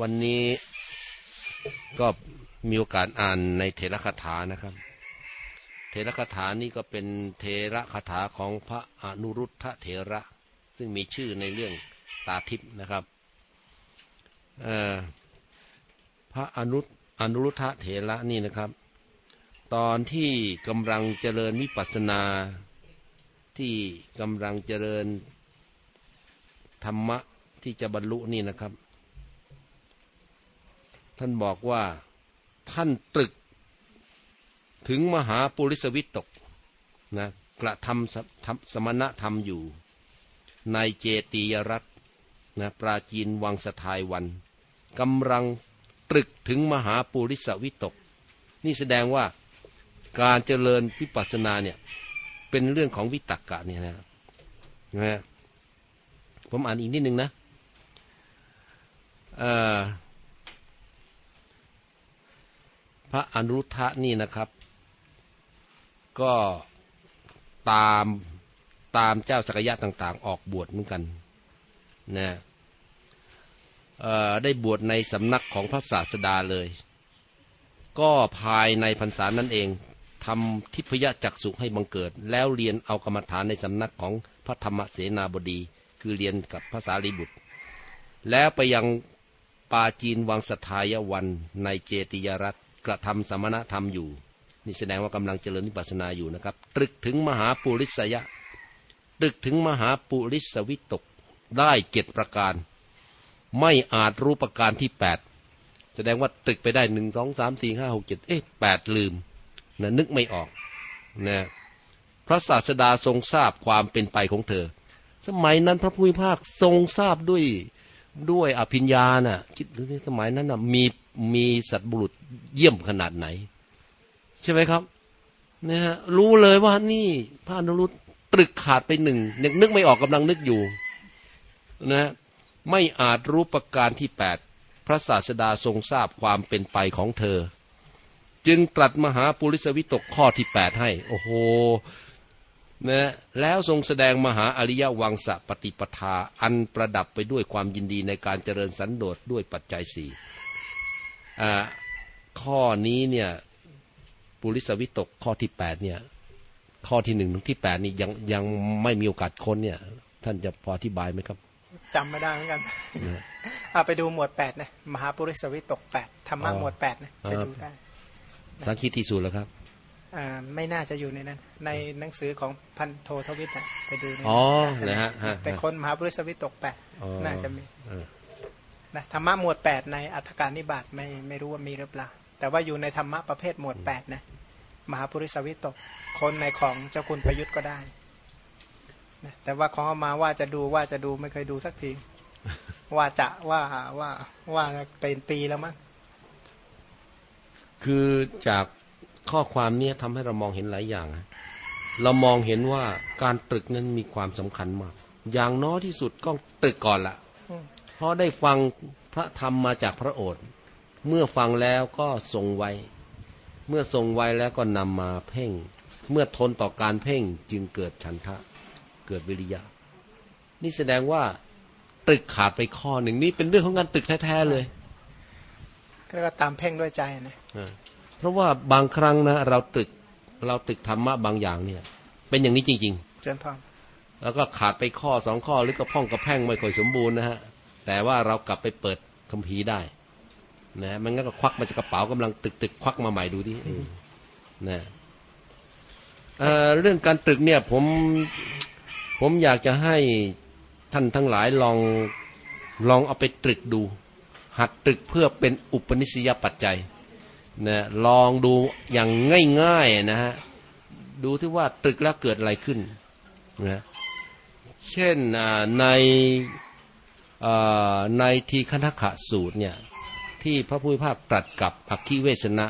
วันนี้ก็มีโอกาสอ่านในเทระคาถานะครับ เทระคาถานี่ก็เป็นเทระคาถาของพระอนุรุทธเถระ ซึ่งมีชื่อในเรื่องตาทิพย์นะครับพระอนุอนุรุทธเถระนี่นะครับ ตอนที่กำลังเจริญวิปัสสนา ที่กำลังเจริญธรรมะที่จะบรรลุนี่นะครับ ท่านบอกว่าท่านตรึก ถึงมหาปุริสวิตตกนะกระทำสมณธรรมอยู่ ในเจตียรัตนะปราจีนวังสทายวันกำลังตรึกถึงมหาปุริสวิตก นี่แสดงว่าการเจริญวิปัสสนาเนี่ยเป็นเรื่องของวิตกกะเนี่ยนะนะผมอ่านอีกนิดนึงนะอ่า พระอนุทะนี่นะครับ ก็ตามตามเจ้าสักยะต่าง ๆ ออกบวชเหมือนกันนะได้บวชในสำนักของพระศาสดาเลย ก็ภายในพรรษานั้นเองทำทิพยจักสุให้บังเกิด แล้วเรียนเอากรรมฐานในสำนักของพระธรรมเสนาบดี คือเรียนกับภาษาลีบุตร แล้วไปยังปาจีนวังสทายวันในเจติยรัต กระทำสมณธรรมอยู่ นี่แสดงว่ากำลังเจริญนิพพานาอยู่นะครับ ตรึกถึงมหาปุริสยะ ตรึกถึงมหาปุริสวิตกได้เจ็ดประการ ไม่อาจรู้ประการที่แปดแสดงว่าตรึกไปได้หนึ่งสองสามสี่ห้าหกเจ็ดเอ๊ะแปดลืมนะนึกไม่ออกนะพระศาสดาทรงทราบความเป็นไปของเธอ สมัยนั้นพระพุทธภาคทรงทราบด้วยด้วยอภิญญาน่ะคิดดูสมัยนั้นน่ะมีมีสัตบุรุษ เยี่ยมขนาดไหน ใช่ไหมครับนะฮะรู้เลยว่านี่ พระอนุรุตตรึกขาดไปหนึ่งนึกนึกไม่ออกกำลังนึกอยู่นะไม่อาจรู้ประการที่แปดพระศาสดาทรงทราบความเป็นไปของเธอ จึงตรัสมหาปุริสวิตกข้อที่แปดให้ โอ้โหนะแล้วทรงแสดงมหาอริยวังสะปฏิปทา อันประดับไปด้วยความยินดีในการเจริญสันโดษด้วยปัจจัยสี่ ข้อนี้เนี่ยปุริสวิตกข้อที่แปดเนี่ย ข้อที่หนึ่งถึงที่แปดนี่ยังยังไม่มีโอกาสค้นเนี่ย ท่านจะพออธิบายไหมครับจำไม่ได้เหมือนกันเอาไปดูหมวดแปดนะมหาปุริสวิตกแปดธรรมะหมวดแปดนะไปดูได้สังคีติสูตรแล้วครับอ่าไม่น่าจะอยู่ในนั้น ในหนังสือของพันโททวิตไปดูอ๋อเลยฮะไปคนมหาบริสวิตตกแปดน่าจะมีนะธรรมะหมวดแปดในอัธการนิบาตไม่ไม่รู้ว่ามีหรือเปล่า แต่ว่าอยู่ในธรรมะประเภทหมวดแปดนะมหาปุริสวิตก คนในของเจ้าคุณประยุทธ์ก็ได้นะแต่ว่าของมาว่าจะดูว่าจะดูไม่เคยดูสักที ว่าจะว่าว่าว่าเป็นปีแล้วมั้งคือจากข้อความนี้ทำให้เรามองเห็นหลายอย่างเรามองเห็นว่าการตรึกนั้นมีความสำคัญมาก อย่างน้อยที่สุดก็ตรึกก่อนละเพราะได้ฟังพระธรรมมาจากพระโอษฐ์ เมื่อฟังแล้วก็ทรงไว้ เมื่อทรงไว้แล้วก็นำมาเพ่ง เมื่อทนต่อการเพ่งจึงเกิดฉันทะ เกิดวิริยะ นี่แสดงว่าตรึกขาดไปข้อหนึ่งนี่เป็นเรื่องของการตรึกแท้ๆเลยเรียกว่าตามเพ่งด้วยใจนะเพราะว่าบางครั้งนะเราตึกเราตึกธรรมะบางอย่างเนี่ย เป็นอย่างนี้จริงๆเจนพังแล้วก็ขาดไปข้อสองข้อหรือก็พ่องกับแพ่งไม่ค่อยสมบูรณ์นะฮะแต่ว่าเรากลับไปเปิดคัมภีร์ได้ นะมันก็ควักมาจากกระเป๋ากำลังตึกตึกควักมาใหม่ดูดินะเเรื่องการตึกเนี่ย ผมผมอยากจะให้ท่านทั้งหลายลองลองเอาไปตรึกดู หัดตึกเพื่อเป็นอุปนิสัยปัจจัยนะลองดูอย่างง่ายๆนะฮะดูที่ว่าตึกแล้วเกิดอะไรขึ้นนะเช่นในในทีคณขะสูตรเนี่ย ที่พระพุทธภาคตรัสกับอักขิเวสนะ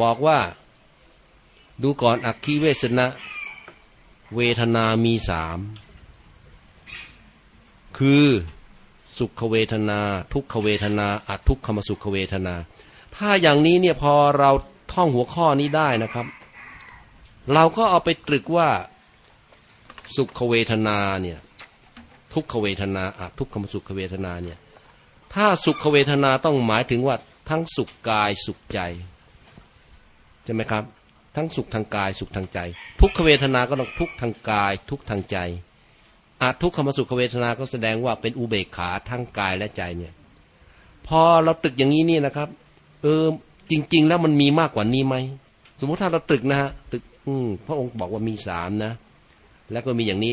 บอกว่าดูก่อนอักขิเวสนะ เวทนามีสาม คือสุขเวทนา ทุกขเวทนาอัทุกขมสุขเวทนา ถ้าอย่างนี้เนี่ยพอเราท่องหัวข้อนี้ได้นะครับ เราก็เอาไปตรึกว่าสุขเวทนาเนี่ยทุกขเวทนาอัทุกขมสุขเวทนาเนี่ย ถ้าสุขเวทนาต้องหมายถึงว่าทั้งสุขกายสุขใจใช่ไหมครับ ทั้งสุขทางกายสุขทางใจ ทุกขเวทนาก็ต้องทุกทางกายทุกทางใจอาทุกขมสุขเวทนาก็แสดงว่าเป็นอุเบกขาทั้งกายและใจเนี่ย พอเราตึกอย่างนี้นี่นะครับ เออจริง ๆ แล้วมันมีมากกว่านี้ไหมสมมุติถ้าเราตึกนะฮะตึก อืมพระองค์บอกว่ามีสามนะ แล้วก็มีอย่างนี้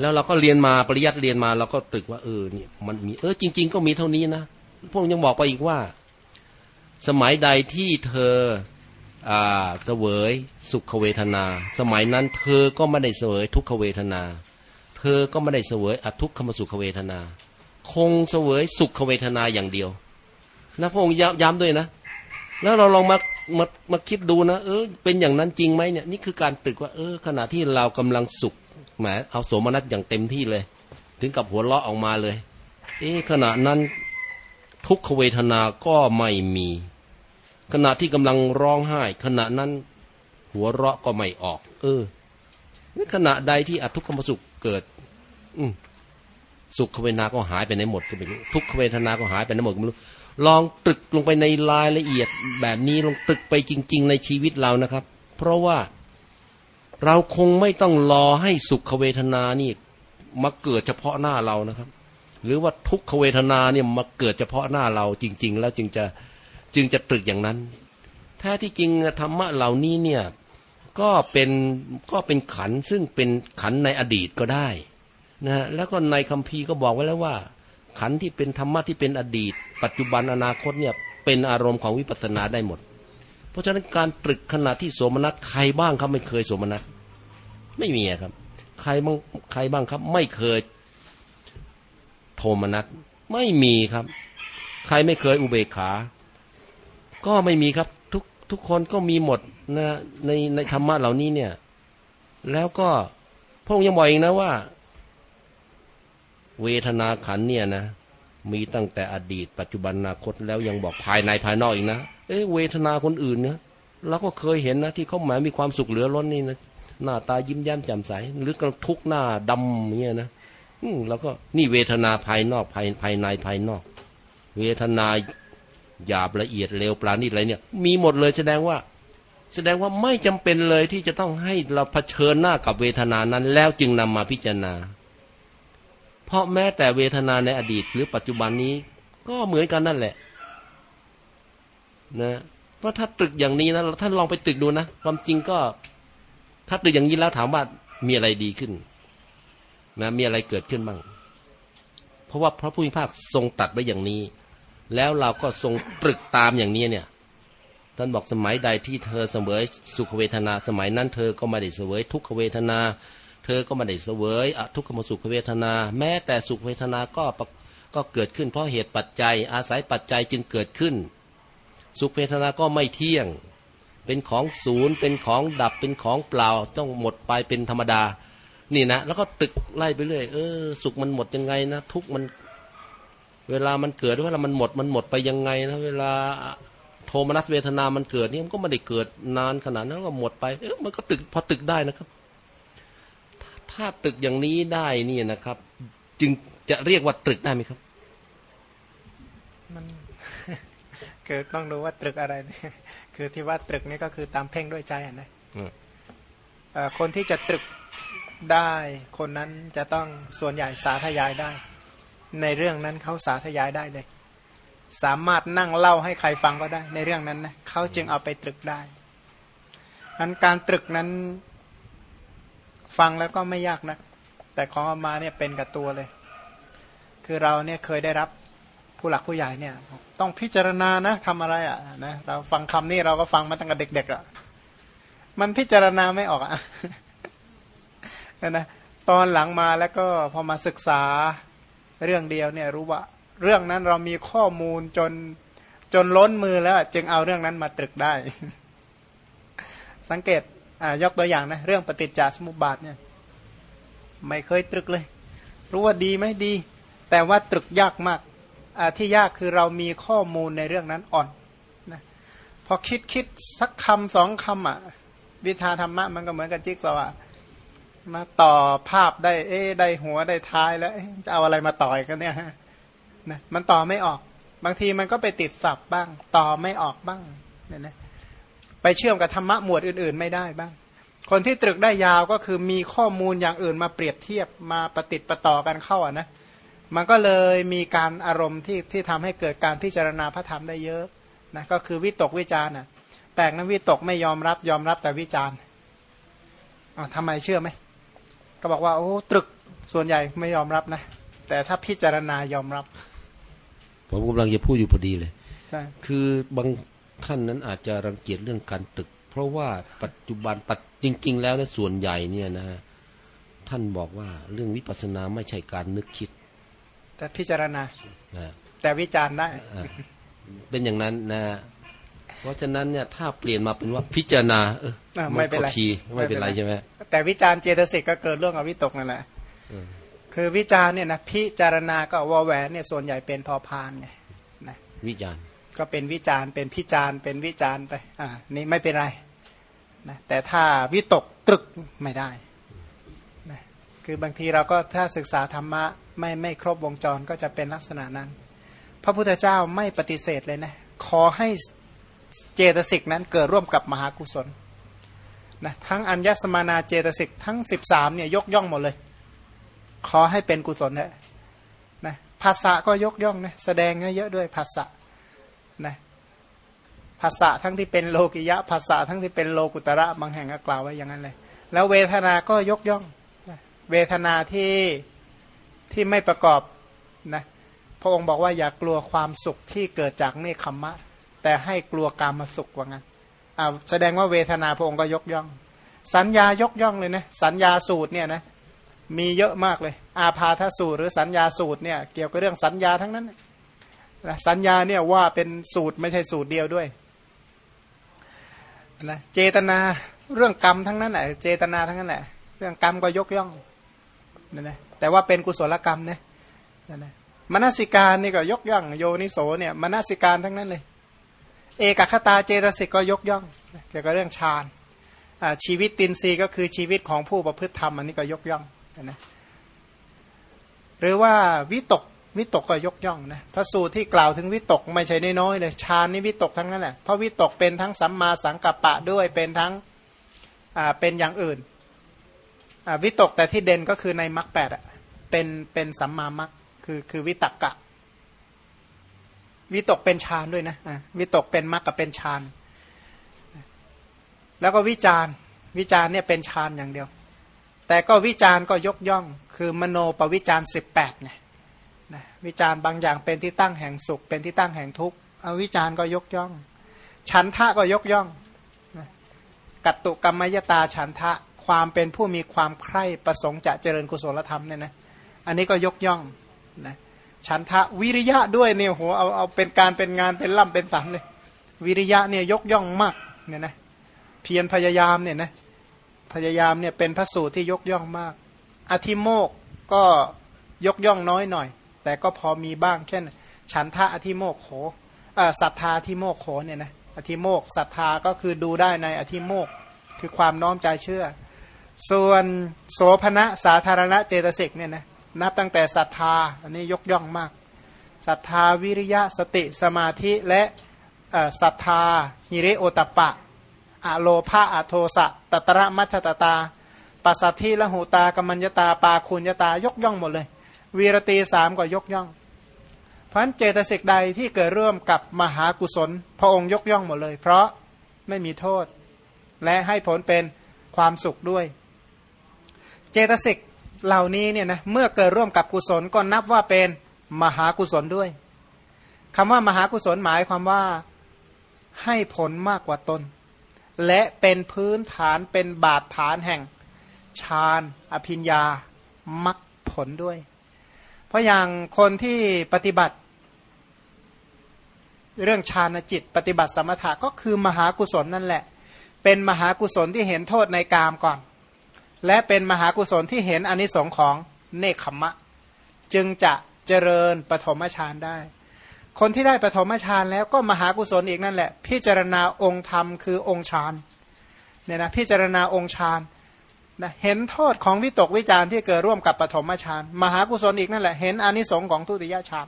แล้วเราก็เรียนมาปริยัติเรียนมาเราก็ตึกว่าเออเนี่ยมันมีเออจริง ๆ ก็มีเท่านี้นะพระองค์ยังบอกไปอีกว่า สมัยใดที่เธออ่าเสวยสุขเวทนา สมัยนั้นเธอก็ไม่ได้เสวยทุกขเวทนา เธอก็ไม่ได้เสวยอทุกขมสุขเวทนา คงเสวยสุขเวทนาอย่างเดียวนะพระองค์ย้ำด้วยนะ แล้วเราลองมามามาคิดดูนะ เออเป็นอย่างนั้นจริงไหมเนี่ยนี่คือการตึกว่า เออ ขณะที่เรากำลังสุข แหมเอาโสมนัสอย่างเต็มที่เลย ถึงกับหัวเราะออกมาเลย เออขณะนั้นทุกขเวทนาก็ไม่มี ขณะที่กำลังร้องไห้ ขณะนั้นหัวเราะก็ไม่ออก เออนี่ขณะใดที่อทุกขมสุขเกิด อืสุขเวทนาก็หายไปไหนหมดก็ไม่รู้ทุกขเวทนาก็หายไปไหนหมดก็ไม่รู้ลองตึกลงไปในรายละเอียดแบบนี้ลองตึกไปจริง ๆ ในชีวิตเรานะครับ เพราะว่า เราคงไม่ต้องรอให้สุขเวทนานี่มาเกิดเฉพาะหน้าเรานะครับ หรือว่าทุกขเวทนาเนี่ยมาเกิดเฉพาะหน้าเราจริง ๆ แล้วจึงจะจึงจะตรึกอย่างนั้นแท้ที่จริงธรรมะเหล่านี้เนี่ยก็เป็นก็เป็นขันซึ่งเป็นขันในอดีตก็ได้นะฮะแล้วก็ในคัมภีร์ก็บอกไว้แล้วว่า ขันที่เป็นธรรมะที่เป็นอดีต ปัจจุบันอนาคตเนี่ยเป็นอารมณ์ของวิปัสสนาได้หมด ราะฉะนั้นการตรึกขณะที่โสมนัสใครบ้างครับไม่เคยโสมนัสไม่มีครับ ใครบ้างใครบ้างครับ ไม่เคยโทมนัสไม่มีครับ ใครไม่เคยอุเบกขา ก็ไม่มีครับ ทุกทุกคนก็มีหมดนะในในธรรมะเหล่านี้เนี่ย แล้วก็พระองค์ยังบอกอีกนะว่า เวทนาขันเนี่ยนะ มีตั้งแต่อดีต ปัจจุบันอนาคตแล้วยังบอกภายในภายนอกอีกนะ เอ๊ะเวทนาคนอื่นเนี่ยเราก็เคยเห็นนะที่เขาหมายมีความสุขเหลือล้นนี่นะหน้าตายิ้มแย้มแจ่มใสหรือกระทุกหน้าดำเนี่ยนะอืแล้วก็นี่เวทนาภายนอกภายภายในภายนอก เวทนาหยาบละเอียดเร็วปราณีอะไรเนี่ย มีหมดเลยแสดงว่า แสดงว่าไม่จำเป็นเลยที่จะต้องให้เราเผชิญหน้ากับเวทนานั้น แล้วจึงนำมาพิจารณา เพราะแม้แต่เวทนาในอดีตหรือปัจจุบันนี้ ก็เหมือนกันนั่นแหละ นะเพราะถ้าตึกอย่างนี้นะท่านลองไปตึกดูนะความจริงก็ ถ้าตึกอย่างนี้แล้วถามว่ามีอะไรดีขึ้น นะมีอะไรเกิดขึ้นบ้างเพราะว่าพระผู้มีภาคทรงตัดไว้อย่างนี้ แล้วเราก็ทรงตรึกตามอย่างนี้เนี่ย ท่านบอกสมัยใดที่เธอเสวยสุขเวทนา สมัยนั้นเธอก็ไม่ได้เสวยทุกขเวทนา เธอก็ไม่ได้เสวยอทุกขมสุขเวทนา แม้แต่สุขเวทนาก็ก็เกิดขึ้นเพราะเหตุปัจจัย อาศัยปัจจัยจึงเกิดขึ้น สุขเวทนาก็ไม่เที่ยง เป็นของศูนย์ เป็นของดับเป็นของเปล่าต้องหมดไปเป็นธรรมดา นี่นะ แล้วก็ตึกไล่ไปเรื่อยเออสุขมันหมดยังไงนะทุกมัน เวลามันเกิดเวลามันหมดมันหมดไปยังไงนะเวลาโทมนัสเวทนามันเกิดนี่มันก็ไม่ได้เกิดนานขนาดนั้นก็หมดไปเออมันก็ตึกพอตึกได้นะครับ ถ้าตึกอย่างนี้ได้นี่นะครับ จึงจะเรียกว่าตึกได้ไหมครับ มันคือต้องดูว่าตึกอะไรคือที่ว่าตึกนี่ก็คือตามเพ่งด้วยใจนะคนที่จะตึกได้คนนั้นจะต้องส่วนใหญ่สาธยายได้ ในเรื่องนั้นเขาสาธยายได้เลย สามารถนั่งเล่าให้ใครฟังก็ได้ ในเรื่องนั้นนะเขาจึงเอาไปตรึกได้อันการตรึกนั้น ฟังแล้วก็ไม่ยากนะ แต่ของอามาเนี่ยเป็นกับตัวเลย คือเราเนี่ยเคยได้รับผู้หลักผู้ใหญ่เนี่ย ต้องพิจารณานะทำอะไรอะ่ะนะเราฟังคำนี้เราก็ฟังมาตั้งแต่เด็กๆอะ่ะมันพิจารณาไม่ออกอะ่ะนะตอนหลังมาแล้วก็พอมาศึกษาเรื่องเดียวเนี่ยรู้ว่า เรื่องนั้นเรามีข้อมูลจนจนล้นมือแล้ว จึงเอาเรื่องนั้นมาตรึกได้ สังเกต ยกตัวอย่างนะเรื่องปฏิจจสมุปบาทเนี่ยไม่เคยตรึกเลย รู้ว่าดีไหมดี แต่ว่าตรึกยากมากที่ยากคือเรามีข้อมูลในเรื่องนั้นอ่อนนะพอคิดคิดสักคำสองคำอะ วิธาธรรมะมันก็เหมือนกับจิ๊กซอว์มาต่อภาพได้ เอ๊ได้หัวได้ท้ายแล้วจะเอาอะไรมาต่อยกันเนี่ยนะมันต่อไม่ออก บางทีมันก็ไปติดศัพท์บ้าง ต่อไม่ออกบ้างเนี่ยนะ ไปเชื่อมกับธรรมะหมวดอื่น ๆ ไม่ได้บ้าง คนที่ตรึกได้ยาวก็คือมีข้อมูลอย่างอื่นมาเปรียบเทียบมาประติดประต่อกันเข้าอะนะมันก็เลยมีการอารมณ์ที่ที่ทำให้เกิดการพิจารณาพระธรรมได้เยอะนะก็คือวิตกวิจารณ์อะแปลกนะวิตกไม่ยอมรับยอมรับแต่วิจารณ์อ่าทำไมเชื่อไหมก็บอกว่าโอ้ตรึกส่วนใหญ่ไม่ยอมรับนะ แต่ถ้าพิจารณายอมรับ ผมกำลังจะพูดอยู่พอดีเลย ใช่ คือบาง ท่านนั้นอาจจะรังเกียจเรื่องการตึก เพราะว่าปัจจุบันปัจจริง ๆ แล้วในส่วนใหญ่เนี่ยนะฮะท่านบอกว่าเรื่องวิปัสสนาไม่ใช่การนึกคิด แต่พิจารณานะแต่วิจารณ์ได้อ่าเป็นอย่างนั้นนะ เพราะฉะนั้นเนี่ยถ้าเปลี่ยนมาเป็นว่าพิจารณาเอออ่าไม่เป็นไรข้อทีไม่เป็นไรใช่ไหมแต่วิจารณ์เจตสิกก็เกิดเรื่องอวิตกนั่นแหละอืมคือวิจารณ์เนี่ยนะพิจารณาก็วอแหวนเนี่ยส่วนใหญ่เป็นพอพานไงนะวิจารณ์ ก็เป็นวิจารณ์เป็นพิจารณ์เป็นวิจารณ์ไปอ่านี่ไม่เป็นไรนะแต่ถ้าวิตกตรึกไม่ได้นะคือบางทีเราก็ถ้าศึกษาธรรมะไม่ไม่ครบวงจรก็จะเป็นลักษณะนั้น พระพุทธเจ้าไม่ปฏิเสธเลยนะขอให้เจตสิกนั้นเกิดร่วมกับมหากุศลนะทั้งอัญญสมานาเจตสิกทั้ง 13เนี่ยยกย่องหมดเลย ขอให้เป็นกุศลนะนะภาษาก็ยกย่องนะแสดงเยอะด้วยภาษา นะภาษาทั้งที่เป็นโลกิยะภาษาทั้งที่เป็นโลกุตระบางแห่งก็กล่าวไว้อย่างนั้นเลย แล้วเวทนาก็ยกย่องเวทนาที่ที่ไม่ประกอบนะพระองค์บอกว่าอย่ากลัวความสุขที่เกิดจากเนคขมมะ แต่ให้กลัวกามาสุขว่างั้นอ่าแสดงว่าเวทนาพระองค์ก็ยกย่อง สัญญายกย่องเลยนะสัญญาสูตรเนี่ยนะมีเยอะมากเลย อาพาทสูตรหรือสัญญาสูตรเนี่ยเกี่ยวกับเรื่องสัญญาทั้งนั้นนะ สัญญาเนี่ยว่าเป็นสูตรไม่ใช่สูตรเดียวด้วยนะเจตนาเรื่องกรรมทั้งนั้นแหละเจตนาทั้งนั้นแหละเรื่องกรรมก็ยกย่องนะนะแต่ว่าเป็นกุศลกรรมนะนะนะมนสิการนี่ก็ยกย่อง โยนิโสเนี่ยมนสิการทั้งนั้นเลย เอกคตาเจตสิกก็ยกย่องเกี่ยวกับเรื่องฌานชีวิตตินซีก็คือชีวิตของผู้ประพฤติธรรมอันนี้ก็ยกย่องนะหรือว่าวิตก วิตกก็ยกย่องนะพระสูตรที่กล่าวถึงวิตกไม่ใช่น้อยเลยฌานนี่วิตกทั้งนั้นแหละเพราะวิตกเป็นทั้งสัมมาสังกัปปะด้วยเป็นทั้งอ่าเป็นอย่างอื่นอ่าวิตกแต่ที่เด่นก็คือในมรรคแปดอะเป็นเป็นสัมมามรรคคือคือวิตกกะ วิตกเป็นฌานด้วยนะอะวิตกเป็นมรรคกับเป็นฌานแล้วก็วิจารวิจารเนี่ยเป็นฌานอย่างเดียว แต่ก็วิจารก็ยกย่อง คือมโนปวิจารสิบแปดไง นะวิจารณ์บางอย่างเป็นที่ตั้งแห่งสุข เป็นที่ตั้งแห่งทุกข์เอาวิจารณ์ก็ยกย่อง ฉันทะก็ยกย่องนะกัตตุกรรมยตาฉันทะความเป็นผู้มีความใคร่ประสงค์จะเจริญกุศลธรรมเนี่ยนะอันนี้ก็ยกย่องนะฉันทะวิริยะด้วยเนี่ยโหเอาเอาเป็นการเป็นงานเป็นล่ำเป็นสันเลย วิริยะเนี่ยยกย่องมากเนี่ยนะเพียรพยายามเนี่ยนะพยายามเนี่ยเป็นพระสูตรที่ยกย่องมากอธิโมกก็ยกย่องน้อยหน่อย แต่ก็พอมีบ้างเช่น ฉันทะอธิโมกโขศรัทธาอธิโมกโขเนี่ยนะอธิโมกศรัทธาก็คือดูได้ในอธิโมกคือความน้อมใจเชื่อ ส่วนโสภณะสาธารณะเจตสิกเนี่ยนะนับตั้งแต่ศรัทธาอันนี้ยกย่องมากศรัทธาวิริยะสติสมาธิและศรัทธาหิริโอตปปะอะโลภะอโทสะตัตระมัชตตาปัสสัทธิละหูตากมัญญตาปาคุณญตายกย่องหมดเลย วีรตีสามก็ยกย่อง เพราะฉะนั้นเจตสิกใดที่เกิดร่วมกับมหากุศล พระองค์ยกย่องหมดเลย เพราะไม่มีโทษ และให้ผลเป็นความสุขด้วย เจตสิกเหล่านี้เนี่ยนะเมื่อเกิดร่วมกับกุศลก็นับว่าเป็นมหากุศลด้วยคำว่ามหากุศลหมายความว่าให้ผลมากกว่าตน และเป็นพื้นฐานเป็นบาดฐานแห่งฌานอภิญญามักผลด้วย เพราะอย่างคนที่ปฏิบัติ เรื่องฌานจิต ปฏิบัติสมถะก็คือมหากุศลนั่นแหละ เป็นมหากุศลที่เห็นโทษในกามก่อน และเป็นมหากุศลที่เห็นอนิสงค์ของเนคขมะ จึงจะเจริญปฐมฌานได้ คนที่ได้ปฐมฌานแล้วก็มหากุศลอีกนั่นแหละ พิจารณาองค์ธรรมคือองค์ฌานเนี่ยนะพิจารณาองค์ฌาน นะเห็นโทษของวิตกวิจารที่เกิดร่วมกับปฐมฌานมหากุศลอีกนั่นแหละเห็นอนิสงค์ของทุติยฌาน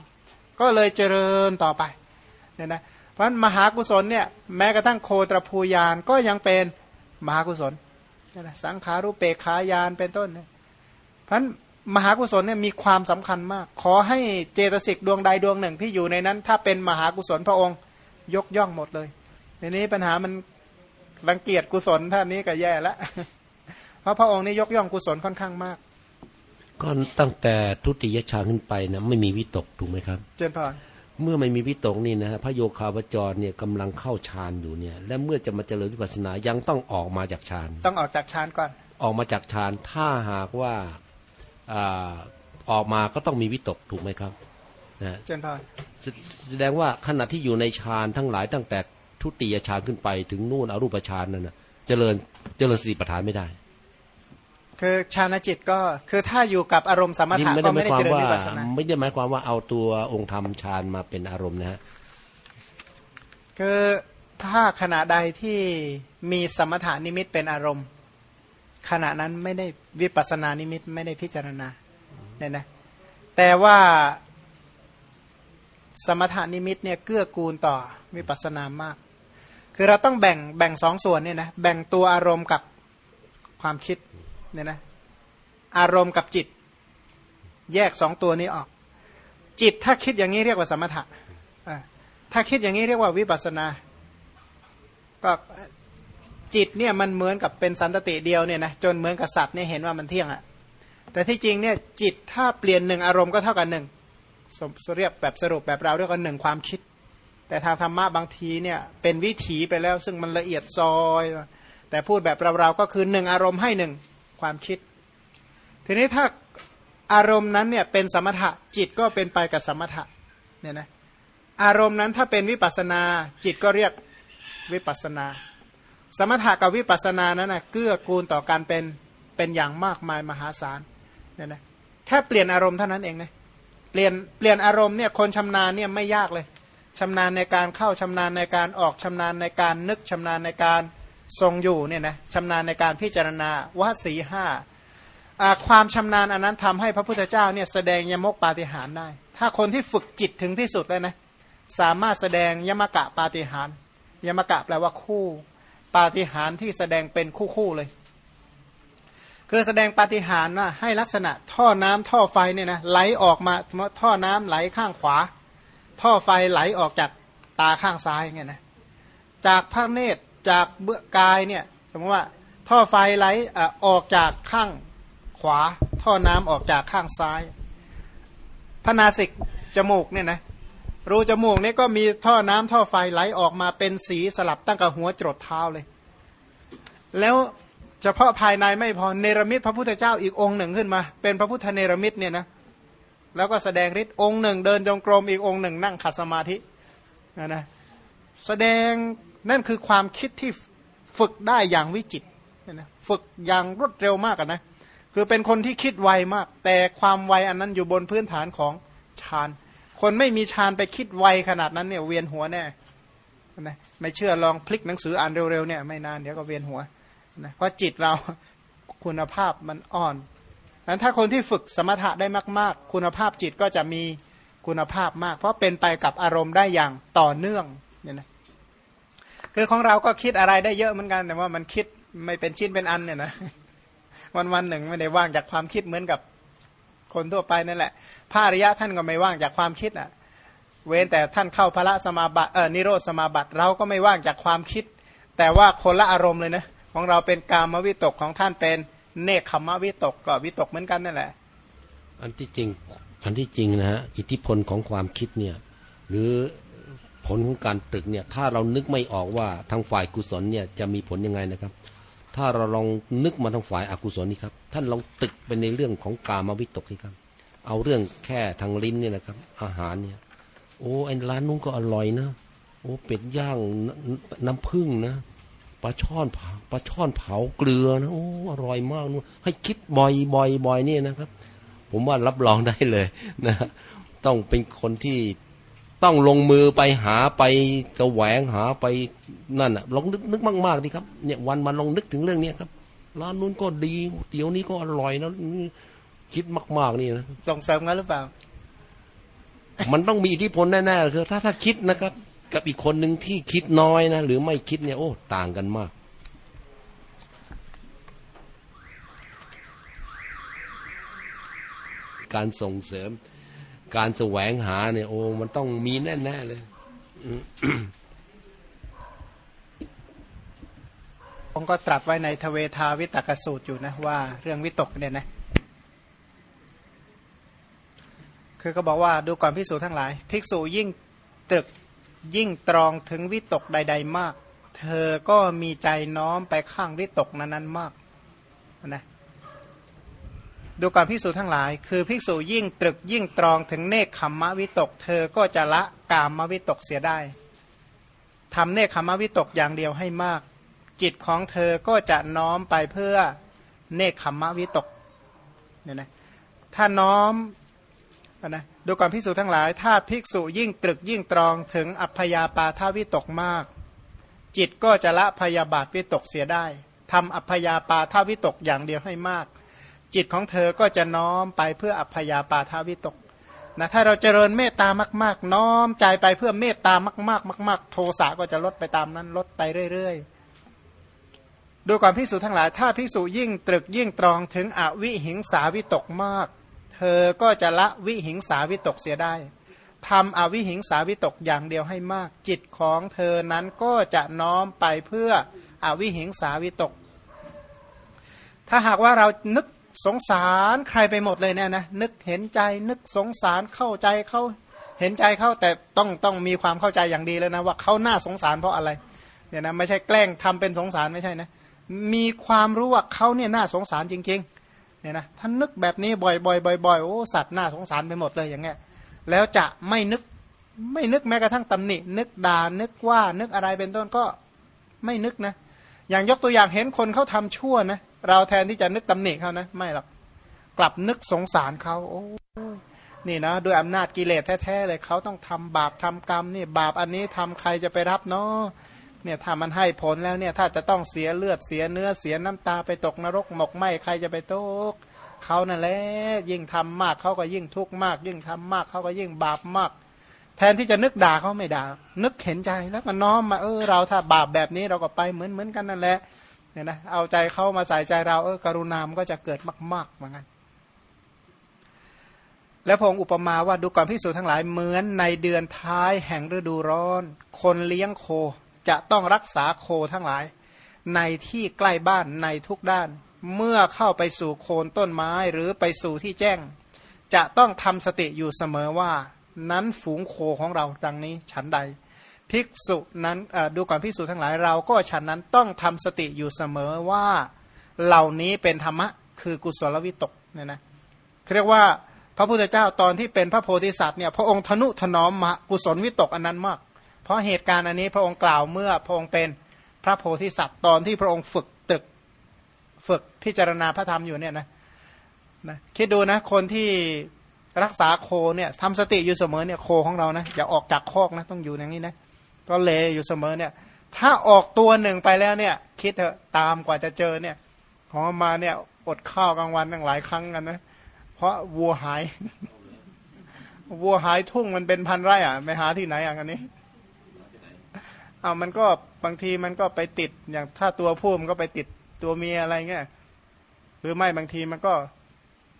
ก็เลยเจริญต่อไปเนี่ยนะเพราะมหากุศลเนี่ยแม้กระทั่งโคตรภูยานก็ยังเป็นมหากุศลนะสังขารุเปขายานเป็นต้นเนี่ยเพราะมหากุศลเนี่ยมีความสำคัญมาก ขอให้เจตสิกดวงใดดวงหนึ่งที่อยู่ในนั้น ถ้าเป็นมหากุศลพระองค์ยกย่องหมดเลยในนี้ปัญหามันรังเกียจกุศลท่านนี้ก็แย่แล้ว เพราะพระองค์นี้ยกย่องกุศลค่อนข้างมาก ก็ตั้งแต่ทุติยฌานขึ้นไปนะไม่มีวิตกถูกไหมครับ เจนพรเมื่อไม่มีวิตกนี่นะฮะพระโยคาวจรเนี่ยกำลังเข้าฌานอยู่เนี่ย และเมื่อจะมาเจริญวิปัสสนายังต้องออกมาจากฌานต้องออกจากฌานก่อน ออกมาจากฌานถ้าหากว่าอาออกมาก็ต้องมีวิตกถูกไหมครับนะเจนพรแสแสดงว่าขณะที่อยู่ในฌานทั้งหลายตั้งแต่ทุติยฌานขึ้นไปถึงนู่นอรูปฌานนั่นนะเจริญเจริญสติปัฏฐานไม่ได้ คือฌานจิตก็คือถ้าอยู่กับอารมณ์สมนี่ถะไม่ก็ได้หมาไม่ยได้ความเจริญว่าวิปัสสนาไม่ได้หมายความว่าเอาตัวองค์ธรรมฌานมาเป็นอารมณ์นะฮะคือถ้าขณะใดที่มีสมถานิมิตเป็นอารมณ์ ขณะนั้นไม่ได้วิปัสสนานิมิตไม่ได้พิจารณาเนี่ยนะแต่ว่าสมถานิมิตเนี่ยเกื้อกูลต่อวิปัสสนามาก คือเราต้องแบ่งแบ่งสองส่วนเนี่ยนะแบ่งตัวอารมณ์กับความคิด เนี่ยนะอารมณ์กับจิต แยกสองตัวนี้ออก จิตถ้าคิดอย่างนี้เรียกว่าสมถะถ้าคิดอย่างนี้เรียกว่าวิปัสนา ก็จิตเนี่ยมันเหมือนกับเป็นสันตติเดียวเนี่ยนะจนเหมือนกับสัตว์เนี่ยเห็นว่ามันเที่ยงอะแต่ที่จริงเนี่ยจิตถ้าเปลี่ยนหนึ่งอารมณ์ก็เท่ากับหนึ่งสมเรียกแบบสรุปแบบเราเรียกว่าหนึ่งความคิด แต่ทางธรรมะบางทีเนี่ยเป็นวิถีไปแล้วซึ่งมันละเอียดซอย แต่พูดแบบเราๆก็คือหนึ่งอารมณ์ให้หนึ่ง ความคิด ทีนี้ถ้าอารมณ์นั้นเนี่ยเป็นสมถะจิตก็เป็นไปกับสมถะเนี่ยนะอารมณ์นั้นถ้าเป็นวิปัสนา จิตก็เรียกวิปัสนา สมถะกับวิปัสนานั้นนะเกื้อกูลต่อการเป็นเป็นอย่างมากมายมหาศาลเนี่ยนะแค่เปลี่ยนอารมณ์เท่านั้นเองนะเปลี่ยนเปลี่ยนอารมณ์เนี่ยคนชำนาญเนี่ยไม่ยากเลยชำนาญในการเข้าชำนาญในการออกชำนาญในการนึกชำนาญในการ ทรงอยู่เนี่ยนะชำนาญในการพิจารณาวสีห้าความชำนาญอันนั้นทำให้พระพุทธเจ้าเนี่ยแสดงยมกปาฏิหาริย์ได้ ถ้าคนที่ฝึกจิตถึงที่สุดเลยนะสามารถแสดงยมกะปาฏิหาริย์ยมกะแปลว่าคู่ ปาฏิหาริย์ที่แสดงเป็นคู่คู่เลย คือแสดงปาฏิหาริย์ว่าให้ลักษณะท่อน้ำท่อไฟเนี่ยนะไหลออกมาสมมติท่อน้ำไหลข้างขวา ท่อไฟไหลออกจากตาข้างซ้ายเงี้ยนะจากพระเนตร จากเบื้อกายเนี่ยสมมติว่าท่อไฟไหลอออกจากข้างขวา ท่อน้ำออกจากข้างซ้ายพนาสิกจมูกเนี่ยนะรูจมูกนี่ก็มีท่อน้ำท่อไฟไหลออกมาเป็นสีสลับตั้งแต่หัวจรดเท้าเลย แล้วเฉพาะภายในไม่พอเนรมิตพระพุทธเจ้าอีกองค์หนึ่งขึ้นมา เป็นพระพุทธเนรมิตเนี่ยนะแล้วก็แสดงฤทธิ์องค์หนึ่ง เดินจงกรมอีกองค์หนึ่ง นั่งขัดสมาธินะนะแสดง นั่นคือความคิดที่ฝึกได้อย่างวิจิตนะฝึกอย่างรวดเร็วมากนะคือเป็นคนที่คิดไวมาก แต่ความไวอันนั้นอยู่บนพื้นฐานของฌานคนไม่มีฌานไปคิดไวขนาดนั้นเนี่ยเวียนหัวแน่นะไม่เชื่อลองพลิกหนังสืออ่านเร็วๆเนี่ยไม่นานเดี๋ยวก็เวียนหัวนะเพราะจิตเราคุณภาพมันอ่อนนั้นถ้าคนที่ฝึกสมถะได้มาก ๆ คุณภาพจิตก็จะมีคุณภาพมาก เพราะเป็นไปกับอารมณ์ได้อย่างต่อเนื่องเนี่ยนะ คือของเราก็คิดอะไรได้เยอะเหมือนกัน แต่ว่ามันคิดไม่เป็นชิ้นเป็นอันเนี่ยนะวันวันหนึ่งไม่ได้ว่างจากความคิดเหมือนกับคนทั่วไปนั่นแหละพระอริยะท่านก็ไม่ว่างจากความคิดอะ เว้นแต่ท่านเข้าพระสมาบัติเออนิโรธสมาบัติเราก็ไม่ว่างจากความคิด แต่ว่าคนละอารมณ์เลยนะของเราเป็นกามวิตกของท่านเป็นเนคขมวิตกก็วิตกเหมือนกันนั่นแหละ อันที่จริงอันที่จริงนะฮะอิทธิพลของความคิดเนี่ย หรือ ผลของการตรึกเนี่ย ถ้าเรานึกไม่ออกว่าทางฝ่ายกุศลเนี่ยจะมีผลยังไงนะครับ ถ้าเราลองนึกมาทางฝ่ายอากุศลนี่ครับ ท่านลองตึกไปในเรื่องของกามวิตกสิครับ เอาเรื่องแค่ทางลิ้นเนี่ยนะครับ อาหารเนี่ย โอ้ไอ้ร้านนู้นก็อร่อยนะโอ้เป็ดย่างน้ำผึ้งนะปลาช่อนเผาปลาช่อนเผาเกลือนะโอ้อร่อยมากนู่นให้คิดบ่อยบ่อยบ่อยเนี่ยนะครับ ผมว่ารับรองได้เลยนะ ต้องเป็นคนที่ ต้องลงมือไปหาไปแสวงหาไปนั่นอะลองนึกนึกมากๆดิครับเนี่ยวันมันลองนึกถึงเรื่องเนี้ยครับร้านนู้นก็ดีเตี๋ยวนี้ก็อร่อยนะคิดมากๆนี่นะส่งเสริมกันหรือเปล่า มันต้องมีอิทธิพลแน่ๆคือ ถ้าถ้าคิดนะครับ กับอีกคนหนึ่งที่คิดน้อยนะหรือไม่คิดเนี่ยโอ้ต่างกันมากการส่งเสริม การแสวงหาเนี่ย โอ้มันต้องมีแน่ๆเลยองค์ก็ตรัสไว้ในทเวทาวิตกสูตรอยู่นะว่าเรื่องวิตกเนี่ยนะคือก็บอกว่าดูก่อนภิกษุทั้งหลาย ภิกษุยิ่งตรึกยิ่งตรองถึงวิตกใด ๆ มาก เธอก็มีใจน้อมไปข้างวิตกนั้นๆมากนะ ดูก่อนภิกษุทั้งหลาย คือภิกษุยิ่งตรึกยิ่งตรองถึงเนคขมมะวิตก เธอก็จะละกามมวิตกเสียได้ทำเนคขมมะวิตกอย่างเดียวให้มาก จิตของเธอก็จะน้อมไปเพื่อเนคขมมะวิตกเนี่ยนะถ้าน้อมนะดูก่อนภิกษุทั้งหลาย ถ้าภิกษุยิ่งตรึกยิ่งตรองถึงอัพยาปาทาวิตกมาก จิตก็จะละพยาบาทวิตกเสียได้ทำอัพยาปาทาวิตกอย่างเดียวให้มาก จิตของเธอก็จะน้อมไปเพื่ออัพยาปาทาวิตกนะถ้าเราเจริญเมตตามาก ๆ น้อมใจไปเพื่อเมตตามากๆมากๆโทสะก็จะลดไปตามนั้นลดไปเรื่อยๆดูก่อนภิกษุทั้งหลาย ถ้าภิกษุยิ่งตรึกยิ่งตรองถึงอวิหิงสาวิตกมาก เธอก็จะละวิหิงสาวิตกเสียได้ทำอวิหิงสาวิตกอย่างเดียวให้มาก จิตของเธอนั้นก็จะน้อมไปเพื่ออวิหิงสาวิตก ถ้าหากว่าเรานึก สงสารใครไปหมดเลยเนี่ยนะนึกเห็นใจนึกสงสารเข้าใจเขาเห็นใจเขาแต่ต้องต้องมีความเข้าใจอย่างดีเลยนะว่าเขาหน้าสงสารเพราะอะไรเนี่ยนะไม่ใช่แกล้งทำเป็นสงสารไม่ใช่นะมีความรู้ว่าเขาเนี่ยน่าสงสารจริงๆเนี่ยนะท่านนึกแบบนี้บ่อยๆบ่อยๆโอ้สัตว์น่าสงสารไปหมดเลยอย่างเงี้ยแล้วจะไม่นึกไม่นึกแม้กระทั่งตำหนิ นึกด่านึกว่านึกอะไรเป็นต้นก็ไม่นึกนะ อย่างยกตัวอย่างเห็นคนเขาทำชั่วนะ เราแทนที่จะนึกตำหนิเขานะ ไม่หรอกกลับนึกสงสารเขาโอ้นี่นะด้วยอำนาจกิเลสแท้ๆเลยเขาต้องทำบาปทำกรรมนี่บาปอันนี้ทำใครจะไปรับเนาะเนี่ยถ้ามันให้ผลแล้วเนี่ยถ้าจะต้องเสียเลือดเสียเนื้อเสียน้ำตาไปตกนรกหมกไหมใครจะไปตกเขานั่นแหละยิ่งทำมากเขาก็ยิ่งทุกข์มาก ยิ่งทำมากเขาก็ยิ่งบาปมาก แทนที่จะนึกด่าเขาไม่ด่า นึกเห็นใจแล้วก็น้อมมาเออเราถ้าบาปแบบนี้เราก็ไปเหมือนเหมือนกันนั่นแหละ เนี่ยนะเอาใจเข้ามาใส่ใจเราเออกรุณามก็จะเกิดมากๆเหมือนกันแล้วพงอุปมาว่าดูก่อนพิสูจนทั้งหลายเหมือนในเดือนท้ายแห่งฤดูร้อน คนเลี้ยงโคจะต้องรักษาโคทั้งหลาย ในที่ใกล้บ้านในทุกด้าน เมื่อเข้าไปสู่โคนต้นไม้หรือไปสู่ที่แจ้ง จะต้องทำสติอยู่เสมอว่า นั้นฝูงโคของเราดังนี้ฉันใด ภิกษุนั้นดูก่อนภิกษุทั้งหลายเราก็ฉันนั้นต้องทำสติอยู่เสมอว่าเหล่านี้เป็นธรรมะคือกุศลวิตกเนี่ยนะเรียกว่าพระพุทธเจ้าตอนที่เป็นพระโพธิสัตว์เนี่ยพระองค์ทนุถนอมมากุศลวิตกอันนั้นมาก เพราะเหตุการณ์อันนี้พระองค์กล่าวเมื่อพระองค์เป็นพระโพธิสัตว์ตอนที่พระองค์ฝึกตึกฝึกพิจารณาพระธรรมอยู่เนี่ยนะนะคิดดูนะคนที่รักษาโคเนี่ยทำสติอยู่เสมอเนี่ยโคของเรานะอย่าออกจากคอกนะต้องอยู่อย่างนี้นะ ก็เลอยู่เสมอเนี่ย ถ้าออกตัวหนึ่งไปแล้วเนี่ย คิดเถอะตามกว่าจะเจอเนี่ย ของมาเนี่ย อดข้าวกลางวันตั้งหลายครั้งกันนะเพราะวัวหาย วัวหายทุ่งมันเป็นพันไร่อะไปหาที่ไหนอะกันนี้เอามันก็บางทีมันก็ไปติดอย่างถ้าตัวผู้มันก็ไปติดตัวเมียอะไรเงี้ยหรือไม่บางทีมันก็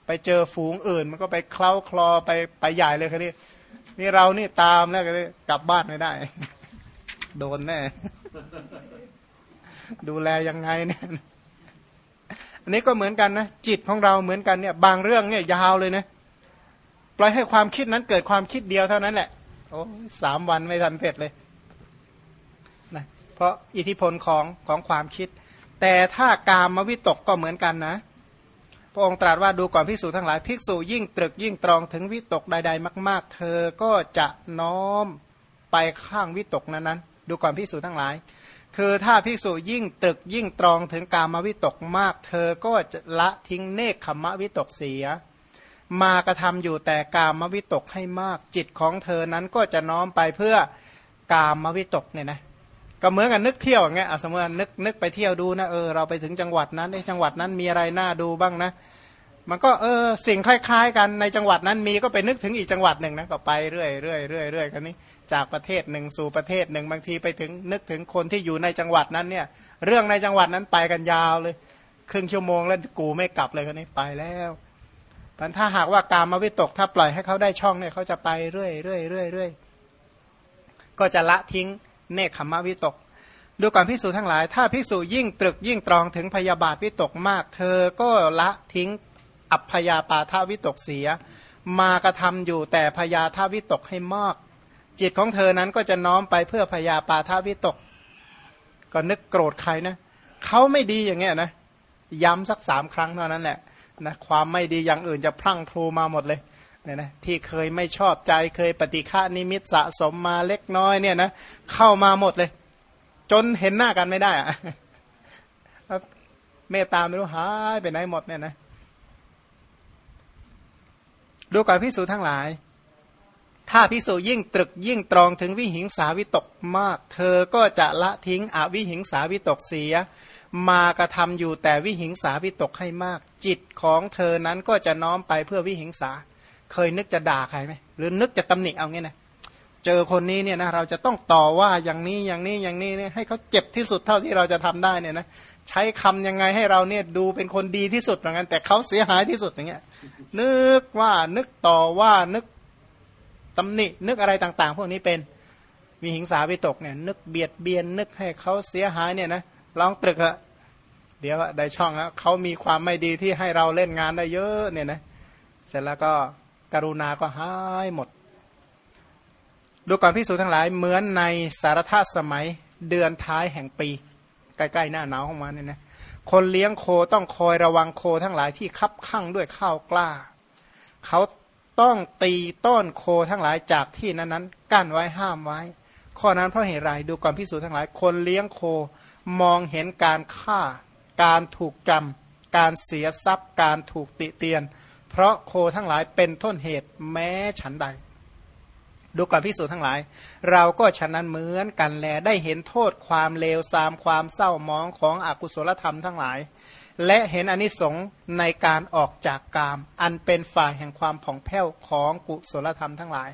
ไปเจอฝูงอื่น มันก็ไปเคล้าคลอไปไปใหญ่เลยคันนี้นี่เรานี่ตามแล้วกันกลับบ้านไม่ได้ โดนแน่ ดูแลยังไงเนี่ยอันนี้ก็เหมือนกันนะ จิตของเราเหมือนกันเนี่ย บางเรื่องเนี่ยยาวเลยนะปล่อยให้ความคิดนั้นเกิดความคิดเดียวเท่านั้นแหละ โอ้สามวันไม่ทันเสร็จเลยเพราะอิทธิพลของของความคิด แต่ถ้ากามวิตกก็เหมือนกันนะพระองค์ตรัสว่าดูก่อนภิกษุทั้งหลายภิกษุยิ่งตรึกยิ่งตรองถึงวิตกใด ๆ มาก ๆ เธอก็จะน้อมไปข้างวิตกนั้นๆ ดูก่อนภิกษุทั้งหลาย คือถ้าภิกษุยิ่งตรึกยิ่งตรองถึงกามวิตกมาก เธอก็จะละทิ้งเนคขมวิตกเสีย มากระทำอยู่แต่กามวิตกให้มาก จิตของเธอนั้นก็จะน้อมไปเพื่อกามวิตกเนี่ยนะก็เหมือนกันนึกเที่ยวอย่างเงี้ยสมมตินึกนึกไปเที่ยวดูนะเออเราไปถึงจังหวัดนั้นในจังหวัดนั้นมีอะไรน่าดูบ้างนะ มันก็เออสิ่งคล้าย ๆ กันในจังหวัดนั้นมีก็ไปนึกถึงอีกจังหวัดหนึ่งนะก็ไปเรื่อยเรื่อยเรื่อยเรื่อยกันนี้ จากประเทศหนึ่งสู่ประเทศหนึ่งบางทีไปถึงนึกถึงคนที่อยู่ในจังหวัดนั้นเนี่ย เรื่องในจังหวัดนั้นไปกันยาวเลย ครึ่งชั่วโมงแล้วกูไม่กลับเลยกันนี้ไปแล้วพันถ้าหากว่าการมาวิตกถ้าปล่อยให้เขาได้ช่องเนี่ยเขาจะไปเรื่อยเรื่อยเรื่อยเรื่อยก็จะละทิ้งเนคขมวิตกดูก่อนพิสูจทั้งหลาย ถ้าพิสูจยิ่งตรึกยิ่งตรองถึงพยาบาทวิตกมาก เธอก็ละทิ้งอัพยาปาทาวิตกเสีย มากระทำอยู่แต่พยาทาวิตกให้มาก จิตของเธอนั้นก็จะน้อมไปเพื่อพยาปาทาวิตก ก็นึกโกรธใครนะเขาไม่ดีอย่างเงี้ยนะย้ำสักสามครั้งเท่านั้นแหละนะความไม่ดีอย่างอื่นจะพรั่งพรูมาหมดเลยเนี่ยนะที่เคยไม่ชอบใจเคยปฏิฆานิมิตสะสมมาเล็กน้อยเนี่ยนะเข้ามาหมดเลย จนเห็นหน้ากันไม่ได้อะเมตตาไม่รู้หายไปไหนหมดเนี่ยนะดูก่อนพิสูจทั้งหลาย ถ้าพิสูจยิ่งตรึกยิ่งตรองถึงวิหิงสาวิตกมาก เธอก็จะละทิ้งอวิหิงสาวิตกเสีย มากระทำอยู่แต่วิหิงสาวิตกให้มาก จิตของเธอนั้นก็จะน้อมไปเพื่อวิหิงสา เคยนึกจะด่าใครไหมหรือนึกจะตำหนิเอางี้นะเจอคนนี้เนี่ยนะเราจะต้องต่อว่าอย่างนี้อย่างนี้อย่างนี้เนี่ยให้เขาเจ็บที่สุดเท่าที่เราจะทำได้เนี่ยนะใช้คำยังไงให้เราเนี่ยดูเป็นคนดีที่สุดเหมือนกันแต่เขาเสียหายที่สุดอย่างเงี้ยนึกว่านึกต่อว่านึก ตำหนินึกอะไรต่าง ๆ พวกนี้เป็นมีหิงสาวิตกเนี่ยนึกเบียดเบียนนึกให้เขาเสียหายเนี่ยนะลองตรึกอะเดี๋ยวได้ช่องแล้วเขามีความไม่ดีที่ให้เราเล่นงานได้เยอะเนี่ยนะเสร็จแล้วก็กรุณาก็หายหมด ดูก่อนพิสูจทั้งหลายเหมือนในสารทสมัยเดือนท้ายแห่งปี ใกล้ๆหน้าหนาวของมันเนี่ยนะคนเลี้ยงโคต้องคอยระวังโคทั้งหลายที่คับข้างด้วยข้าวกล้า เขา ต้องตีต้นโคทั้งหลายจากที่นั้นนั้นกั้นไว้ห้ามไว้ ข้อนั้นเพราะเหตุไรดูก่อนพิสูจน์ทั้งหลาย คนเลี้ยงโคมองเห็นการฆ่า การถูกจำการเสียทรัพย์ การถูกติเตียน เพราะโคทั้งหลายเป็นต้นเหตุแม้ฉันใด ดูก่อนพิสูจน์ทั้งหลาย เราก็ฉะนั้นเหมือนกันแลได้เห็นโทษความเลวทรามความเศร้ามองของอกุศลธรรมทั้งหลาย และเห็นอนิสงส์ในการออกจากกาม อันเป็นฝ่ายแห่งความผ่องแผ้วของกุศลธรรมทั้งหลาย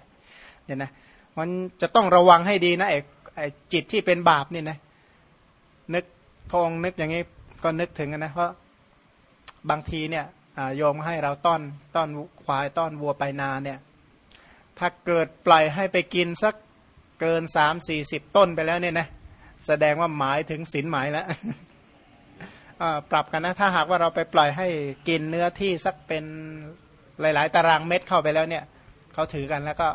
เนี่ยนะมันจะต้องระวังให้ดีนะไอ้จิตที่เป็นบาปนี่นะนึกพองนึกอย่างนี้ก็นึกถึงนะเพราะบางทีเนี่ยโยมให้เราต้อนต้อนควายต้อนวัวไปนาเนี่ยถ้าเกิดปล่อยให้ไปกินสักเกินสามสี่สิบต้นไปแล้วเนี่ยนะแสดงว่าหมายถึงศีลหมายแล้ว ปรับกันนะ ถ้าหากว่าเราไปปล่อยให้กินเนื้อที่สักเป็นหลาย ๆ ตารางเม็ดเข้าไปแล้วเนี่ยเขาถือกันแล้วก็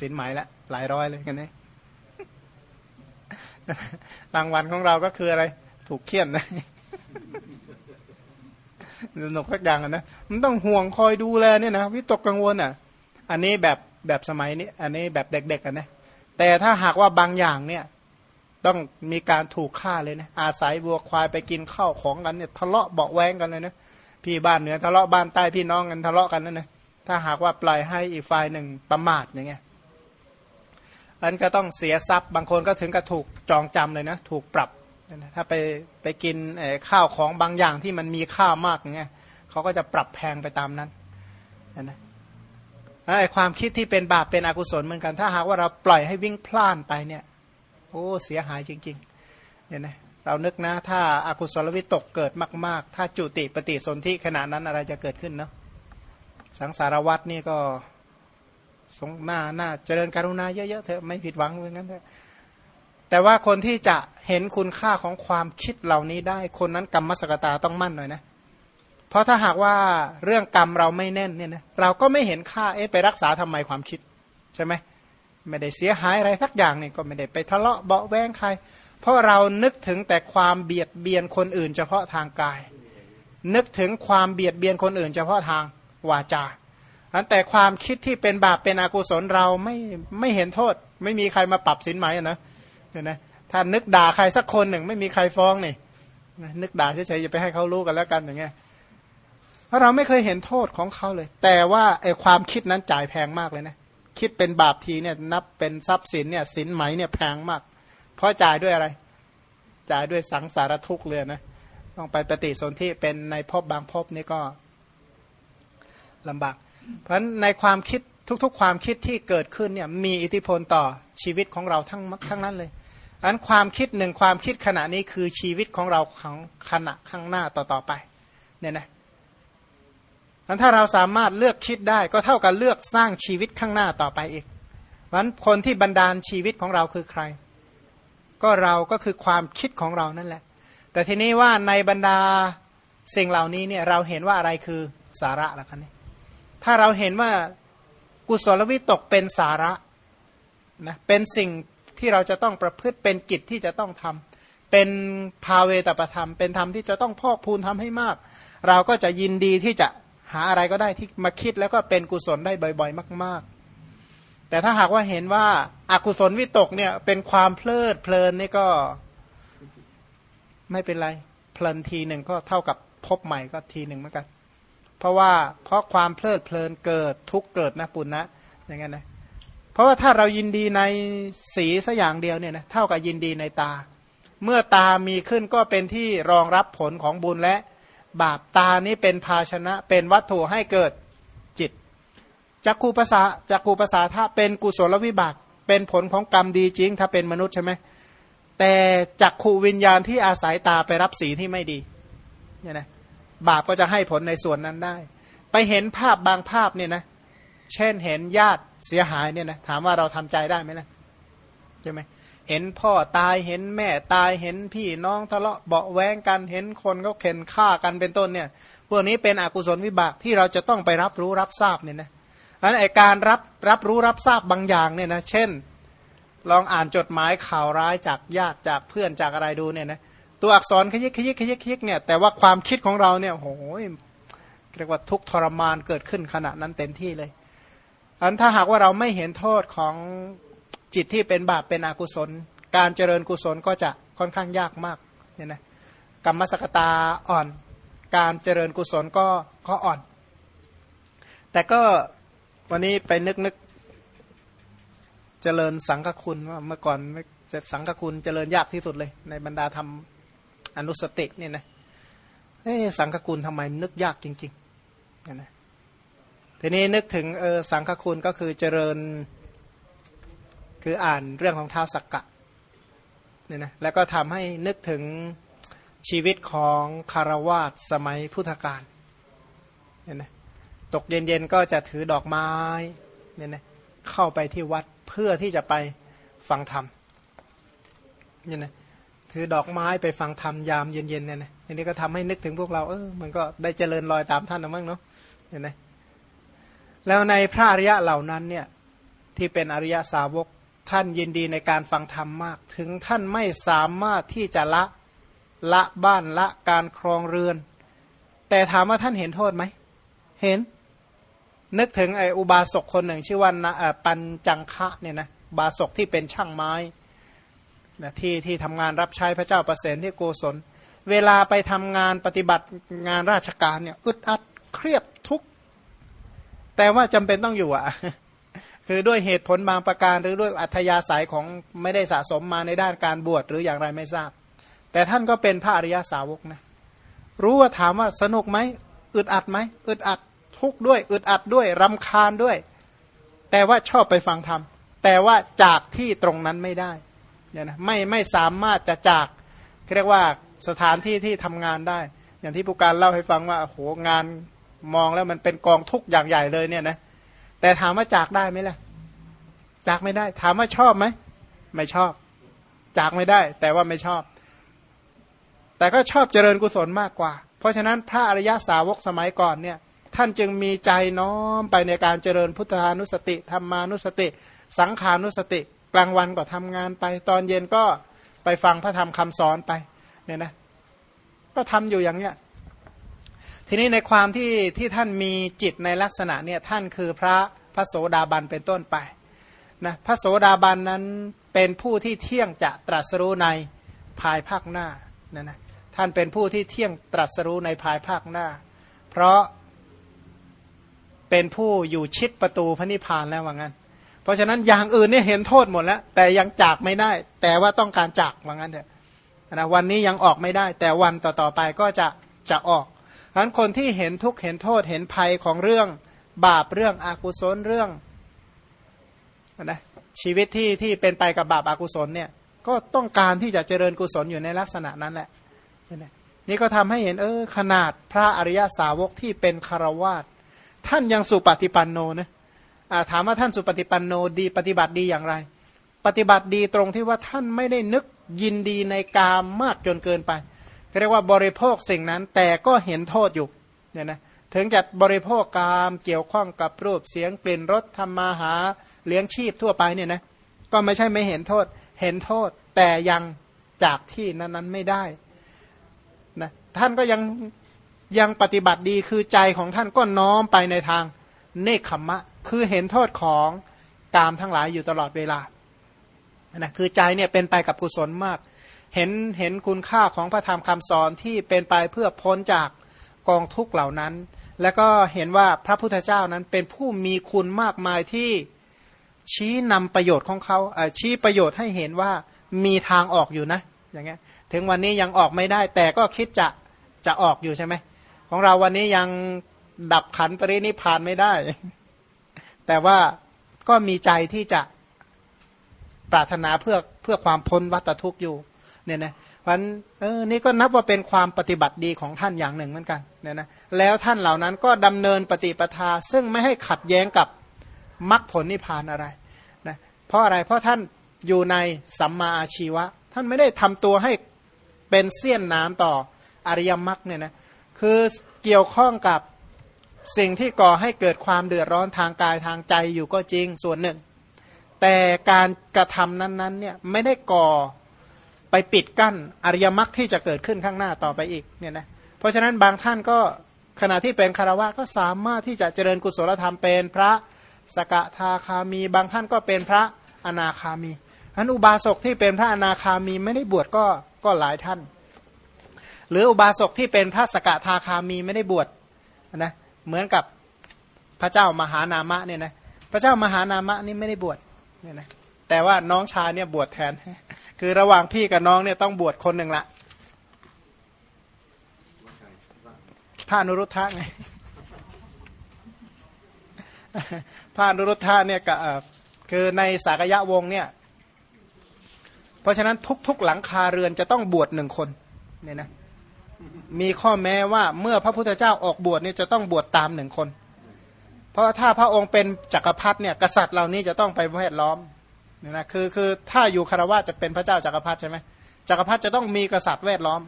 สินหมายละหลายร้อยเลยกันนี่รางวัลของเราก็คืออะไร ถูกเคี่ยนนะสนุกสักอย่างนะมันต้องห่วงคอยดูแลเนี่ยนะวิตกกังวลอะ อันนี้แบบแบบสมัยนี้ อันนี้แบบเด็กๆกันนะแต่ถ้าหากว่าบางอย่างเนี่ย ต้องมีการถูกฆ่าเลยนะอาศัยวัวควายไปกินข้าวของกันเนี่ยทะเลาะเบาแวงกันเลยนะพี่บ้านเหนือทะเลาะบ้านใต้พี่น้องกันทะเลาะกันนั่นนะถ้าหากว่าปล่อยให้อีกฝ่ายหนึ่งประมาทอย่างเงี้ยอันก็ต้องเสียทรัพย์บางคนก็ถึงกับถูกจองจำเลยนะถูกปรับถ้าไปไปกินข้าวของบางอย่างที่มันมีค่ามากอย่างเงี้ยเขาก็จะปรับแพงไปตามนั้นนะไอความคิดที่เป็นบาปเป็นอกุศลเหมือนกัน ถ้าหากว่าเราปล่อยให้วิ่งพล่านไปเนี่ย โอ้เสียหายจริงๆเนี่ยนะเรานึกนะ ถ้าอากุศลวิตกเกิดมาก ๆ ถ้าจุติปฏิสนธิขณะนั้นอะไรจะเกิดขึ้นเนาะสังสารวัตนี่ก็สงหน้าหน้าเจริญกรุณาเยอะๆเถอะไม่ผิดหวังเหมือนกันเถอะแต่ว่าคนที่จะเห็นคุณค่าของความคิดเหล่านี้ได้ คนนั้นกรรมสกตาต้องมั่นหน่อยนะ เพราะถ้าหากว่าเรื่องกรรมเราไม่แน่นเนี่ยนะเราก็ไม่เห็นค่าเอ๊ะไปรักษาทำไมความคิดใช่ไหม ไม่ได้เสียหายอะไรสักอย่างนี่ก็ไม่ได้ไปทะเลาะเบาแวงใคร เพราะเรานึกถึงแต่ความเบียดเบียนคนอื่น เฉพาะทางกาย นึกถึงความเบียดเบียนคนอื่น เฉพาะทางวาจาอันแต่ความคิดที่เป็นบาปเป็นอกุศลเราไม่ไม่เห็นโทษ ไม่มีใครมาปรับสินไหมนะเนี่ยนะถ้านึกด่าใครสักคนหนึ่ง ไม่มีใครฟ้องนี่นึกด่าเฉยๆอย่าไปให้เขารู้กันแล้วกันอย่างเงี้ยเพราะเราไม่เคยเห็นโทษของเขาเลย แต่ว่าไอความคิดนั้นจ่ายแพงมากเลยนะ คิดเป็นบาปทีเนี่ยนับเป็นทรัพย์สินเนี่ยสินไหมเนี่ยแพงมาก เพราะจ่ายด้วยอะไร จ่ายด้วยสังสารทุกข์เลยนะต้องไปปฏิสนธิเป็นในภพบางภพนี่ก็ลำบาก เพราะฉะนั้นในความคิดทุกๆ ความคิดที่เกิดขึ้นเนี่ยมีอิทธิพลต่อชีวิตของเราทั้งทั้งนั้นเลยอันความคิดหนึ่งความคิดขณะนี้คือชีวิตของเราของขณะข้างหน้าต่อๆไปเนี่ยนะ อันถ้าเราสามารถเลือกคิดได้ก็เท่ากับเลือกสร้างชีวิตข้างหน้าต่อไปอีกเพราะนั้นคนที่บันดาลชีวิตของเราคือใคร ก็เราก็คือความคิดของเรานั่นแหละ แต่ทีนี้ว่าในบรรดาสิ่งเหล่านี้เนี่ยเราเห็นว่าอะไรคือสาระละคะนี่ถ้าเราเห็นว่ากุศลวิตกเป็นสาระนะเป็นสิ่งที่เราจะต้องประพฤติเป็นกิจที่จะต้องทำเป็นภาเวตประธรรม เป็นธรรมที่จะต้องพอกพูนทำให้มาก เราก็จะยินดีที่จะ หาอะไรก็ได้ที่มาคิดแล้วก็เป็นกุศลได้บ่อยๆ มาก ๆ แต่ถ้าหากว่าเห็นว่าอากุศลวิตกเนี่ยเป็นความเพลิดเพลินนี่ก็ไม่เป็นไร เพลินทีหนึ่งก็เท่ากับพบใหม่ก็ทีหนึ่งเหมือนกัน เพราะว่าเพราะความเพลิดเพลินเกิดทุกเกิดนะปุณนะอย่างนั้นนะเพราะว่าถ้าเรายินดีในสีสัอย่างเดียวเนี่ยนะเท่ากับยินดีในตา เมื่อตามีขึ้นก็เป็นที่รองรับผลของบุญและ บาปตานี้เป็นภาชนะเป็นวัตถุให้เกิดจิตจักคูภาษาจักคูภาษาถ้าเป็นกุศลวิบากเป็นผลของกรรมดีจริง ถ้าเป็นมนุษย์ใช่ไหมแต่จักขูวิญญาณที่อาศัยตาไปรับสีที่ไม่ดีเนี่ยนะบาปก็จะให้ผลในส่วนนั้นได้ ไปเห็นภาพบางภาพเนี่ยนะเช่นเห็นญาติเสียหายเนี่ยนะถามว่าเราทำใจได้ไหมล่ะใช่ไหม เห็นพ่อตายเห็นแม่ตายเห็นพี่น้องทะเลาะเบาแวงกันเห็นคนเขาเข็นฆ่ากันเป็นต้นเนี่ยพวกนี้เป็นอกุศลวิบากที่เราจะต้องไปรับรู้รับทราบเนี่ยนะอันไอการรับรับรู้รับทราบบางอย่างเนี่ยนะเช่น ลองอ่านจดหมายข่าวร้ายจากญาติจากเพื่อนจากอะไรดูเนี่ยนะตัวอักษรขยิกขยิกขยิกขยิกเนี่ยแต่ว่าความคิดของเราเนี่ยโอ้ยเรียกว่าทุกทรมานเกิดขึ้นขณะนั้นเต็มที่เลยอันถ้าหากว่าเราไม่เห็นโทษของ จิตที่เป็นบาปเป็นอกุศล การเจริญกุศลก็จะค่อนข้างยากมากเนี่ยนะกรรมสกตาอ่อน การเจริญกุศลก็ก็อ่อน แต่ก็วันนี้ไปนึกนึกเจริญสังฆคุณว่าเมื่อก่อนจะสังฆคุณเจริญยากที่สุดเลย ในบรรดาทำอนุสติเนี่ยนะเอสังฆคุณทำไมนึกยากจริงๆเนี่ยนะทีนี้นึกถึงเออสังฆคุณก็คือเจริญ คืออ่านเรื่องของท้าวสักกะเนี่ยนะแล้วก็ทำให้นึกถึงชีวิตของคารวาสสมัยพุทธกาลเนี่ยนะตกเย็นๆ ก็จะถือดอกไม้เนี่ยนะเข้าไปที่วัดเพื่อที่จะไปฟังธรรมเนี่ยนะถือดอกไม้ไปฟังธรรมยามเย็นๆเนี่ยนะอันนี้ก็ทำให้นึกถึงพวกเราเออมันก็ได้เจริญรอยตามท่านนะมั้งเนาะเห็นไหมแล้วในพระอริยะเหล่านั้นเนี่ยที่เป็นอริยสาวก ท่านยินดีในการฟังธรรมมาก ถึงท่านไม่สามารถที่จะละละบ้านละการครองเรือน แต่ถามว่าท่านเห็นโทษไหม เห็น นึกถึงไอ้อุบาสกคนหนึ่งชื่อว่าปัญจังคะเนี่ยนะบาศกที่เป็นช่างไม้นะที่ที่ทำงานรับใช้พระเจ้าประเสนที่โกศล เวลาไปทำงานปฏิบัติงานราชการเนี่ยอึดอัดเครียดทุกแต่ว่าจำเป็นต้องอยู่อะ คือด้วยเหตุผลบางประการหรือด้วยอัธยาศัยของไม่ได้สะสมมาในด้านการบวชหรืออย่างไรไม่ทราบ แต่ท่านก็เป็นพระอริยสาวกนะรู้ว่าถามว่าสนุกไหมอึดอัดไหมอึดอัดทุกด้วยอึดอัดด้วยรำคาญด้วย แต่ว่าชอบไปฟังธรรมแต่ว่าจากที่ตรงนั้นไม่ได้เนี่ยนะไม่ไม่สามารถจะจากเรียกว่าสถานที่ที่ทำงานได้ อย่างที่ผู้การเล่าให้ฟังว่าโหงานมองแล้วมันเป็นกองทุกอย่างใหญ่เลยเนี่ยนะ แต่ถามว่าจากได้ไหมล่ะ จากไม่ได้ ถามว่าชอบไหม ไม่ชอบ จากไม่ได้ แต่ว่าไม่ชอบ แต่ก็ชอบเจริญกุศลมากกว่า เพราะฉะนั้นพระอริยาสาวกสมัยก่อนเนี่ย ท่านจึงมีใจน้อมไปในการเจริญพุทธานุสติธรรมานุสติ สังขานุสติ กลางวันก็ทำงานไป ตอนเย็นก็ไปฟังพระธรรมคำสอนไป เนี่ยนะ ก็ทำอยู่อย่างเนี้ย ทีนี้ในความที่ที่ท่านมีจิตในลักษณะเนี่ยท่านคือพระพระโสดาบันเป็นต้นไปนะพระโสดาบันนั้นเป็นผู้ที่เที่ยงจะตรัสรู้ในภายภาคหน้านะนะท่านเป็นผู้ที่เที่ยงตรัสรู้ในภายภาคหน้า เพราะเป็นผู้อยู่ชิดประตูพระนิพพานแล้วว่างั้น เพราะฉะนั้นอย่างอื่นเนี่ยเห็นโทษหมดแล้ว แต่ยังจากไม่ได้ แต่ว่าต้องการจากว่างั้นเถอะนะวันนี้ยังออกไม่ได้ แต่วันต่อๆไปก็จะจะออก ฉะนั้นคนที่เห็นทุกข์เห็นโทษเห็นภัยของเรื่องบาปเรื่องอกุศลเรื่องนะชีวิตที่ที่เป็นไปกับบาปอากุศลเนี่ยก็ต้องการที่จะเจริญกุศลอยู่ในลักษณะนั้นแหละนี่ก็ทำให้เห็นเออขนาดพระอริยสาวกที่เป็นคารวาสท่านยังสุปฏิปันโนนะถามว่าท่านสุปฏิปันโนดีปฏิบัติดีอย่างไร ปฏิบัติดีตรงที่ว่าท่านไม่ได้นึกยินดีในกามมากจนเกินไป เรียกว่าบริโภคสิ่งนั้นแต่ก็เห็นโทษอยู่เนี่ยนะถึงจะบริโภคกามเกี่ยวข้องกับรูปเสียงกลิ่นรสทำมาหาเลี้ยงชีพทั่วไปเนี่ยนะก็ไม่ใช่ไม่เห็นโทษ เห็นโทษแต่ยังจากที่นั้นๆไม่ได้นะท่านก็ยังยังปฏิบัติดีคือใจของท่านก็น้อมไปในทางเนคขมมะ คือเห็นโทษของกามทั้งหลายอยู่ตลอดเวลานะคือใจเนี่ยเป็นไปกับกุศลมาก เห็นเห็นคุณค่าของพระธรรมคำสอนที่เป็นไปเพื่อพ้นจากกองทุกข์เหล่านั้น แล้วก็เห็นว่าพระพุทธเจ้านั้นเป็นผู้มีคุณมากมายที่ชี้นำประโยชน์ของเขาชี้ประโยชน์ให้เห็นว่ามีทางออกอยู่นะอย่างเงี้ยถึงวันนี้ยังออกไม่ได้ แต่ก็คิดจะจะออกอยู่ใช่ไหมของเราวันนี้ยังดับขันปรินิพานไม่ได้ แต่ว่าก็มีใจที่จะปรารถนาเพื่อเพื่อความพ้นวัตทุกข์อยู่ เนี่ยนะเพราะเออนี่ก็นับว่าเป็นความปฏิบัติดีของท่านอย่างหนึ่งเหมือนกันเนี่ยนะแล้วท่านเหล่านั้นก็ดำเนินปฏิปทา ซึ่งไม่ให้ขัดแย้งกับมรรคผลนิพพานอะไรนะเพราะอะไรเพราะท่านอยู่ในสัมมาอาชีวะ ท่านไม่ได้ทำตัวให้เป็นเสี้ยนน้ำต่ออริยมรรคเนี่ยนะคือเกี่ยวข้องกับสิ่งที่ก่อให้เกิดความเดือดร้อนทางกายทางใจอยู่ก็จริงส่วนหนึ่ง แต่การกระทำนั้นๆเนี่ยไม่ได้ก่อ ไปปิดกั้นอริยมรรคที่จะเกิดขึ้นข้างหน้าต่อไปอีกเนี่ยนะเพราะฉะนั้นบางท่านก็ขณะที่เป็นคารวะก็สามารถที่จะเจริญกุศลธรรมเป็นพระสกทาคามี บางท่านก็เป็นพระอนาคามีอันอุบาสกที่เป็นพระอนาคามีไม่ได้บวชก็ก็หลายท่าน หรืออุบาสกที่เป็นพระสกทาคามีไม่ได้บวชนะเหมือนกับพระเจ้ามหานามะเนี่ยนะพระเจ้ามหานามะนี่ไม่ได้บวชเนี่ยนะแต่ว่าน้องชายเนี่ยบวชแทน คือระหว่างพี่กับน้องเนี่ยต้องบวชคนหนึ่งละพระนุรุทธะไงพระนุรุทธะเนี่ยกคือในสากยะวงเนี่ย เพราะฉะนั้นทุกๆหลังคาเรือนจะต้องบวชหนึ่งคนเนี่ยนะมีข้อแม้ว่าเมื่อพระพุทธเจ้าออกบวชเนี่ยจะต้องบวชตามหนึ่งคน เพราะถ้าพระองค์เป็นจักรพรรดิเนี่ยกษัตริย์เหล่านี้จะต้องไปแวดล้อม เนี่ยนะคือคือถ้าอยู่คารวะจะเป็นพระเจ้าจักรพรรดิใช่ไหมจักรพรรดิจะต้องมีกษัตริย์แวดล้อม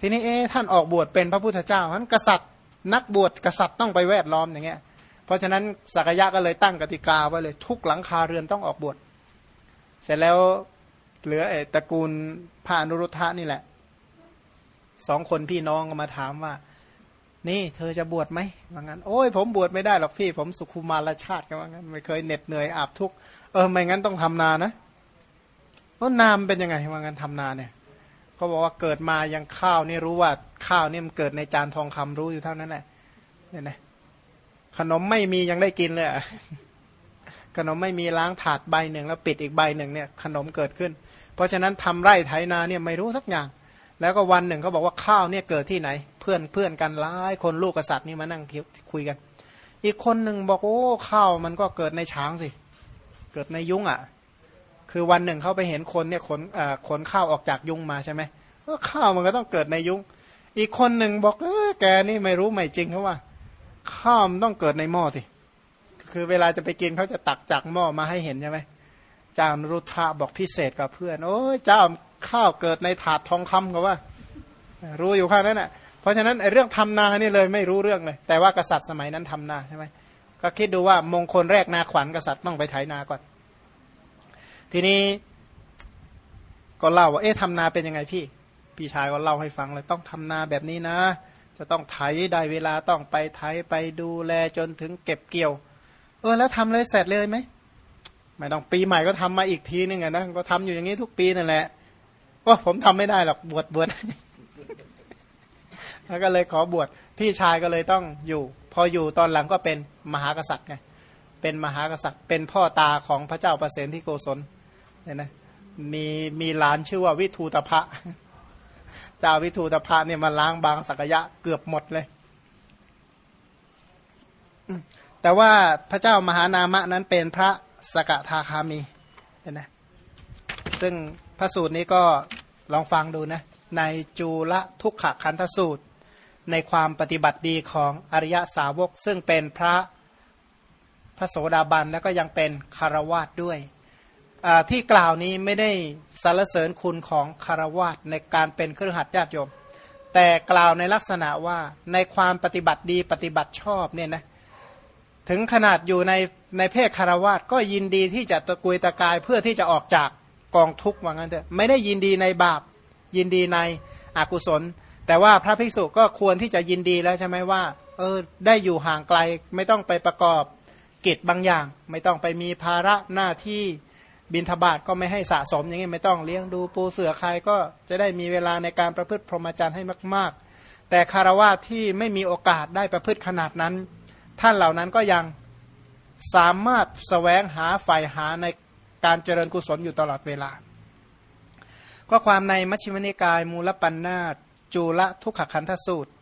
ทีนี้เอ๊ท่านออกบวชเป็นพระพุทธเจ้าฉะนั้นกษัตริย์นักบวชกษัตริย์ต้องไปแวดล้อมอย่างเงี้ย เพราะฉะนั้นสักยะก็เลยตั้งกติกาไว้เลยทุกหลังคาเรือนต้องออกบวชเสร็จแล้วเหลือไอ้ตระกูลพระอนุรุทธะนี่แหละสองคนพี่น้องก็มาถามว่า นี่เธอจะบวชไหมว่างั้น โอ้ยผมบวชไม่ได้หรอกพี่ ผมสุขุมารชาติกันว่างั้น ไม่เคยเหน็ดเหนื่อยอาบทุก เออไม่งั้นต้องทำนานะเพราะนามเป็นยังไงว่างั้นทำนาเนี่ยเขาบอกว่าเกิดมายังข้าวนี่รู้ว่าข้าวนี่มันเกิดในจานทองคำรู้อยู่เท่านั้นแหละเนี่ยนะขนมไม่มียังได้กินเลยขนมไม่มีล้างถาดใบหนึ่งแล้วปิดอีกใบหนึ่งเนี่ยขนมเกิดขึ้น เพราะฉะนั้นทำไร่ไถนาเนี่ยไม่รู้สักอย่าง แล้วก็วันหนึ่งเขาบอกว่าข้าวเนี่ยเกิดที่ไหน เพื่อนเพื่อนกันหลายคนลูกกษัตริย์นี่มานั่งคุยกัน อีกคนหนึ่งบอกโอ้ข้าวมันก็เกิดในช้างสิ เกิดในยุ้งอะ คือวันหนึ่งเขาไปเห็นคนเนี่ยขนขนข้าวออกจากยุ้งมาใช่ไหมก็ข้าวมันก็ต้องเกิดในยุ้ง อีกคนหนึ่งบอกเออแกนี่ไม่รู้ไม่จริงเขาว่า ข้าวมันต้องเกิดในหม้อสิคือเวลาจะไปกินเขาจะตักจากหม้อมาให้เห็นใช่ไหมจามรุธะบอกพิเศษกับเพื่อน โอ้ยเจ้าข้าวเกิดในถาดทองคำก็ว่า รู้อยู่ข้างนั้นแหะเพราะฉะนั้นไอ้เรื่องทำนานี่เลยไม่รู้เรื่องเลย แต่ว่ากษัตริย์สมัยนั้นทำนาใช่ไหม ก็คิดดูว่ามงคลแรกนาขวัญกษัตริย์ต้องไปไถนาก่อน ทีนี้ก็เล่าว่าเอ๊ะทำนาเป็นยังไงพี่ พี่ชายก็เล่าให้ฟังเลยต้องทำนาแบบนี้นะ จะต้องไถได้เวลาต้องไปไถไปดูแลจนถึงเก็บเกี่ยว เออแล้วทำเลยเสร็จเลยไหมไม่ต้องปีใหม่ก็ทำมาอีกทีนึงอะนะก็ทำอยู่อย่างนี้ทุกปีนั่นแหละว่าผมทำไม่ได้หรอกบวชบวชแล้วก็เลยขอบวชพี่ชายก็เลยต้องอยู่ พออยู่ตอนหลังก็เป็นมหากษัตริย์ไงเป็นมหากษัตริย์ เป็นพ่อตาของพระเจ้าประเสนที่โกศลเนี่ยนะมีมีหลานชื่อว่าวิทูตภะเจ้าวิทูตภะเนี่ยมาล้างบางสักยะเกือบหมดเลย แต่ว่าพระเจ้ามหานามะนั้นเป็นพระสกทาคามีเห็นไหมซึ่งพระสูตรนี้ก็ลองฟังดูนะในจูละทุกขคันธสูตร ในความปฏิบัติดีของอริยสาวก ซึ่งเป็นพระพระโสดาบันแล้วก็ยังเป็นคารวาสด้วย ที่กล่าวนี้ไม่ได้สรรเสริญคุณของคารวาสในการเป็นเครือขัดญาติโยม แต่กล่าวในลักษณะว่าในความปฏิบัติดีปฏิบัติชอบเนี่ยนะถึงขนาดอยู่ในในเพศคารวาสก็ยินดีที่จะตะกุยตะกายเพื่อที่จะออกจากกองทุกข์ว่างั้นเถอะไม่ได้ยินดีในบาปยินดีในอกุศล แต่ว่าพระภิกษุก็ควรที่จะยินดีแล้วใช่ไหมว่า เออได้อยู่ห่างไกลไม่ต้องไปประกอบกิจบางอย่าง ไม่ต้องไปมีภาระหน้าที่บินทบาทก็ไม่ให้สะสมอย่างนี้ไม่ต้องเลี้ยงดูปูเสือใครก็จะได้มีเวลาในการประพฤติพรหมจรรย์ให้มาก ๆ แต่คารวะที่ไม่มีโอกาสได้ประพฤติขนาดนั้น ท่านเหล่านั้นก็ยังสามารถสแสวงหาฝ่ายหาในการเจริญกุศลอยู่ตลอดเวลา ก็ความในมัชฌิมนิกายมูลปัญนา จูละทุกขคันธสูตร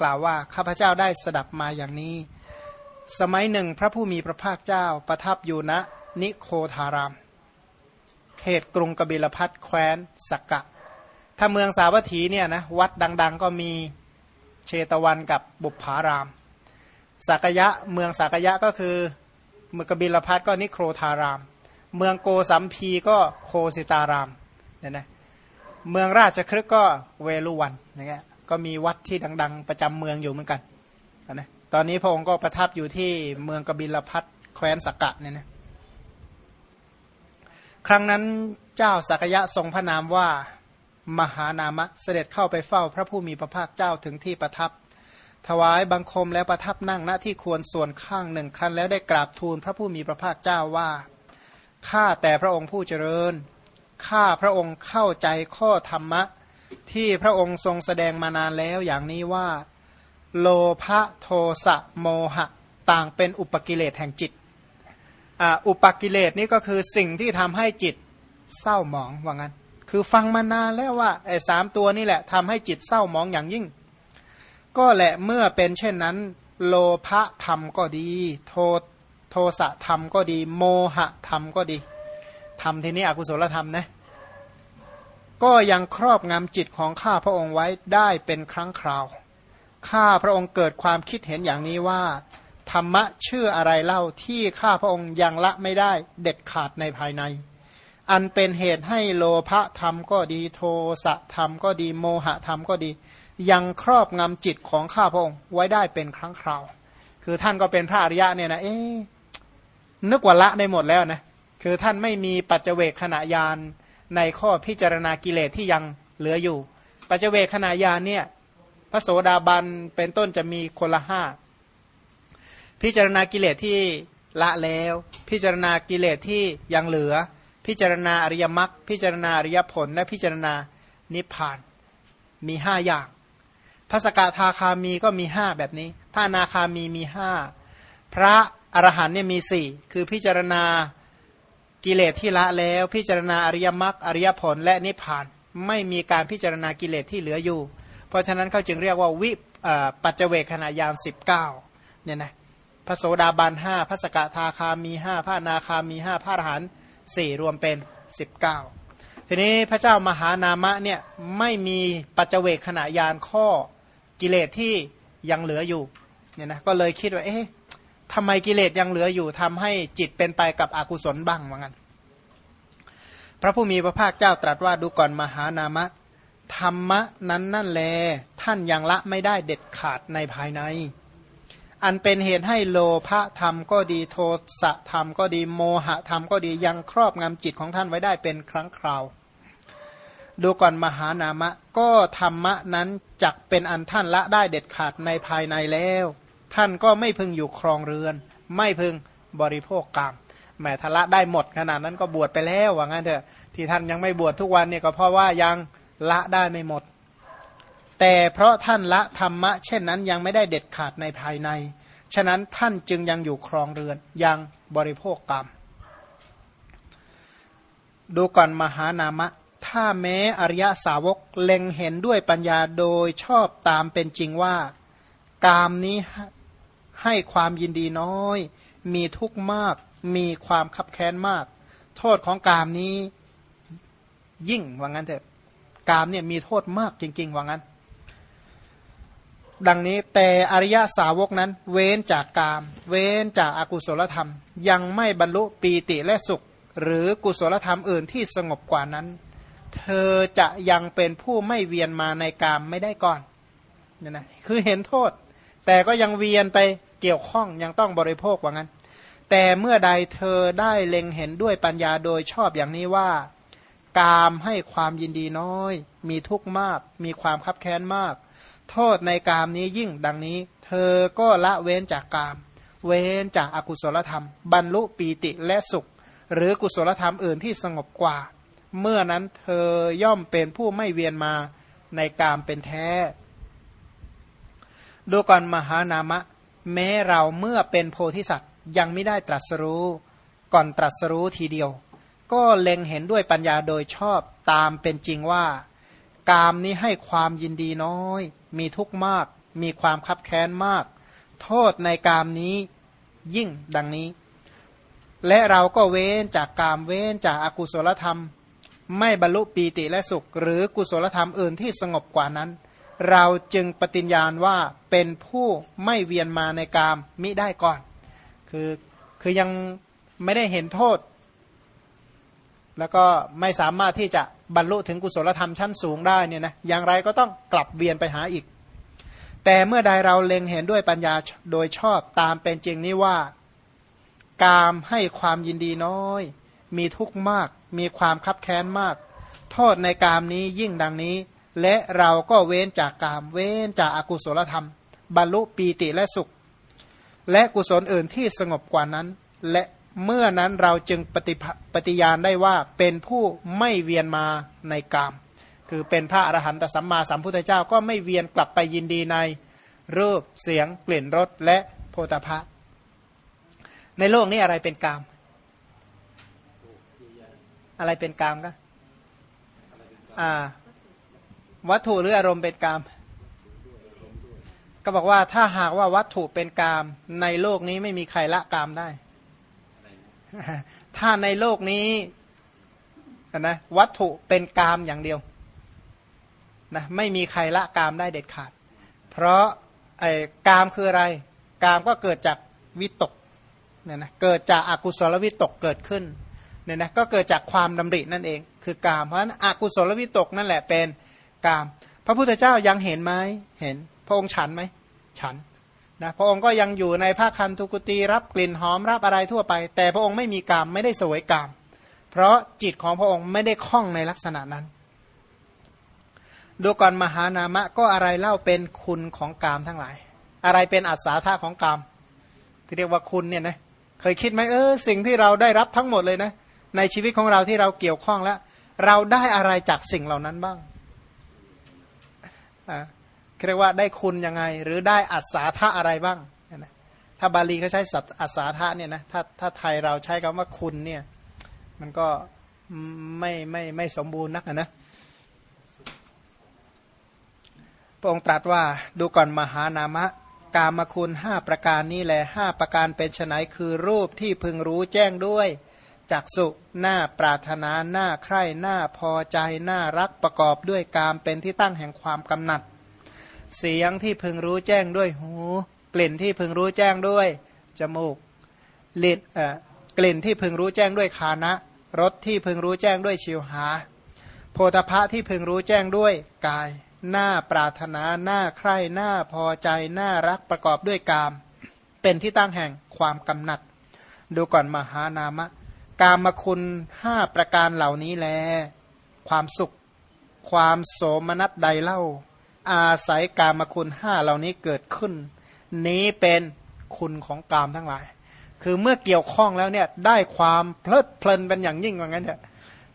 กล่าวว่าข้าพเจ้าได้สดับมาอย่างนี้ สมัยหนึ่งพระผู้มีพระภาคเจ้าประทับอยู่ณนิโคธาราม เขตกรุงกบิลพัทแคว้นสักกะ ถ้าเมืองสาวัตถีเนี่ยนะวัดดัง ๆ ก็มีเชตวันกับบุพาราม สักยะเมืองสักยะก็คือเมืองกบิลพัทก็นิโครธาราม เมืองโกสัมพีก็โคสิตารามเนี่ยนะ เมืองราชครึกก็เวลุวันนะครก็มีวัดที่ดัง ๆ ประจำเมืองอยู่เหมือนกันนะตอนนี้พระองค์ก็ประทับอยู่ที่เมืองกบิลพัทแคว้นสักกะเนี่ยนะครั้งนั้นเจ้าสักยะทรงพระนามว่ามหานามะเสด็จเข้าไปเฝ้าพระผู้มีพระภาคเจ้าถึงที่ประทับ ถวายบังคมแล้วประทับนั่งณที่ควรส่วนข้างหนึ่งครั้นแล้วได้กราบทูลพระผู้มีพระภาคเจ้าว่าข้าแต่พระองค์ผู้เจริญ ข้าพระองค์เข้าใจข้อธรรมะ ที่พระองค์ทรงแสดงมานานแล้วอย่างนี้ว่า โลภะโทสะโมหะ ต่างเป็นอุปกิเลสแห่งจิตอุปกิเลสนี่ก็คือสิ่งที่ทำให้จิตเศร้าหมองว่างั้น คือฟังมานานแล้วว่าไอ้สามตัวนี่แหละทำให้จิตเศร้าหมองอย่างยิ่ง ก็แหละเมื่อเป็นเช่นนั้น โลภะธรรมก็ดี โทโทสะธรรมก็ดี โมหะธรรมก็ดี ธรรมทีนี้อกุศลธรรมนะก็ยังครอบงำจิตของข้าพระองค์ไว้ได้เป็นครั้งคราว ข้าพระองค์เกิดความคิดเห็นอย่างนี้ว่า ธรรมะชื่ออะไรเล่าที่ข้าพระองค์ยังละไม่ได้เด็ดขาดในภายใน อันเป็นเหตุให้โลภะธรรมก็ดีโทสะธรรมก็ดีโมหะธรรมก็ดี ยังครอบงำจิตของข้าพระองค์ไว้ได้เป็นครั้งคราว คือท่านก็เป็นพระอริยะเนี่ยนะเอ๊นึกว่าละได้หมดแล้วนะ คือท่านไม่มีปัจเจเวกขณะยานในข้อพิจารณากิเลสที่ยังเหลืออยู่ ปัจเจเวกขณะยานเนี่ยพระโสดาบันเป็นต้นจะมีคนละห้าพิจารณากิเลสที่ละแล้ว พิจารณากิเลสที่ยังเหลือ พิจารณาอริยมรรคพิจารณาอริยผล และพิจารณานิพพานมีห้าอย่างพระสกทาคามีก็มีห้าแบบนี้พระนาคามีมีห้าพระอรหันเนี่ยมีสี่คือพิจารณา กิเลสที่ละแล้วพิจารณาอริยมรรคอริยผลและนิพพานไม่มีการพิจารณากิเลสที่เหลืออยู่ เพราะฉะนั้นเขาจึงเรียกว่าวิปัจเจเวขณะยานสิบเก้าเนี่ยนะพระโสดาบันห้าพระสกทาคามีห้าพระนาคามีห้าพระอรหันต์สี่รวมเป็นสิบเก้าทีนี้พระเจ้ามหานามะเนี่ยไม่มีปัจเจเวกขณะยานข้อกิเลสที่ยังเหลืออยู่เนี่ยนะก็เลยคิดว่าเอ๊ะ ทำไมกิเลสยังเหลืออยู่ทำให้จิตเป็นไปกับอกุศลบ้างว่างั้น พระผู้มีพระภาคเจ้าตรัสว่าดูก่อนมหานามะธรรมะนั้นนั่นแล ท่านยังละไม่ได้เด็ดขาดในภายใน อันเป็นเหตุให้โลภะธรรมก็ดีโทสะธรรมก็ดีโมหะธรรมก็ดียังครอบงำจิตของท่านไว้ได้เป็นครั้งคราวดูก่อนมหานามะก็ธรรมะนั้นจักเป็นอันท่านละได้เด็ดขาดในภายในแล้ว ท่านก็ไม่พึงอยู่ครองเรือน ไม่พึงบริโภคกรรมแม้ทละได้หมดขนาดนั้นก็บวชไปแล้วว่างั้นเถอะที่ท่านยังไม่บวชทุกวันเนี่ยก็เพราะว่ายังละได้ไม่หมด แต่เพราะท่านละธรรมะ เช่นนั้นยังไม่ได้เด็ดขาดในภายใน ฉะนั้นท่านจึงยังอยู่ครองเรือนยังบริโภคกรรมดูก่อนมหานามะ ถ้าแม้อริยสาวกเล็งเห็นด้วยปัญญาโดยชอบตามเป็นจริงว่ากามนี้ ให้ความยินดีน้อย มีทุกข์มาก มีความคับแค้นมาก โทษของกามนี้ยิ่งว่างั้นเถอะกามเนี่ยมีโทษมากจริง ๆ ว่างั้น ดังนี้แต่อริยสาวกนั้น เว้นจากกาม เว้นจากอากุศลธรรม ยังไม่บรรลุปีติและสุข หรือกุศลธรรมอื่นที่สงบกว่านั้น เธอจะยังเป็นผู้ไม่เวียนมาในกามไม่ได้ก่อนเนี่ยนะคือเห็นโทษ แต่ก็ยังเวียนไป เกี่ยวข้องยังต้องบริโภคว่างั้น แต่เมื่อใดเธอได้เล็งเห็นด้วยปัญญาโดยชอบอย่างนี้ว่า กามให้ความยินดีน้อย มีทุกข์มาก มีความคับแค้นมาก โทษในกามนี้ยิ่งดังนี้ เธอก็ละเว้นจากกาม เว้นจากอากุศลธรรม บรรลุปีติและสุข หรือกุศลธรรมอื่นที่สงบกว่า เมื่อนั้นเธอย่อมเป็นผู้ไม่เวียนมาในกามเป็นแท้ ดูก่อนมหานามะ แม้เราเมื่อเป็นโพธิสัตว์ยังไม่ได้ตรัสรู้ ก่อนตรัสรู้ทีเดียว ก็เล็งเห็นด้วยปัญญาโดยชอบตามเป็นจริงว่า กามนี้ให้ความยินดีน้อย มีทุกข์มาก มีความคับแค้นมาก โทษในกามนี้ยิ่งดังนี้ และเราก็เว้นจากกามเว้นจากอากุศลธรรม ไม่บรรลุปีติและสุข หรือกุศลธรรมอื่นที่สงบกว่านั้น เราจึงปฏิญญาณว่าเป็นผู้ไม่เวียนมาในกามมิได้ก่อน คือคือยังไม่ได้เห็นโทษ แล้วก็ไม่สามารถที่จะบรรลุถึงกุศลธรรมชั้นสูงได้เนี่ยนะอย่างไรก็ต้องกลับเวียนไปหาอีก แต่เมื่อใดเราเล็งเห็นด้วยปัญญาโดยชอบตามเป็นจริงนี้ว่า กามให้ความยินดีน้อย มีทุกข์มาก มีความคับแค้นมาก โทษในกามนี้ยิ่งดังนี้ และเราก็เว้นจากกามเว้นจากอากุศลธรรม บรรลุปีติและสุข และกุศลอื่นที่สงบกว่านั้น และเมื่อนั้นเราจึงปฏิปฏญาณได้ว่าเป็นผู้ไม่เวียนมาในกาม คือเป็นพระอรหันตสัมมาสัมพุทธเจ้าก็ไม่เวียนกลับไปยินดีในรูปเสียงกลิ่นรสและโพธพะในโลกนี้อะไรเป็นกาม อะไรเป็นกามก็อ่า วัตถุหรืออารมณ์เป็นกาม ก็บอกว่าถ้าหากว่าวัตถุเป็นกาม ในโลกนี้ไม่มีใครละกามได้ ถ้าในโลกนี้นะวัตถุเป็นกามอย่างเดียวนะไม่มีใครละกามได้เด็ดขาด เพราะไอ้กามคืออะไร กามก็เกิดจากวิตกเนี่ยนะเกิดจากอากุศลวิตกเกิดขึ้นเนี่ยนะก็เกิดจากความดำรินั่นเอง คือกามเพราะฉะนั้นอกุศลวิตกนั่นแหละเป็น กาม พระพุทธเจ้ายังเห็นไหมเห็น พระองค์ฉันไหมฉันนะพระองค์ก็ยังอยู่ในภาคคันทุกุตีรับกลิ่นหอมรับอะไรทั่วไป แต่พระองค์ไม่มีกามไม่ได้สวยกาม เพราะจิตของพระองค์ไม่ได้คล้องในลักษณะนั้น ดูก่อนมหานามะก็อะไรเล่าเป็นคุณของกามทั้งหลาย อะไรเป็นอัศาธาของกาม ที่เรียกว่าคุณเนี่ยนะเคยคิดไหมเออสิ่งที่เราได้รับทั้งหมดเลยนะ ในชีวิตของเราที่เราเกี่ยวข้องแล้ว เราได้อะไรจากสิ่งเหล่านั้นบ้าง เรียกว่าได้คุณยังไง หรือได้อัศาธาอะไรบ้างนะถ้าบาลีเขาใช้สัตอัศาธาเนี่ยนะถ้าถ้าไทยเราใช้คำว่าคุณเนี่ยมันก็ไม่ไม่ไม่สมบูรณ์นักนะพระองค์ตรัสว่าดูก่อนมหานามะ กามคุณห้าประการนี้แหละห้าประการเป็นไนคือรูปที่พึงรู้แจ้งด้วย จักสุหน้าปรารถนาหน้าใคร่หน้าพอใจหน้ารักประกอบด้วยกามเป็นที่ตั้งแห่งความกำหนัด เสียงที่พึงรู้แจ้งด้วยหู กลิ่นที่พึงรู้แจ้งด้วยจมูกลิ้นเอ่อกลิ่นที่พึงรู้แจ้งด้วยคานะรสที่พึงรู้แจ้งด้วยชิวหา โพธพะที่พึงรู้แจ้งด้วยกาย หน้าปรารถนาหน้าใคร่หน้าพอใจหน้ารักประกอบด้วยกาม เป็นที่ตั้งแห่งความกำหนัด ดูก่อนมหานามะ กามคุณห้าประการเหล่านี้แล ความสุข ความโสมนัสใดเล่า อาศัยกามคุณห้าเหล่านี้เกิดขึ้น นี้เป็นคุณของกามทั้งหลาย คือเมื่อเกี่ยวข้องแล้วเนี่ยได้ความเพลิดเพลินเป็นอย่างยิ่งว่างั้นเถอะ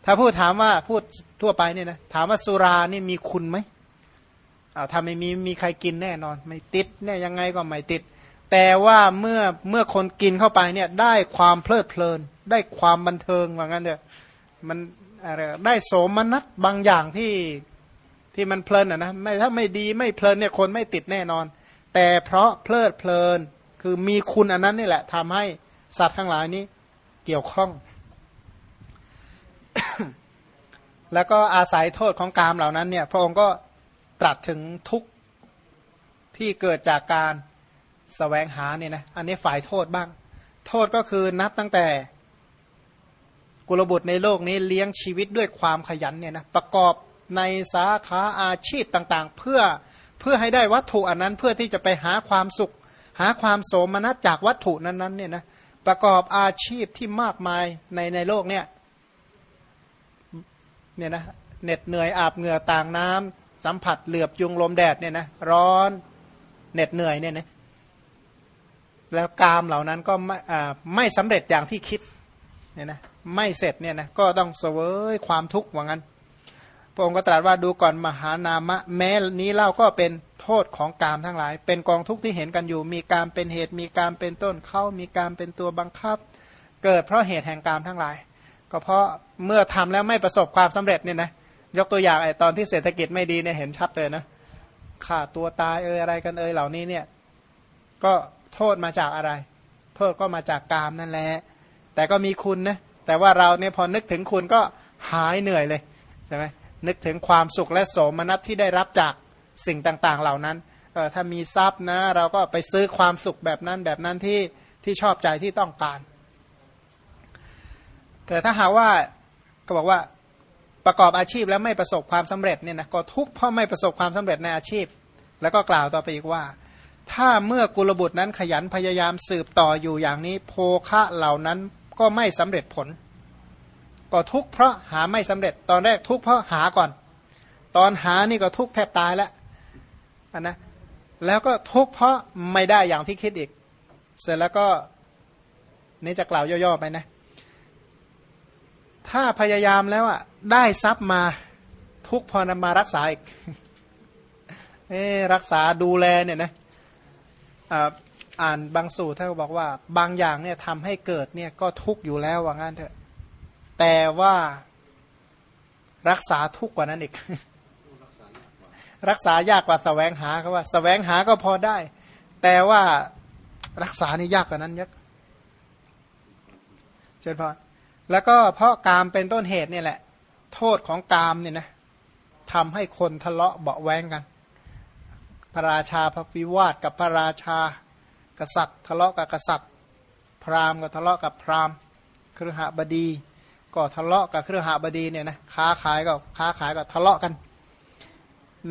ถ้าพูดถามว่าพูดทั่วไปเนี่ยนะถามว่าสุรานี่มีคุณไหมอ้าวถ้าไม่มีมีใครกินแน่นอน ไม่ติดเนี่ยยังไงก็ไม่ติด แต่ว่าเมื่อเมื่อคนกินเข้าไปเนี่ยได้ความเพลิดเพลิน ได้ความบันเทิงว่างั้นเถอะมันอะไรได้โสมนัสบางอย่างที่ที่มันเพลินอะนะไม่ถ้าไม่ดีไม่เพลินเนี่ยคนไม่ติดแน่นอน แต่เพราะเพลิดเพลินคือมีคุณอันนั้นนี่แหละทำให้สัตว์ทั้งหลายนี้เกี่ยวข้อง แล้วก็อาศัยโทษของกามเหล่านั้นเนี่ย พระองค์ก็ตรัสถึงทุกที่เกิดจากการสแสวงหาเนี่ยนะอันนี้ฝ่ายโทษบ้าง โทษก็คือนับตั้งแต่ กุลบุตรในโลกนี้เลี้ยงชีวิตด้วยความขยันเนี่ยนะประกอบในสาขาอาชีพต่างๆ เพื่อเพื่อให้ได้วัตถุอันนั้นเพื่อที่จะไปหาความสุข หาความโสมนัสจากวัตถุนั้นๆเนี่ยนะประกอบอาชีพที่มากมายในในโลกเนี่ยเนี่ยนะเหน็ดเหนื่อยอาบเหงื่อต่างน้ำสัมผัสเหลือบยุงลมแดดเนี่ยนะร้อนเหน็ดเหนื่อยเนี่ยนะแล้วกามเหล่านั้นก็ไม่ไม่สำเร็จอย่างที่คิดเนี่ยนะ ไม่เสร็จเนี่ยนะก็ต้องเสวยความทุกข์ว่างั้น พระองค์ก็ตรัสว่าดูก่อนมหานามะ แม้นี้เล่าก็เป็นโทษของกามทั้งหลาย เป็นกองทุกข์ที่เห็นกันอยู่ มีการเป็นเหตุมีการเป็นต้นเข้ามีการเป็นตัวบังคับ เกิดเพราะเหตุแห่งกามทั้งหลาย ก็เพราะเมื่อทำแล้วไม่ประสบความสำเร็จเนี่ยนะยกตัวอย่างไอ้ตอนที่เศรษฐกิจไม่ดีเนี่ยเห็นชัดเลยนะขาดตัวตายเอออะไรกันเออเหล่านี้เนี่ยก็โทษมาจากอะไร โทษก็มาจากกามนั่นแหละแต่ก็มีคุณนะ แต่ว่าเราเนี่ยพอนึกถึงคุณก็หายเหนื่อยเลยใช่ไหมนึกถึงความสุขและโสมนัสที่ได้รับจากสิ่งต่างๆ เหล่านั้นเออถ้ามีทรัพย์นะ เราก็ไปซื้อความสุขแบบนั้นแบบนั้นที่ที่ชอบใจที่ต้องการ แต่ถ้าหาว่าก็บอกว่าประกอบอาชีพแล้วไม่ประสบความสำเร็จเนี่ยนะก็ทุกข์เพราะไม่ประสบความสำเร็จในอาชีพ แล้วก็กล่าวต่อไปอีกว่า ถ้าเมื่อกุลบุตรนั้นขยันพยายามสืบต่ออยู่อย่างนี้ โภคะเหล่านั้น ก็ไม่สำเร็จผล ก็ทุกเพราะหาไม่สำเร็จ ตอนแรกทุกเพราะหาก่อน ตอนหานี่ก็ทุกแทบตายแล้วนนะแล้วก็ทุกเพราะไม่ได้อย่างที่คิดอีก เสร็จแล้วก็นี่จะกล่าวย่อๆไปนะ ถ้าพยายามแล้วอะได้ทรัพย์มาทุกพอนำมารักษาอีกเอรักษาดูแลเนี่ยนะ อ่านบางสูตรท่านบอกว่า บางอย่างเนี่ยทำให้เกิดเนี่ยก็ทุกอยู่แล้วว่างั้นเถอะ แต่ว่ารักษาทุกกว่านั้นอีก รักษายากกว่าสแสวงหาเขาว่าสแสวงหาก็พอได้ แต่ว่ารักษานี่ยากกว่านั้นเยอะเจนพอแล้วก็เพราะกามเป็นต้นเหตุเนี่ยแหละ โทษของกามเนี่ยนะทำให้คนทะเลาะเบาแวงกัน พระราชาพระวิวาทกับพระราชา กษัตริย์ ทะเลาะกับกษัตริย์ พราหมณ์ก็ทะเลาะกับพราหมณ์เครือหบดี ก็ทะเลาะกับเครือหบดีเนี่ยนะค้าขายก็ค้าขายก็ทะเลาะกัน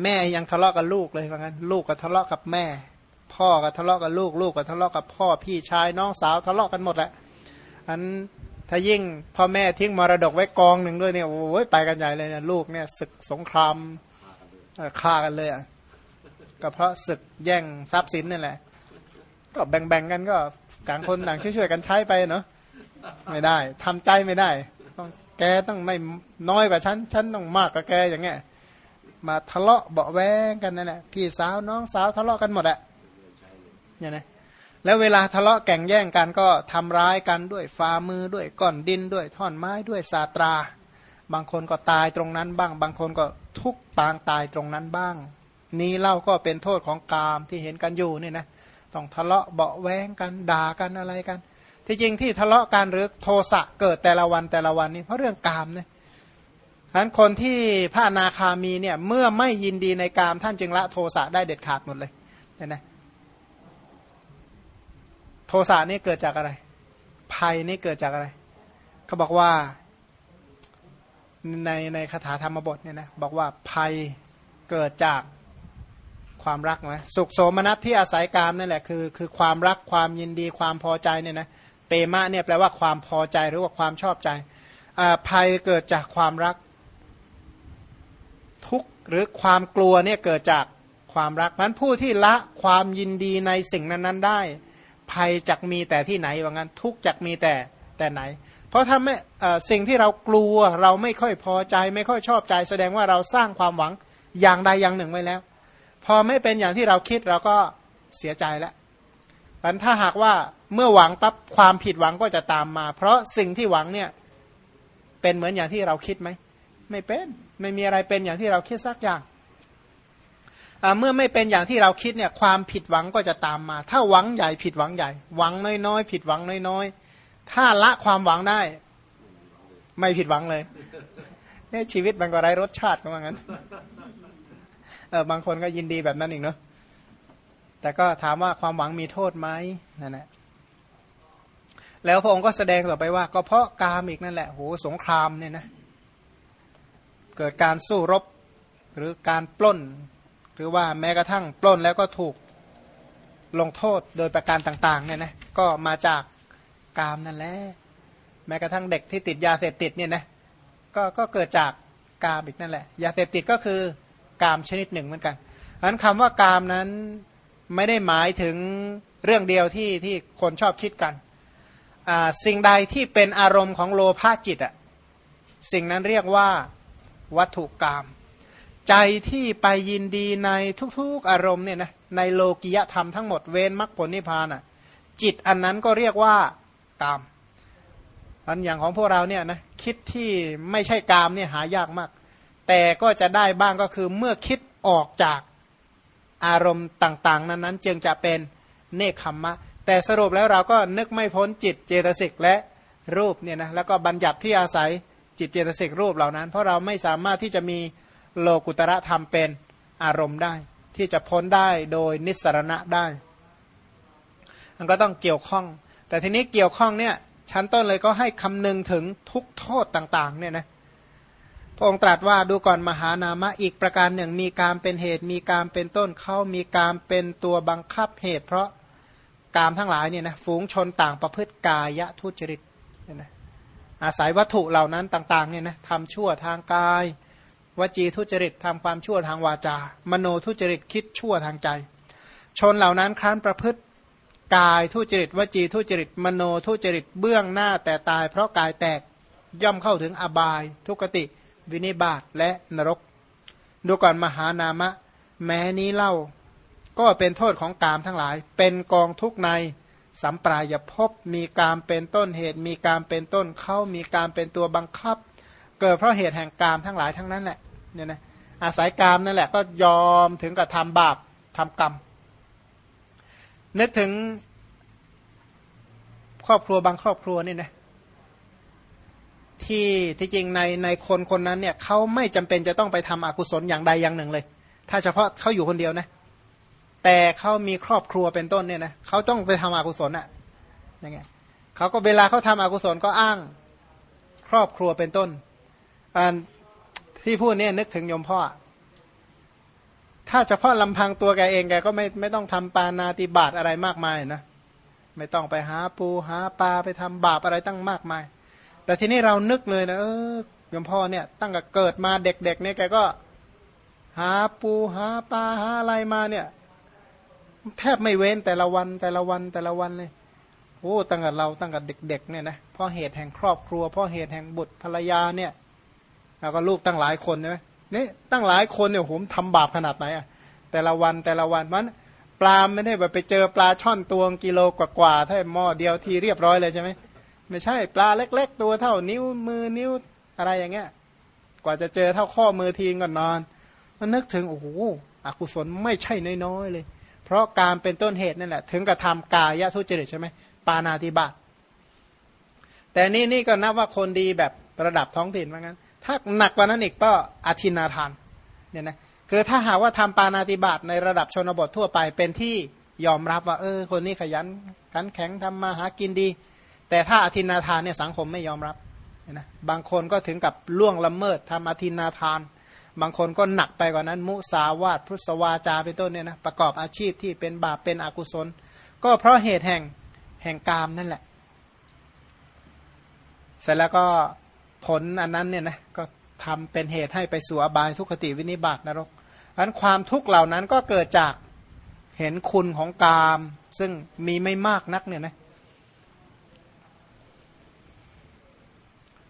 แม่ยังทะเลาะกับลูกเลยว่างั้น ลูกก็ทะเลาะกับแม่ พ่อก็ทะเลาะกับลูก ลูกก็ทะเลาะกับพ่อพี่ชายน้องสาวทะเลาะกันหมดแหละอันถ้ายิ่งพ่อแม่ทิ้งมรดกไว้กองหนึ่งด้วยเนี่ยโอ้ยไปกันใหญ่เลยเนี่ยลูกเนี่ยศึกสงครามฆ่ากันเลยอะก็เพราะศึกแย่งทรัพย์สินนี่แหละ ก็แบ่งๆกันก็ต่างคนต่างช่วยๆกันใช้ไปเนาะไม่ได้ทำใจไม่ได้ ต้องแกต้องไม่น้อยกว่าฉันฉันต้องมากกว่าแกอย่างเงี้ยมาทะเลาะเบาแวงกันนั่นแหละพี่สาวน้องสาวทะเลาะกันหมดอะเนี่ยนะแล้วเวลาทะเลาะแก่งแย่งกันก็ทำร้ายกันด้วยฝ่ามือด้วยก้อนดินด้วยท่อนไม้ด้วยสาตรา บางคนก็ตายตรงนั้นบ้าง บางคนก็ทุกปางตายตรงนั้นบ้าง นี้เล่าก็เป็นโทษของกามที่เห็นกันอยู่นี่นะ ต้องทะเลาะเบาแวงกันด่ากันอะไรกัน ที่จริงที่ทะเลาะกันหรือโทสะเกิดแต่ละวันแต่ละวันนี่เพราะเรื่องกามเนี่ยฉะนั้นคนที่พระนาคามีเนี่ยเมื่อไม่ยินดีในกามท่านจึงละโทสะได้เด็ดขาดหมดเลยเห็นไหมโทสะนี่เกิดจากอะไร ภัยนี่เกิดจากอะไร เขาบอกว่าในในคาถาธรรมบทเนี่ยนะบอกว่าภัยเกิดจาก ความรักนะสุขโสมนัสที่อาศัยกามนั่นแหละคือคือความรักความยินดีความพอใจเนี่ยนะเปมะเนี่ยแปลว่าความพอใจหรือว่าความชอบใจภัยเกิดจากความรัก ทุกหรือความกลัวเนี่ยเกิดจากความรักนั้นผู้ที่ละความยินดีในสิ่งนั้นๆได้ ภัยจักมีแต่ที่ไหนว่างั้น ทุกจักมีแต่แต่ไหน เพราะถ้าไม่สิ่งที่เรากลัวเราไม่ค่อยพอใจ ไม่ค่อยชอบใจ แสดงว่าเราสร้างความหวังอย่างใดอย่างหนึ่งไว้แล้ว พอไม่เป็นอย่างที่เราคิดเราก็เสียใจแล้วอันถ้าหากว่าเมื่อหวังปั๊บความผิดหวังก็จะตามมา เพราะสิ่งที่หวังเนี่ยเป็นเหมือนอย่างที่เราคิดไหมไม่เป็นไม่มีอะไรเป็นอย่างที่เราคิดสักอย่างเมื่อไม่เป็นอย่างที่เราคิดเนี่ยความผิดหวังก็จะตามมา ถ้าหวังใหญ่ผิดหวังใหญ่ หวังน้อยๆ ผิดหวังน้อยๆ ถ้าละความหวังได้ ไม่ผิดหวังเลยเนี่ยชีวิตมันก็ไร้รสชาติก็ว่างั้น บางคนก็ยินดีแบบนั้นอีกเนาะแต่ก็ถามว่าความหวังมีโทษไหมนั่นแหละแล้วพระองค์ก็แสดงต่อไปว่า ก็เพราะกามอีกนั่นแหละโหสงครามเนี่ยนะเกิดการสู้รบหรือการปล้น หรือว่าแม้กระทั่งปล้นแล้วก็ถูกลงโทษโดยประการต่างๆเนี่ยนะก็มาจากกามนั่นแหละแม้กระทั่งเด็กที่ติดยาเสพติดเนี่ยนะก็ก็เกิดจากกามอีกนั่นแหละ ยาเสพติดก็คือ กามชนิดหนึ่งเหมือนกันอันคำว่ากามนั้นไม่ได้หมายถึงเรื่องเดียวที่ที่คนชอบคิดกันสิ่งใดที่เป็นอารมณ์ของโลภะจิตอะสิ่งนั้นเรียกว่าวัตถุกรรมใจที่ไปยินดีในทุกๆอารมณ์เนี่ยนะในโลกิยธรรมทั้งหมดเว้นมรรคผลนิพพานอะจิตอันนั้นก็เรียกว่ากามอันอย่างของพวกเราเนี่ยนะคิดที่ไม่ใช่กามเนี่ยหายากมาก แต่ก็จะได้บ้างก็คือเมื่อคิดออกจากอารมณ์ต่าง ๆ นั้นนั้นจึงจะเป็นเนคขมมะ แต่สรุปแล้วเราก็นึกไม่พ้นจิตเจตสิกและรูปเนี่ยนะแล้วก็บัญญัติที่อาศัยจิตเจตสิกรูปเหล่านั้น เพราะเราไม่สามารถที่จะมีโลกุตระธรรมเป็นอารมณ์ได้ ที่จะพ้นได้โดยนิสรณะได้มันก็ต้องเกี่ยวข้อง แต่ทีนี้เกี่ยวข้องเนี่ยชั้นต้นเลยก็ให้คำนึงถึงทุกโทษต่างๆเนี่ยนะ พระองค์ตรัสว่าดูก่อนมหานามะอีกประการหนึ่งมีการเป็นเหตุมีการเป็นต้นเข้ามีการเป็นตัวบังคับเหตุ เพราะกามทั้งหลายเนี่ยนะฝูงชนต่างประพฤติกายทุจริตเนี่ยนะอาศัยวัตถุเหล่านั้นต่างๆเนี่ยนะทำชั่วทางกาย วจีทุจริตทำความชั่วทางวาจา มโนทุจริตคิดชั่วทางใจ ชนเหล่านั้นครั้นประพฤติกายทุจริตวจีทุจริตมโนทุจริตเบื้องหน้าแต่ตาย เพราะกายแตกย่อมเข้าถึงอบายทุกติ วินิบาตและนรก ดูก่อนมหานามะ แม้นี้เล่า ก็เป็นโทษของกามทั้งหลาย เป็นกองทุกในสัมปรายภพมีการเป็นต้นเหตุ มีการเป็นต้นเข้ามีการเป็นตัวบังคับ เกิดเพราะเหตุแห่งกามทั้งหลายทั้งนั้นแหละเนี่ยนะอาศัยกามนั่นแหละก็ยอมถึงกับทำบาปทำกรรม นึกถึงครอบครัวบางครอบครัวนี่นะ ที่ที่จริงในในคนคนนั้นเนี่ยเขาไม่จำเป็นจะต้องไปทำอกุศลอย่างใดอย่างหนึ่งเลย ถ้าเฉพาะเขาอยู่คนเดียวนะ แต่เขามีครอบครัวเป็นต้นเนี่ยนะเขาต้องไปทำอกุศลอะอยังไงเขาก็เวลาเขาทำอกุศลก็อ้างครอบครัวเป็นต้นอันที่พูดเนี่ยนึกถึงยมพ่อ ถ้าเฉพาะลำพังตัวแกเองแกก็ไม่ไม่ต้องทำปานาติบาตอะไรมากมายนะไม่ต้องไปหาปูหาปลาไปทำบาปอะไรตั้งมากมาย แต่ทีนี้เรานึกเลยนะเออยมพ่อเนี่ยตั้งแต่เกิดมาเด็กๆเนี่ยแกก็ หาปูหาปลาหาอะไรมาเนี่ย แทบไม่เว้นแต่ละวันแต่ละวันแต่ละวันเลยโอ้ตั้งแต่เราตั้งแต่เด็ก ๆ เนี่ยนะเพราะเหตุแห่งครอบครัวเพราะเหตุแห่งบุตรภรรยาเนี่ยแล้วก็ลูกตั้งหลายคนใช่ไหมนี่ตั้งหลายคนเนี่ยผมทำบาปขนาดไหนอะแต่ละวันแต่ละวันมันปลาไม่ได้แบบไปเจอปลาช่อนตัวกิโลกว่าๆถ้าหม้อเดียวทีเรียบร้อยเลยใช่ไหม ไม่ใช่ปลาเล็ก ๆ ตัวเท่านิ้วมือนิ้วอะไรอย่างเงี้ย กว่าจะเจอเท่าข้อมือทีก่อนนอน มันนึกถึงโอ้โหอกุศลไม่ใช่น้อยๆเลย เพราะการเป็นต้นเหตุนั่นแหละ ถึงกระทำกายทุจริตใช่ไหมปานาติบาตแต่นี่นี่ก็นับว่าคนดีแบบระดับท้องถิ่นว่างั้น ถ้าหนักกว่านั้นอีกก็อธินาทานเนี่ยนะคือถ้าหาว่าทำปานาติบาตในระดับชนบททั่วไปเป็นที่ยอมรับว่า เออ คนนี้ขยันขันแข็งทำมาหากินดี แต่ถ้าอธินาทานเนี่ยสังคมไม่ยอมรับนะบางคนก็ถึงกับล่วงละเมิดทำอธินาทาน บางคนก็หนักไปกว่านั้น มุสาวาทพุทธวาจาเป็นต้นเนี่ยนะประกอบอาชีพที่เป็นบาปเป็นอกุศล ก็เพราะเหตุแห่งแห่งกามนั่นแหละ เสร็จแล้วก็ผลอันนั้นเนี่ยนะก็ทำเป็นเหตุให้ไปสู่อบายทุกขติวินิบาตนรกอันความทุกข์เหล่านั้นก็เกิดจากเห็นคุณของกาม ซึ่งมีไม่มากนักเนี่ยนะ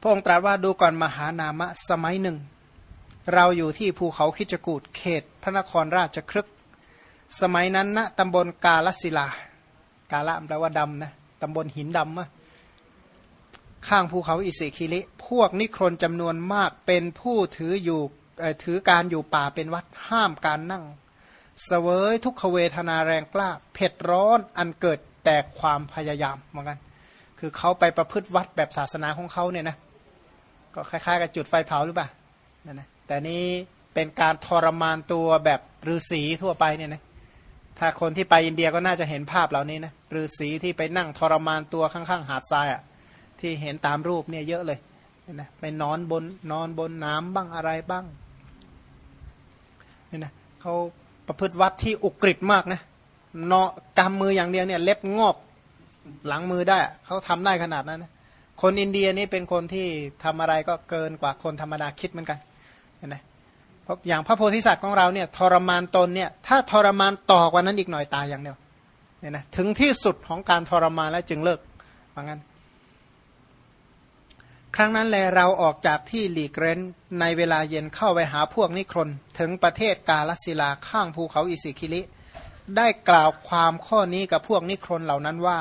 พระองค์ตรัสว่าดูก่อนมหานามะสมัยหนึ่ง เราอยู่ที่ภูเขาคิจกูดเขต พระนครราชครึกสมัยนั้นณนะตำบลกาลสิลา กาละแปลว่าดำนะตำบลหินดำอะข้างภูเขาอิสิคิลิพวกนิครนจำนวนมากเป็นผู้ถืออยู่ถือการอยู่ป่าเป็นวัดห้ามการนั่งเสวยทุกขเวทนาแรงกล้า เผ็ดร้อนอันเกิดแต่ความพยายามเหมือนกัน คือเขาไปประพฤติวัดแบบศาสนาของเขาเนี่ยนะ ก็คล้ายๆกับจุดไฟเผาหรือเปล่านั่นนะแต่นี้เป็นการทรมานตัวแบบฤาษีทั่วไปเนี่ยนะถ้าคนที่ไปอินเดียก็น่าจะเห็นภาพเหล่านี้นะฤาษีที่ไปนั่งทรมานตัวข้างๆ หาดทรายอะ่ะที่เห็นตามรูปเนี่ยเยอะเลยนะไปนอนบนนอนบนน้ำบ้างอะไรบ้างเนี่ยนะเขาประพฤติวัดที่อุกฤษมากนะเนาะกำมืออย่างเดียวเนี่ยเล็บงอบหลังมือได้เขาทำได้ขนาดนั้นนะ คนอินเดียนี่เป็นคนที่ทำอะไรก็เกินกว่าคนธรรมดาคิดเหมือนกันเห็นไหมเพราะอย่างพระโพธิสัตว์ของเราเนี่ยทรมานตนเนี่ยถ้าทรมานต่อกว่านั้นอีกหน่อยตายอย่างเดียวเนี่ยนะถึงที่สุดของการทรมานแล้วจึงเลิกว่างั้น ครั้งนั้นแลเราออกจากที่หลีกเร้นในเวลาเย็นเข้าไปหาพวกนิครนถึงประเทศกาลศิลาข้างภูเขาอิสิคิลิได้กล่าวความข้อนี้กับพวกนิครนเหล่านั้นว่า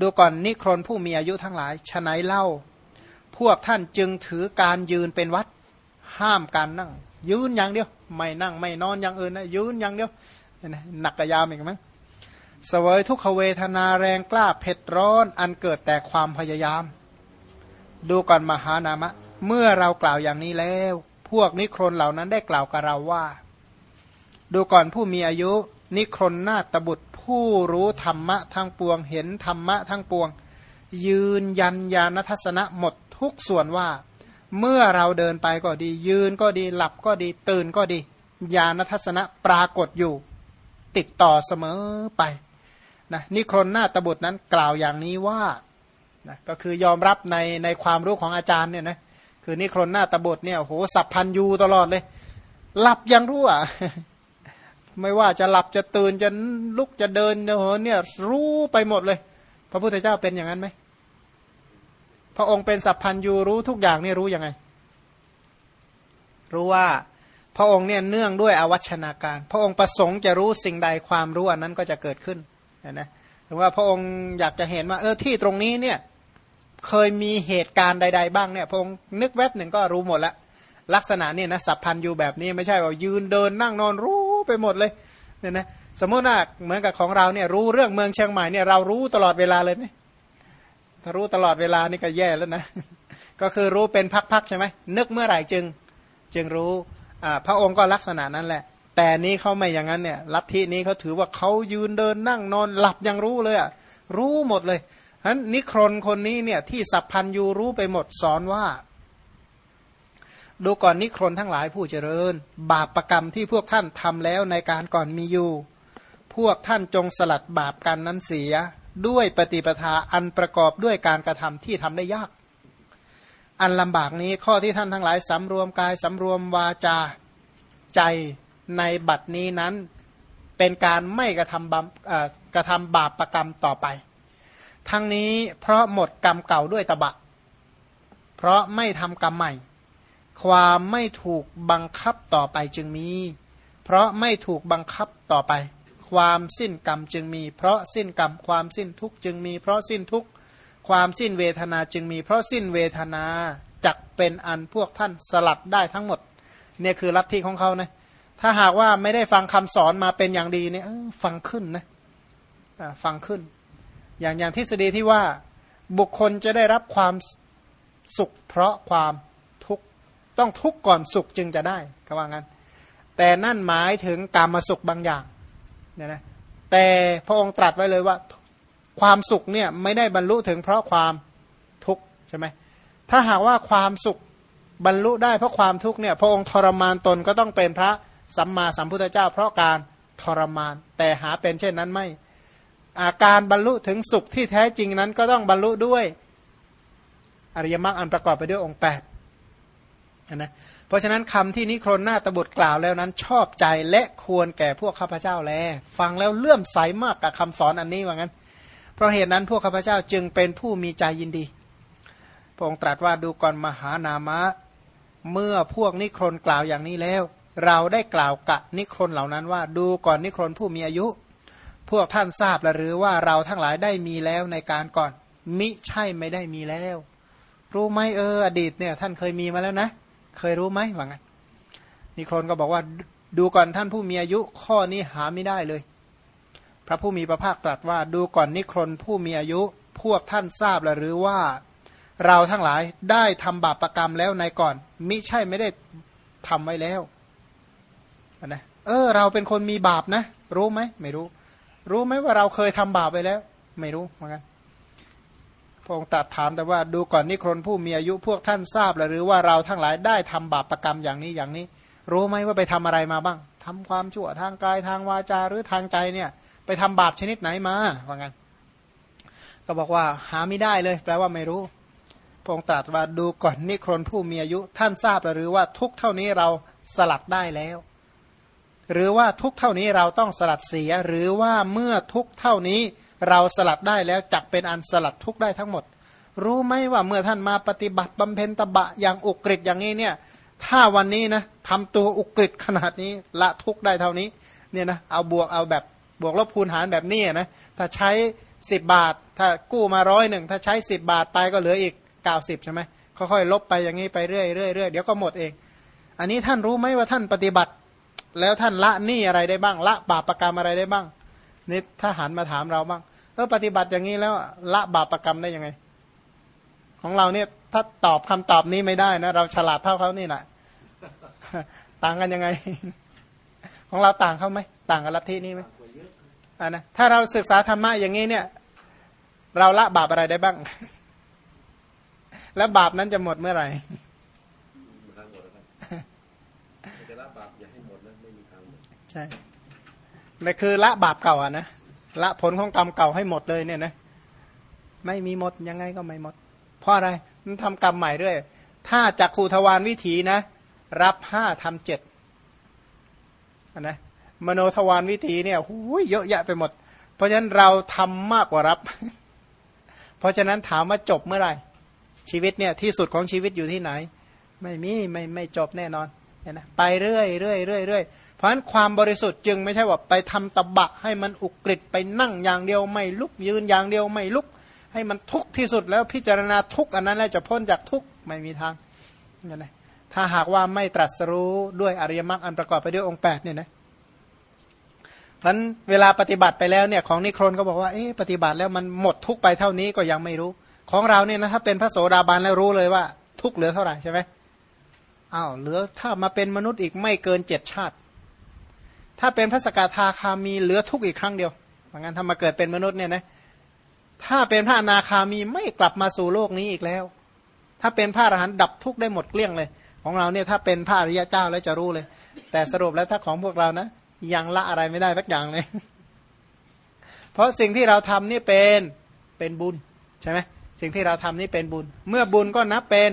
ดูก่อนนิครนผู้มีอายุทั้งหลายฉนัยเล่า พวกท่านจึงถือการยืนเป็นวัด ห้ามการนั่ง ยืนอย่างเดียว ไม่นั่งไม่นอนอย่างอื่นนะยืนอย่างเดียวหนักกระยามอีกมั้งสวยทุกขเวทนาแรงกล้าเผ็ดร้อนอันเกิดแต่ความพยายาม ดูก่อนมหานามะ เมื่อเรากล่าวอย่างนี้แล้ว พวกนิครนเหล่านั้นได้กล่าวกับเราว่า ดูก่อนผู้มีอายุนิครนนาตบุตร ผู้รู้ธรรมะทั้งปวง เห็นธรรมะทั้งปวง ยืนยันญาณทัศนะหมดทุกส่วนว่า เมื่อเราเดินไปก็ดี ยืนก็ดีหลับก็ดีตื่นก็ดีญาณทัศนะปรากฏอยู่ ติดต่อเสมอไปนะนิครนหน้าตบุตรนั้นกล่าวอย่างนี้ว่านะก็คือยอมรับในในความรู้ของอาจารย์เนี่ยนะคือนิครนหน้าตบุตรเนี่ยโหสับพันยูตลอดเลย หลับยังรู้อะ ไม่ว่าจะหลับจะตื่นจะลุกจะเดินเนี่ยรู้ไปหมดเลย พระพุทธเจ้าเป็นอย่างนั้นไหมพระองค์เป็นสัพพัญยูรู้ทุกอย่างนี่รู้ยังไง รู้ว่าพระองค์เนี่ยเนื่องด้วยอวัชนาการ พระองค์ประสงค์จะรู้สิ่งใดความรู้อันนั้นก็จะเกิดขึ้นนะถึงว่าพระองค์อยากจะเห็นว่าเออที่ตรงนี้เนี่ยเคยมีเหตุการณ์ใด ๆ บ้างเนี่ยพระองค์นึกแวบหนึ่งก็รู้หมดล้วลักษณะเนี่ยนะสัพพันยูแบบนี้ไม่ใช่ว่ายืนเดินนั่งนอนรู้ ไปหมดเลยเนี่ยนะสมมติว่าเหมือนกับของเราเนี่ยรู้เรื่องเมืองเชียงใหม่เนี่ยเรารู้ตลอดเวลาเลยเนี่ยถ้ารู้ตลอดเวลานี่ก็แย่แล้วนะ ก็คือรู้เป็นพักๆใช่ไหมนึกเมื่อไหร่จึงจึงรู้พระองค์ก็ลักษณะนั้นแหละ แต่นี้เขาไม่อย่างนั้นเนี่ยลัทธินี้เขาถือว่าเขายืนเดินนั่งนอนหลับยังรู้เลยอะรู้หมดเลยฉะนั้นนิครนคนนี้เนี่ยที่สัพพันยูรู้ไปหมดสอนว่า ดูก่อนนิครนทั้งหลายผู้เจริญ บาปประกรรมที่พวกท่านทำแล้วในการก่อนมีอยู่ พวกท่านจงสลัดบาปกันนั้นเสีย ด้วยปฏิปทาอันประกอบด้วยการกระทำที่ทำได้ยาก อันลำบากนี้ข้อที่ท่านทั้งหลายสำรวมกายสำรวมวาจาใจในบัดนี้นั้นเป็นการไม่กระทำบกระทำบาปประกรรมต่อไป ทั้งนี้เพราะหมดกรรมเก่าด้วยตบะ เพราะไม่ทำกรรมใหม่ ความไม่ถูกบังคับต่อไปจึงมี เพราะไม่ถูกบังคับต่อไป ความสิ้นกรรมจึงมี เพราะสิ้นกรรม ความสิ้นทุกจึงมี เพราะสิ้นทุกความสิ้นเวทนาจึงมี เพราะสิ้นเวทนาจักเป็นอันพวกท่านสลัดได้ทั้งหมด เนี่ยคือลัทธิของเขานะถ้าหากว่าไม่ได้ฟังคำสอนมาเป็นอย่างดีเนี่ยฟังขึ้นนะฟังขึ้น อย่างอย่างทฤษฎีที่ว่าบุคคลจะได้รับความสุขเพราะความ ต้องทุกข์ก่อนสุขจึงจะได้ก็ว่างั้น แต่นั่นหมายถึงกรรมาสุขบางอย่างเนี่ยนะแต่พระองค์ตรัสไว้เลยว่า ความสุขเนี่ยไม่ได้บรรลุถึงเพราะความทุกข์ใช่ไหมถ้าหากว่าความสุขบรรลุได้เพราะความทุกข์เนี่ยพระองค์ทรมานตนก็ต้องเป็นพระสัมมาสัมพุทธเจ้า เพราะการทรมาน แต่หาเป็นเช่นนั้นไม่ อาการบรรลุถึงสุขที่แท้จริงนั้นก็ต้องบรรลุด้วย อริยมรรคอันประกอบไปด้วยองค์แปด นะเพราะฉะนั้นคำที่นิครนหน้าตบุตรกล่าวแล้วนั้นชอบใจและควรแก่พวกข้าพเจ้าแล ฟังแล้วเลื่อมใสมากกับคำสอนอันนี้ว่างั้น เพราะเหตุนั้นพวกข้าพเจ้าจึงเป็นผู้มีใจยินดี พระองค์ตรัสว่าดูก่อนมหานามะ เมื่อพวกนิครนกล่าวอย่างนี้แล้ว เราได้กล่าวกับนิครนเหล่านั้นว่า ดูก่อนนิครนผู้มีอายุ พวกท่านทราบหรือว่าเราทั้งหลายได้มีแล้วในการก่อน มิใช่ไม่ได้มีแล้ว รู้ไหมเอออดีตเนี่ยท่านเคยมีมาแล้วนะเเคยรู้ไหมว่างั้นนิครนก็บอกว่าดูก่อนท่านผู้มีอายุข้อนี้หาไม่ได้เลย พระผู้มีพระภาคตรัสว่าดูก่อนนิครนผู้มีอายุพวกท่านทราบหรือว่า เราทั้งหลายได้ทำบาปประกรรมแล้วในก่อน มิใช่ไม่ได้ทำไว้แล้วนะเออ เราเป็นคนมีบาปนะ รู้ไหมไม่รู้ รู้ไหมว่าเราเคยทำบาปไปแล้ว ไม่รู้เหมือนกัน พระองค์ตรัสถามแต่ว่าดูก่อนนิครนผู้มีอายุพวกท่านทราบหรือว่าเราทั้งหลายได้ทำบาปประกรรมอย่างนี้อย่างนี้ รู้ไหมว่าไปทำอะไรมาบ้างทำความชั่วทางกายทางวาจาหรือทางใจเนี่ยไปทำบาปชนิดไหนมาว่างั้นก็บอกว่าหาไม่ได้เลย แปลว่าไม่รู้พระองค์ตรัสว่าดูก่อนนิครนผู้มีอายุท่านทราบหรือว่าทุกเท่านี้เราสลัดได้แล้ว หรือว่าทุกเท่านี้เราต้องสลัดเสียหรือว่าเมื่อทุกเท่านี้ เราสลัดได้แล้วจักเป็นอันสลัดทุกได้ทั้งหมด รู้ไหมว่าเมื่อท่านมาปฏิบัติบำเพ็ญตบะอย่างอุกฤษอย่างนี้เนี่ยถ้าวันนี้นะทำตัวอุกฤษขนาดนี้ละทุกได้เท่านี้เนี่ยนะเอาบวกเอาแบบบวกลบคูณหารแบบนี้นะถ้าใช้สิบบาท ถ้ากู้มาร้อยหนึ่งถ้าใช้สิบบาทไปก็เหลืออีกเก้าสิบใช่ไหมค่อยๆลบไปอย่างนี้ไปเรื่อยๆเรื่อยเดี๋ยวก็หมดเอง อันนี้ท่านรู้ไหมว่าท่านปฏิบัติ แล้วท่านละหนี้อะไรได้บ้าง ละบาปประกรรมอะไรได้บ้าง นี่ถ้าหันมาถามเราบ้างเออปฏิบัติอย่างนี้แล้วละบาปประกรรมได้ยังไง ของเราเนี่ยถ้าตอบคำตอบนี้ไม่ได้นะ เราฉลาดเท่าเขานี่แหละต่างกันยังไง ของเราต่างเขาไหมต่างกับลัทธินี้ไหมอ่านะถ้าเราศึกษาธรรมะอย่างนี้เนี่ย เราละบาปอะไรได้บ้าง แล้วบาปนั้นจะหมดเมื่อไหร่จะละบาปอย่าให้หมดนะไม่มีทางใช่ แต่คือละบาปเก่าอะนะละผลของกรรมเก่าให้หมดเลยเนี่ยนะไม่มีหมดยังไงก็ไม่หมด เพราะอะไรมันทำกรรมใหม่ด้วยถ้าจากขูทวารวิถีนะ รับห้าทำเจ็ดนะมโนทวารวิถีเนี่ยหูยเยอะแยะไปหมด เพราะฉะนั้นเราทำมากกว่ารับ เพราะฉะนั้นถามว่าจบเมื่อไหร่ ชีวิตเนี่ยที่สุดของชีวิตอยู่ที่ไหน ไม่มีไม่ไม่จบแน่นอนนะไปเรื่อยเรื่อยเรื่อยเรื่อย เพราะฉะนั้นความบริสุทธิ์จึงไม่ใช่ว่าไปทำตบะให้มันอุกฤษไปนั่งอย่างเดียวไม่ลุกยืนอย่างเดียวไม่ลุก ให้มันทุกข์ที่สุดแล้วพิจารณาทุกข์อันนั้นแล้วจะพ้นจากทุกข์ไม่มีทางเนี่ยนะถ้าหากว่าไม่ตรัสรู้ด้วยอริยมรรคอันประกอบไปด้วยองค์8เนี่ยนะเพราะนั้นเวลาปฏิบัติไปแล้วเนี่ยของนิครนก็บอกว่าเอ๊ะปฏิบัติแล้วมันหมดทุกไปเท่านี้ก็ยังไม่รู้ ของเราเนี่ยนะถ้าเป็นพระโสดาบันแล้วรู้เลยว่า ทุกเหลือเท่าไหร่ใช่ไหมอ้าวเหลือถ้ามาเป็นมนุษย์อีกไม่เกินเจ็ดชาติ ถ้าเป็นพระสกทาคามีเหลือทุกข์อีกครั้งเดียวเหมือนกันถ้ามาเกิดเป็นมนุษย์เนี่ยนะถ้าเป็นพระอนาคามีไม่กลับมาสู่โลกนี้อีกแล้ว ถ้าเป็นพระอรหันต์ดับทุกข์ได้หมดเกลี้ยงเลย ของเราเนี่ยถ้าเป็นพระอริยเจ้าแล้วจะรู้เลย แต่สรุปแล้วถ้าของพวกเรานะยังละอะไรไม่ได้สักอย่างเลย เพราะสิ่งที่เราทำนี่เป็นเป็นบุญใช่ไหมสิ่งที่เราทำนี่เป็นบุญ เมื่อบุญก็นับเป็น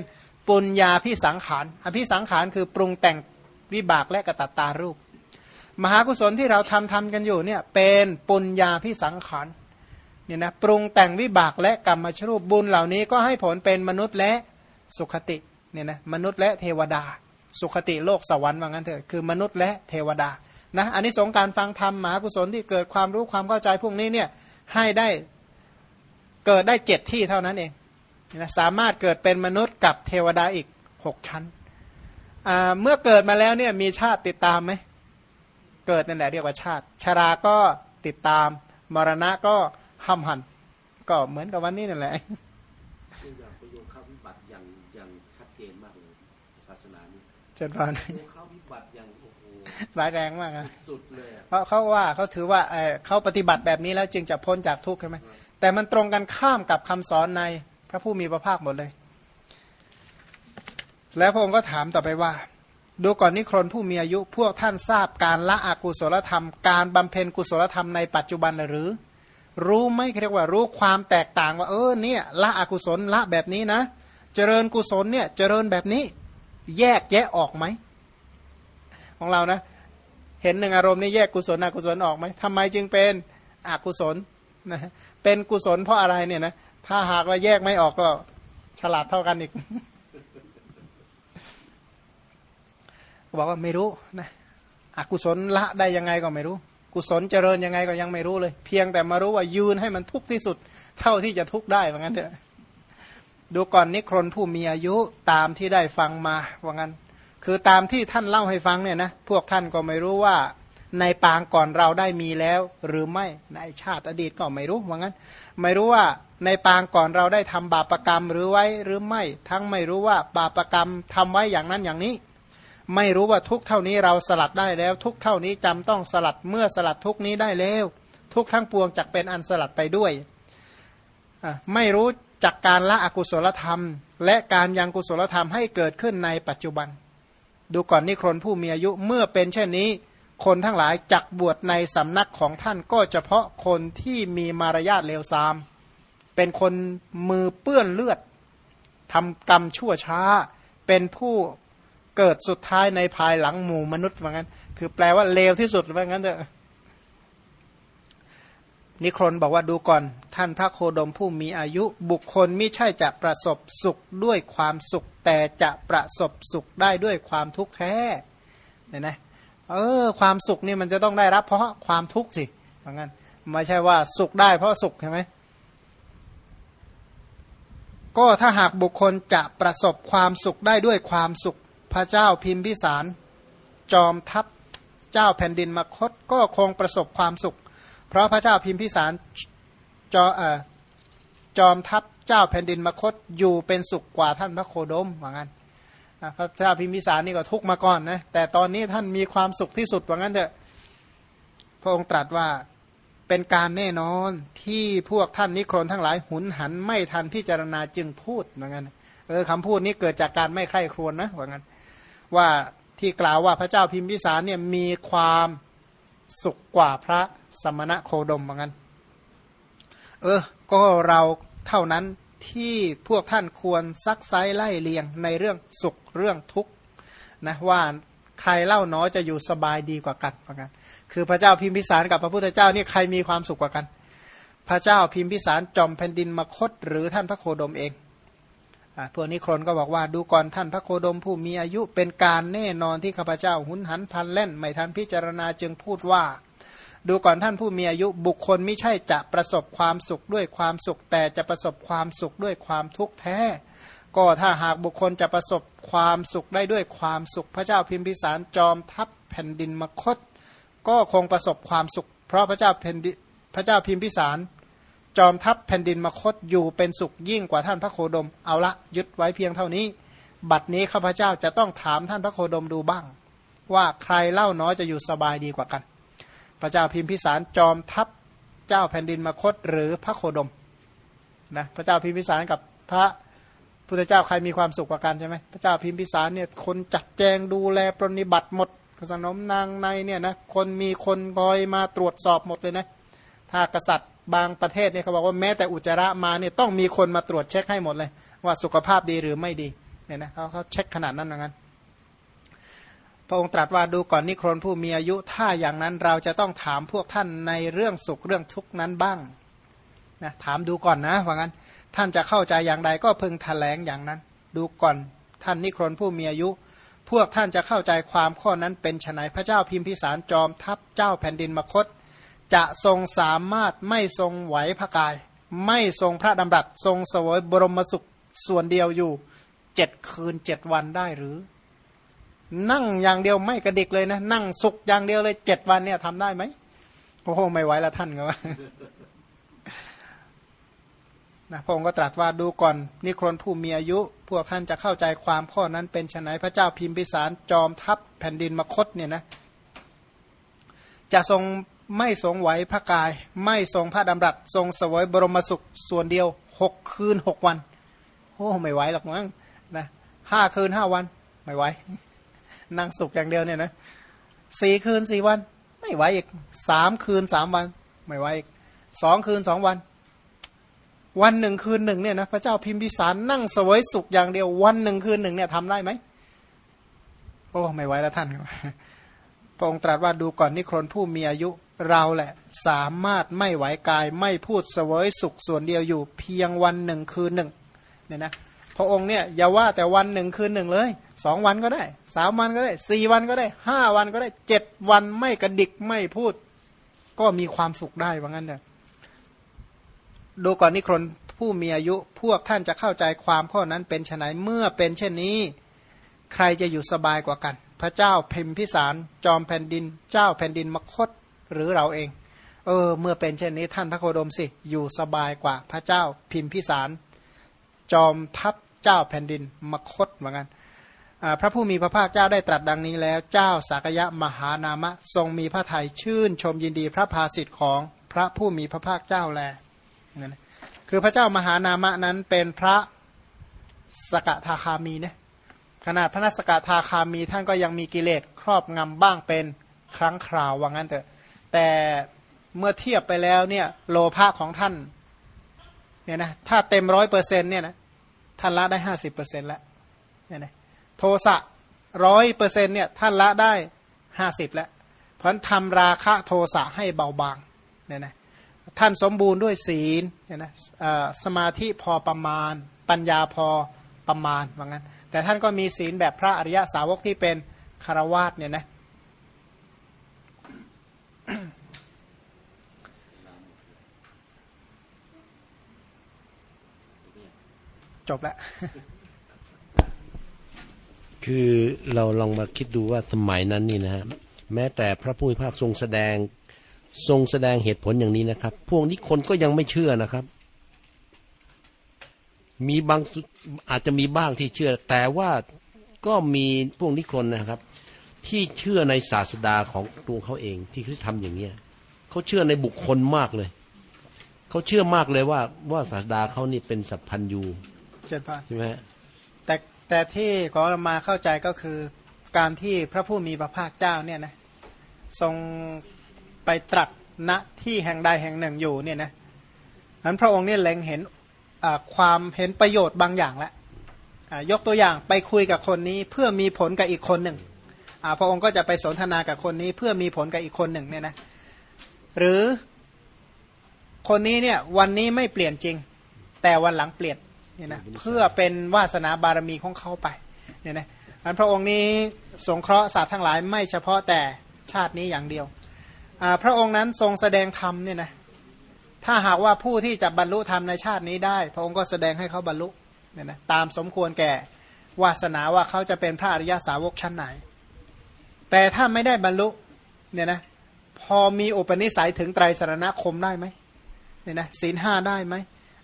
ปุญญาพิสังขารอภิสังขารคือปรุงแต่งวิบากและกระตัตตารูป มหากุศลที่เราทำทำกันอยู่เนี่ยเป็นปุญญาพิสังขารเนี่ยนะปรุงแต่งวิบากและกรรมชรูปบุญเหล่านี้ก็ให้ผลเป็นมนุษย์และสุขติเนี่ยนะมนุษย์และเทวดา สุขติโลกสวรรค์ว่างั้นเถอะคือมนุษย์และเทวดานะอันนี้สงการฟังธรรมมหากุศลที่เกิดความรู้ความเข้าใจพวกนี้เนี่ยให้ได้เกิดได้เจ็ดที่เท่านั้นเองนะสามารถเกิดเป็นมนุษย์กับเทวดาอีกหกชั้น เมื่อเกิดมาแล้วเนี่ยมีชาติติดตามไหม เกิดนั่นแหละเรียกว่าชาติ ชราก็ติดตาม มรณะก็ห้ำหัน ก็เหมือนกับวันนี้นั่นแหละอย่างประโยคข้าวิบัติอย่างอย่างชัดเจนมากเลยศาสนานี้เจนพานข้าวิบัติอย่างโอ้โหร้ายแรงมากนะสุดเลยเพราะเขาว่าเขาถือว่าเขาปฏิบัติแบบนี้แล้วจึงจะพ้นจากทุกข์ใช่ไหมแต่มันตรงกันข้ามกับคำสอนในพระผู้มีพระภาคหมดเลย แล้วพระองค์ก็ถามต่อไปว่า ดูก่อนนิครนผู้มีอายุพวกท่านทราบการละอกุศลธรรม การบำเพ็ญกุศลธรรมในปัจจุบันหรือ รู้ไหมเรียกว่ารู้ความแตกต่างว่าเออเนี่ยละอกุศลละแบบนี้นะ เจริญกุศลเนี่ยเจริญแบบนี้ แยกแยะออกไหมของเรานะ เห็นหนึ่งอารมณ์นี่แยกกุศลอกุศลออกไหมทำไมจึงเป็นอกุศลนะเป็นกุศลเพราะอะไรเนี่ยนะถ้าหากว่าแยกไม่ออกก็ฉลาดเท่ากันอีก บอกว่าไม่รู้นะอกุศลละได้ยังไงก็ไม่รู้ กุศลเจริญยังไงก็ยังไม่รู้เลย เพียงแต่มารู้ว่ายืนให้มันทุกข์ที่สุด เท่าที่จะทุกข์ได้ว่างั้นเถอะดูก่อนนิครนผู้มีอายุตามที่ได้ฟังมาว่างั้น คือตามที่ท่านเล่าให้ฟังเนี่ยนะพวกท่านก็ไม่รู้ว่าในปางก่อนเราได้มีแล้ว หรือไม่ในชาติอดีตก็ไม่รู้ว่างั้น ไม่รู้ว่าในปางก่อนเราได้ทำบาปรกรรมหรือไว้หรือไม่ทั้งไม่รู้ว่าบาปรกรรมทำไว้อย่างนั้นอย่างนี้ ไม่รู้ว่าทุกเท่านี้เราสลัดได้แล้ว ทุกเท่านี้จำต้องสลัดเมื่อสลัดทุกนี้ได้แล้ว ทุกทั้งปวงจักเป็นอันสลัดไปด้วยไม่รู้จักการละอกุศลธรรม และการยังกุศลธรรมให้เกิดขึ้นในปัจจุบัน ดูก่อนนิครนผู้มีอายุเมื่อเป็นเช่นนี้ คนทั้งหลายจักบวชในสำนักของท่านก็เฉพาะคนที่มีมารยาทเลวทราม เป็นคนมือเปื้อนเลือดทำกรรมชั่วช้า เป็นผู้ เกิดสุดท้ายในภายหลังหมู่มนุษย์ว่างั้น คือแปลว่าเลวที่สุดว่างั้นเถอะนิครนบอกว่าดูก่อน ท่านพระโคดมผู้มีอายุบุคคลไม่ใช่จะประสบสุขด้วยความสุข แต่จะประสบสุขได้ด้วยความทุกข์แท้เนี่ยนะเออความสุขนี่มันจะต้องได้รับเพราะความทุกข์สิเหมือนกันไม่ใช่ว่าสุขได้เพราะสุขใช่ไหมก็ถ้าหากบุคคลจะประสบความสุขได้ด้วยความสุข พระเจ้าพิมพิสาร จอมทัพเจ้าแผ่นดินมคตก็คงประสบความสุข เพราะพระเจ้าพิมพิสารจออจอมทัพเจ้าแผ่นดินมคตอยู่เป็นสุขกว่าท่านพระโคดมเหมือนกันพระเจ้าพิมพิสารนี่ก็ทุกมาก่อนนะแต่ตอนนี้ท่านมีความสุขที่สุดว่างั้นเถอะพระองค์ตรัสว่าเป็นการแน่นอนที่พวกท่านนิครนทั้งหลายหุนหันไม่ทันพิจารณาจึงพูดว่างั้นเออคำพูดนี้เกิดจากการไม่ใคร่ครวญนะว่างั้น ว่าที่กล่าวว่าพระเจ้าพิมพิสารเนี่ยมีความสุขกว่าพระสมณะโคดมว่างั้นเออ ก็เราเท่านั้นที่พวกท่านควรซักไซไล่เลียงในเรื่องสุขเรื่องทุกข์นะว่าใครเล่าน้อยจะอยู่สบายดีกว่ากันเหมือนกัน คือพระเจ้าพิมพิสารกับพระพุทธเจ้านี่ใครมีความสุขกว่ากัน พระเจ้าพิมพิสารจอมแผ่นดินมคต หรือท่านพระโคดมเอง พวกนี้คนก็บอกว่าดูก่อนท่านพระโคดมผู้มีอายุเป็นการแน่นอนที่ข้าพเจ้าหุนหันพันเล่น ไม่ทันพิจารณาจึงพูดว่า ดูก่อนท่านผู้มีอายุบุคคลไม่ใช่จะประสบความสุขด้วยความสุข แต่จะประสบความสุขด้วยความทุกข์แท้ ก็ถ้าหากบุคคลจะประสบความสุขได้ด้วยความสุข พระเจ้าพิมพิสารจอมทัพแผ่นดินมคต ก็คงประสบความสุข เพราะพระเจ้าแผ่นดิพระเจ้าพิมพิสาร จอมทัพแผ่นดินมคตอยู่เป็นสุขยิ่งกว่าท่านพระโคดม เอาละยึดไว้เพียงเท่านี้ บัดนี้ข้าพเจ้าจะต้องถามท่านพระโคดมดูบ้าง ว่าใครเล่าน้อยจะอยู่สบายดีกว่ากัน พระเจ้าพิมพิสารจอมทัพเจ้าแผ่นดินมคตหรือพระโคดมนะพระเจ้าพิมพิสารกับพระพุทธเจ้าใครมีความสุขกว่ากันใช่ไหมพระเจ้าพิมพิสารเนี่ยคนจัดแจงดูแลปรนิบัติหมดสนมนางในเนี่ยนะคนมีคนคอยมาตรวจสอบหมดเลยนะถ้ากษัตริย์ บางประเทศเนี่ยเขาบอกว่าแม้แต่อุจจาระมาเนี่ยต้องมีคนมาตรวจเช็คให้หมดเลย ว่าสุขภาพดีหรือไม่ดีเนี่ยนะเขาเขาเช็คขนาดนั้นเหมือนกันพระองค์ตรัสว่าดูก่อนนิครนผู้มีอายุถ้าอย่างนั้นเราจะต้องถามพวกท่านในเรื่องสุขเรื่องทุกข์นั้นบ้างนะถามดูก่อนนะว่างั้น ท่านจะเข้าใจอย่างใดก็พึงแถลงอย่างนั้น ดูก่อนท่านนิครนผู้มีอายุ พวกท่านจะเข้าใจความข้อนั้นเป็นไนพระเจ้าพิมพิสารจอมทัพเจ้าแผ่นดินมคต จะทรงสามารถไม่ทรงไหวพระกาย ไม่ทรงพระดำรัสทรงสวยบรมสุขส่วนเดียวอยู่เจ็ดคืนเจ็ดวันได้หรือ นั่งอย่างเดียวไม่กระดิกเลยนะ นั่งสุกอย่างเดียวเลยเจ็ดวันเนี่ยทำได้ไหมโอ้โหไม่ไหวละท่านก็ว่านะพระองค์ก็ตรัสว่าดูก่อนนี่คนผู้มีอายุ พวกท่านจะเข้าใจความข้อนั้นเป็นไนพระเจ้าพิมพิสารจอมทัพแผ่นดินมคตเนี่ยนะ จะทรง ไม่ทรงไหวพระกาย ไม่ทรงพระดำรัสทรงสวยบรมสุขส่วนเดียวหกคืนหกวันโอ้ไม่ไหวหรอกมั้งนะห้าคืนห้าวัน ไม่ไหวนั่งสุขอย่างเดียวเนี่ยนะสี่คืนสี่วัน ไม่ไหวอีกสามคืนสามวัน ไม่ไหวอีกสองคืนสองวัน วันหนึ่งคืนหนึ่งเนี่ยนะพระเจ้าพิมพิสารนั่งสวยสุขอย่างเดียว วันหนึ่งคืนหนึ่งเนี่ยทำได้ไหมโอ้ไม่ไหวแล้วท่านพระองค์ตรัสว่าดูก่อนนิครนผู้มีอายุ เราแหละสามารถไม่ไหวกายไม่พูดเสวยสุขส่วนเดียวอยู่เพียงวันหนึ่งคืนหนึ่งเนี่ยนะพระองค์เนี่ยอย่าว่าแต่วันหนึ่งคืนหนึ่งเลยสองวันก็ได้สามวันก็ได้สี่วันก็ได้ห้าวันก็ได้เจ็ดวันไม่กระดิกไม่พูด ก็มีความสุขได้ว่างั้นเถอะดูก่อนนิครนผู้มีอายุพวกท่านจะเข้าใจความข้อนั้นเป็นไนเมื่อเป็นเช่นนี้ ใครจะอยู่สบายกว่ากัน พระเจ้าพิมพิสารจอมแผ่นดิน เจ้าแผ่นดินมคต หรือเราเอง เออ เมื่อเป็นเช่นนี้ท่านพระโคดมสิ อยู่สบายกว่าพระเจ้าพิมพิสาร จอมทัพเจ้าแผ่นดินมคตเหมือนกันพระผู้มีพระภาคเจ้าได้ตรัสดังนี้แล้ว เจ้าสากยะมหานามะ ทรงมีพระทัยชื่นชมยินดีพระภาสิทธิ์ของพระผู้มีพระภาคเจ้าแลคือพระเจ้ามหานามะนั้นเป็นพระสกทาคามีเนี่ยขนาดพระนัสกทาคามีท่านก็ยังมีกิเลสครอบงำบ้างเป็นครั้งคราวว่างั้นเถอะ แต่เมื่อเทียบไปแล้วเนี่ยโลภะของท่านเนี่ยนะถ้าเต็มร้อยเปอร์เซ็นเนี่ยนะท่านละได้ห้าสิบเปอร์เซ็นต์แล้วเนี่ยนะโทสะร้อยเปอร์เซ็นเนี่ยท่านละได้ห้าสิบแล้ว เพราะทำราคะโทสะให้เบาบางเนี่ยนะท่านสมบูรณ์ด้วยศีลเนี่ยนะสมาธิพอประมาณ ปัญญาพอประมาณว่างั้น แต่ท่านก็มีศีลแบบพระอริยสาวกที่เป็นคารวาสเนี่ยนะ จบแล้ว คือเราลองมาคิดดูว่าสมัยนั้นนี่นะฮะแม้แต่พระผู้มีภาคทรงแสดงทรงแสดงเหตุผลอย่างนี้นะครับ พวกนี้คนก็ยังไม่เชื่อนะครับ มีบางอาจจะมีบ้างที่เชื่อ แต่ว่าก็มีพวกนิครนนะครับ ที่เชื่อในศาสดาของตัวเขาเองที่เขาทำอย่างเนี้ยเขาเชื่อในบุคคลมากเลยเขาเชื่อมากเลยว่าว่าศาสดาเขานี่เป็นสัพพัญญูใช่ไหมแต่แต่ที่ขอมาเข้าใจก็คือการที่พระผู้มีพระภาคเจ้าเนี่ยนะทรงไปตรัสณที่แห่งใดแห่งหนึ่งอยู่เนี่ยนะนั้นพระองค์เนี่ยเล็งเห็นความเห็นประโยชน์บางอย่างแล้วยกตัวอย่างไปคุยกับคนนี้เพื่อมีผลกับอีกคนหนึ่ง พระองค์ก็จะไปสนทนากับคนนี้เพื่อมีผลกับอีกคนหนึ่งเนี่ยนะหรือคนนี้เนี่ยวันนี้ไม่เปลี่ยนจริง แต่วันหลังเปลี่ยนเนี่ยนะเพื่อเป็นวาสนาบารมีของเขาไปเนี่ยนะอันพระองค์นี้สงเคราะห์สัตว์ทั้งหลายไม่เฉพาะแต่ชาตินี้อย่างเดียวพระองค์นั้นทรงแสดงธรรมเนี่ยนะถ้าหากว่าผู้ที่จะบรรลุธรรมในชาตินี้ได้ พระองค์ก็แสดงให้เขาบรรลุเนี่ยนะตามสมควรแก่วาสนาว่าเขาจะเป็นพระอริยสาวกชั้นไหน แต่ถ้าไม่ได้บรรลุเนี่ยนะพอมีอุปนิสัยถึงไตรสรณคมได้ไหมเนี่ยนะศีลห้าได้ไหม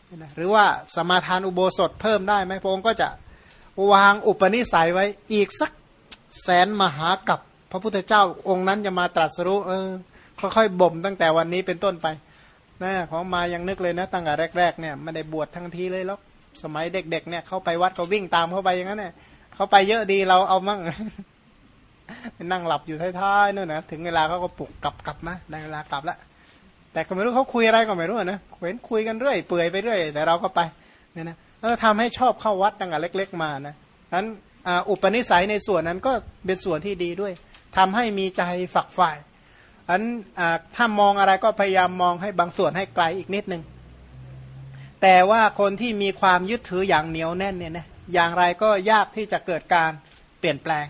เนี่ยนะหรือว่าสมาทานอุโบสถเพิ่มได้ไหมพระองค์ก็จะวางอุปนิสัยไว้อีกสักแสนมหากับพระพุทธเจ้าองค์นั้นจะมาตรัสรู้เออค่อยๆบ่มตั้งแต่วันนี้เป็นต้นไปนะของมายังนึกเลยนะตั้งแต่แรกๆเนี่ยไม่ได้บวชทั้งทีเลยแล้วสมัยเด็กๆเนี่ยเขาไปวัดก็วิ่งตามเข้าไปอย่างนั้นเนี่ยเขาไปเยอะดีเราเอามั่ง นั่งหลับอยู่ท้ายๆนู่นนะถึงเวลาเขาก็ปลุกกลับกลับนะได้เวลากลับแล้วแต่ก็ไม่รู้เขาคุยอะไรก็ไม่รู้นะเห็นคุยกันเรื่อยเปื่อยไปเรื่อยแต่เราก็ไปเนี่ยนะแล้วทำให้ชอบเข้าวัดตั้งแต่เล็ก ๆ มานะนั้นอุปนิสัยในส่วนนั้นก็เป็นส่วนที่ดีด้วยทำให้มีใจฝักใฝ่อันถ้ามองอะไรก็พยายามมองให้บางส่วนให้ไกลอีกนิดนึงแต่ว่าคนที่มีความยึดถืออย่างเหนียวแน่นเนี่ยนะอย่างไรก็ยากที่จะเกิดการเปลี่ยนแปลง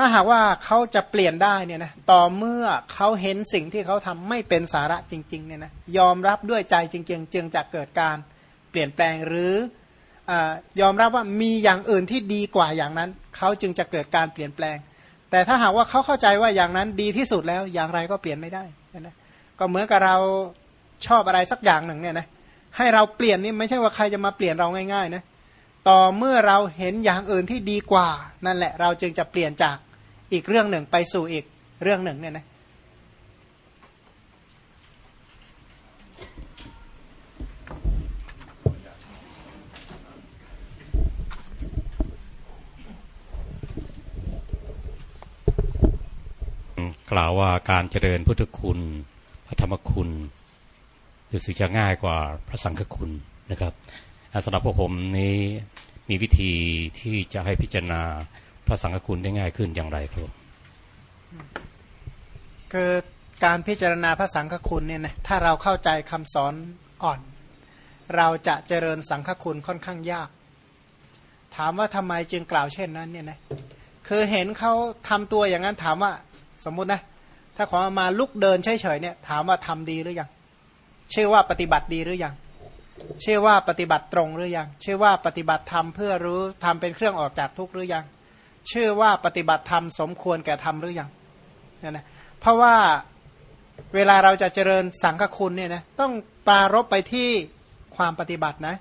ถ้าหากว่าเขาจะเปลี่ยนได้เนี่ยนะต่อเมื่อเขาเห็นสิ่งที่เขาทำไม่เป็นสาระจริงๆเนี่ยนะยอมรับด้วยใจจริงๆจึงจะเกิดการเปลี่ยนแปลงหรืออยอมรับว่ามีอย่างอื่นที่ดีกว่าอย่างนั้น เขาจึงจะเกิดการเปลี่ยนแปลง แต่ถ้าหากว่าเขาเข้าใจว่าอย่างนั้นดีที่สุดแล้วอย่างไรก็เปลี่ยนไม่ได้นะก็เหมือนกับเราชอบอะไรสักอย่างหนึ่งเนี่ยนะให้เราเปลี่ยนนี่ไม่ใช่ว่าใครจะมาเปลี่ยนเราง่ายๆนะต่อเมื่อเราเห็นอย่างอื่นที่ดีกว่า นั่นแหละเราจึงจะเปลี่ยนจาก อีกเรื่องหนึ่งไปสู่อีกเรื่องหนึ่งเนี่ยนะกล่าวว่าการเจริญพุทธคุณพระธรรมคุณรู้สึกจะง่ายกว่าพระสังฆคุณนะครับสำหรับพวกผมนี้มีวิธีที่จะให้พิจารณา พระสังฆคุณได้ง่ายขึ้นอย่างไรครับคือการพิจารณาพระสังฆคุณเนี่ยนะถ้าเราเข้าใจคำสอนอ่อน เราจะเจริญสังฆคุณค่อนข้างยาก ถามว่าทำไมจึงกล่าวเช่นนั้นเนี่ยนะคือเห็นเขาทำตัวอย่างนั้นถามว่าสมมุตินะ ถ้าของมาลุกเดินเฉยๆเนี่ย ถามว่าทำดีหรือยังชื่อว่าปฏิบัติดีหรือยังชื่อว่าปฏิบัติตรงหรือยังชื่อว่าปฏิบัติธรรมเพื่อรู้ทำเป็นเครื่องออกจากทุกข์หรือยัง ชื่อว่าปฏิบัติธรรมสมควรแก่ธรรมหรือยังเนี่ยนะเพราะว่าเวลาเราจะเจริญสังฆคุณเนี่ยนะต้องปรารบไปที่ความปฏิบัตินะ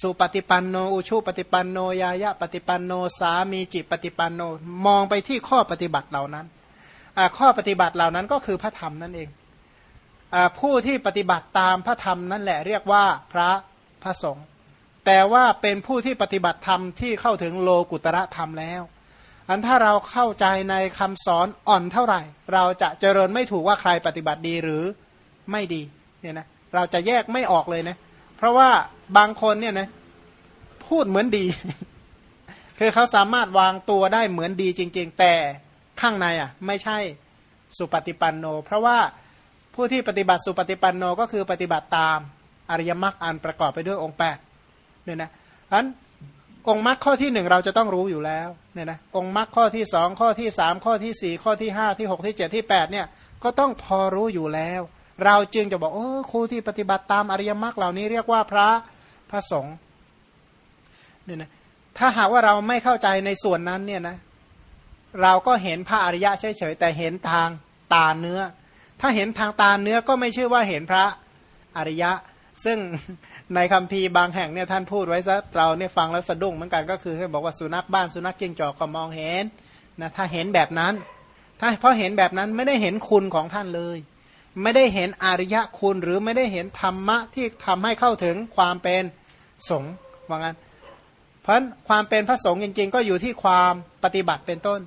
สุปฏิปันโนอุชุปฏิปันโนยายะปฏิปันโนสามีจิตปฏิปันโนมองไปที่ข้อปฏิบัติเหล่านั้นข้อปฏิบัติเหล่านั้นก็คือพระธรรมนั่นเองอผู้ที่ปฏิบัติตามพระธรรมนั่นแหละเรียกว่าพระพระสงฆ์แต่ว่าเป็นผู้ที่ปฏิบัติธรรมที่เข้าถึงโลกุตระธรรมแล้ว อันถ้าเราเข้าใจในคำสอนอ่อนเท่าไหร่ เราจะเจริญไม่ถูกว่าใครปฏิบัติดีหรือไม่ดีเนี่ยนะเราจะแยกไม่ออกเลยนะเพราะว่าบางคนเนี่ยนะพูดเหมือนดี คือเขาสามารถวางตัวได้เหมือนดีจริง ๆ แต่ข้างในอะไม่ใช่สุปฏิปันโน เพราะว่าผู้ที่ปฏิบัติสุปฏิปันโนก็คือปฏิบัติตามอริยมรรคอันประกอบไปด้วยองค์แปดเนี่ยนะอัน องค์มรรคข้อที่หนึ่งเราจะต้องรู้อยู่แล้วเนี่ยนะองค์มรรคข้อที่สองข้อที่สามข้อที่สี่ข้อที่ห้าที่หกที่เจ็ดที่แปดเนี่ยก็ต้องพอรู้อยู่แล้ว เราจึงจะบอกโอ้ครูที่ปฏิบัติตามอริยมรรคเหล่านี้เรียกว่าพระพระสงฆ์เนี่ยนะถ้าหากว่าเราไม่เข้าใจในส่วนนั้นเนี่ยนะเราก็เห็นพระอริยะเฉยๆแต่เห็นทางตาเนื้อ ถ้าเห็นทางตาเนื้อก็ไม่ชื่อว่าเห็นพระอริยะ ซึ่ง ในคำพีบางแห่งเนี่ยท่านพูดไว้ซะเราเนี่ยฟังแล้วสะดุ้งเหมือนกันก็คือท่านบอกว่าสุนัขบ้านสุนัขกิ้งจอกก็มองเห็นนะถ้าเห็นแบบนั้น ถ้าเพราะเห็นแบบนั้นไม่ได้เห็นคุณของท่านเลย ไม่ได้เห็นอริยะคุณหรือไม่ได้เห็นธรรมะที่ทำให้เข้าถึงความเป็นสงฆ์ว่างั้น เพราะความเป็นพระสงฆ์จริงๆ ก็อยู่ที่ความปฏิบัติเป็นต้น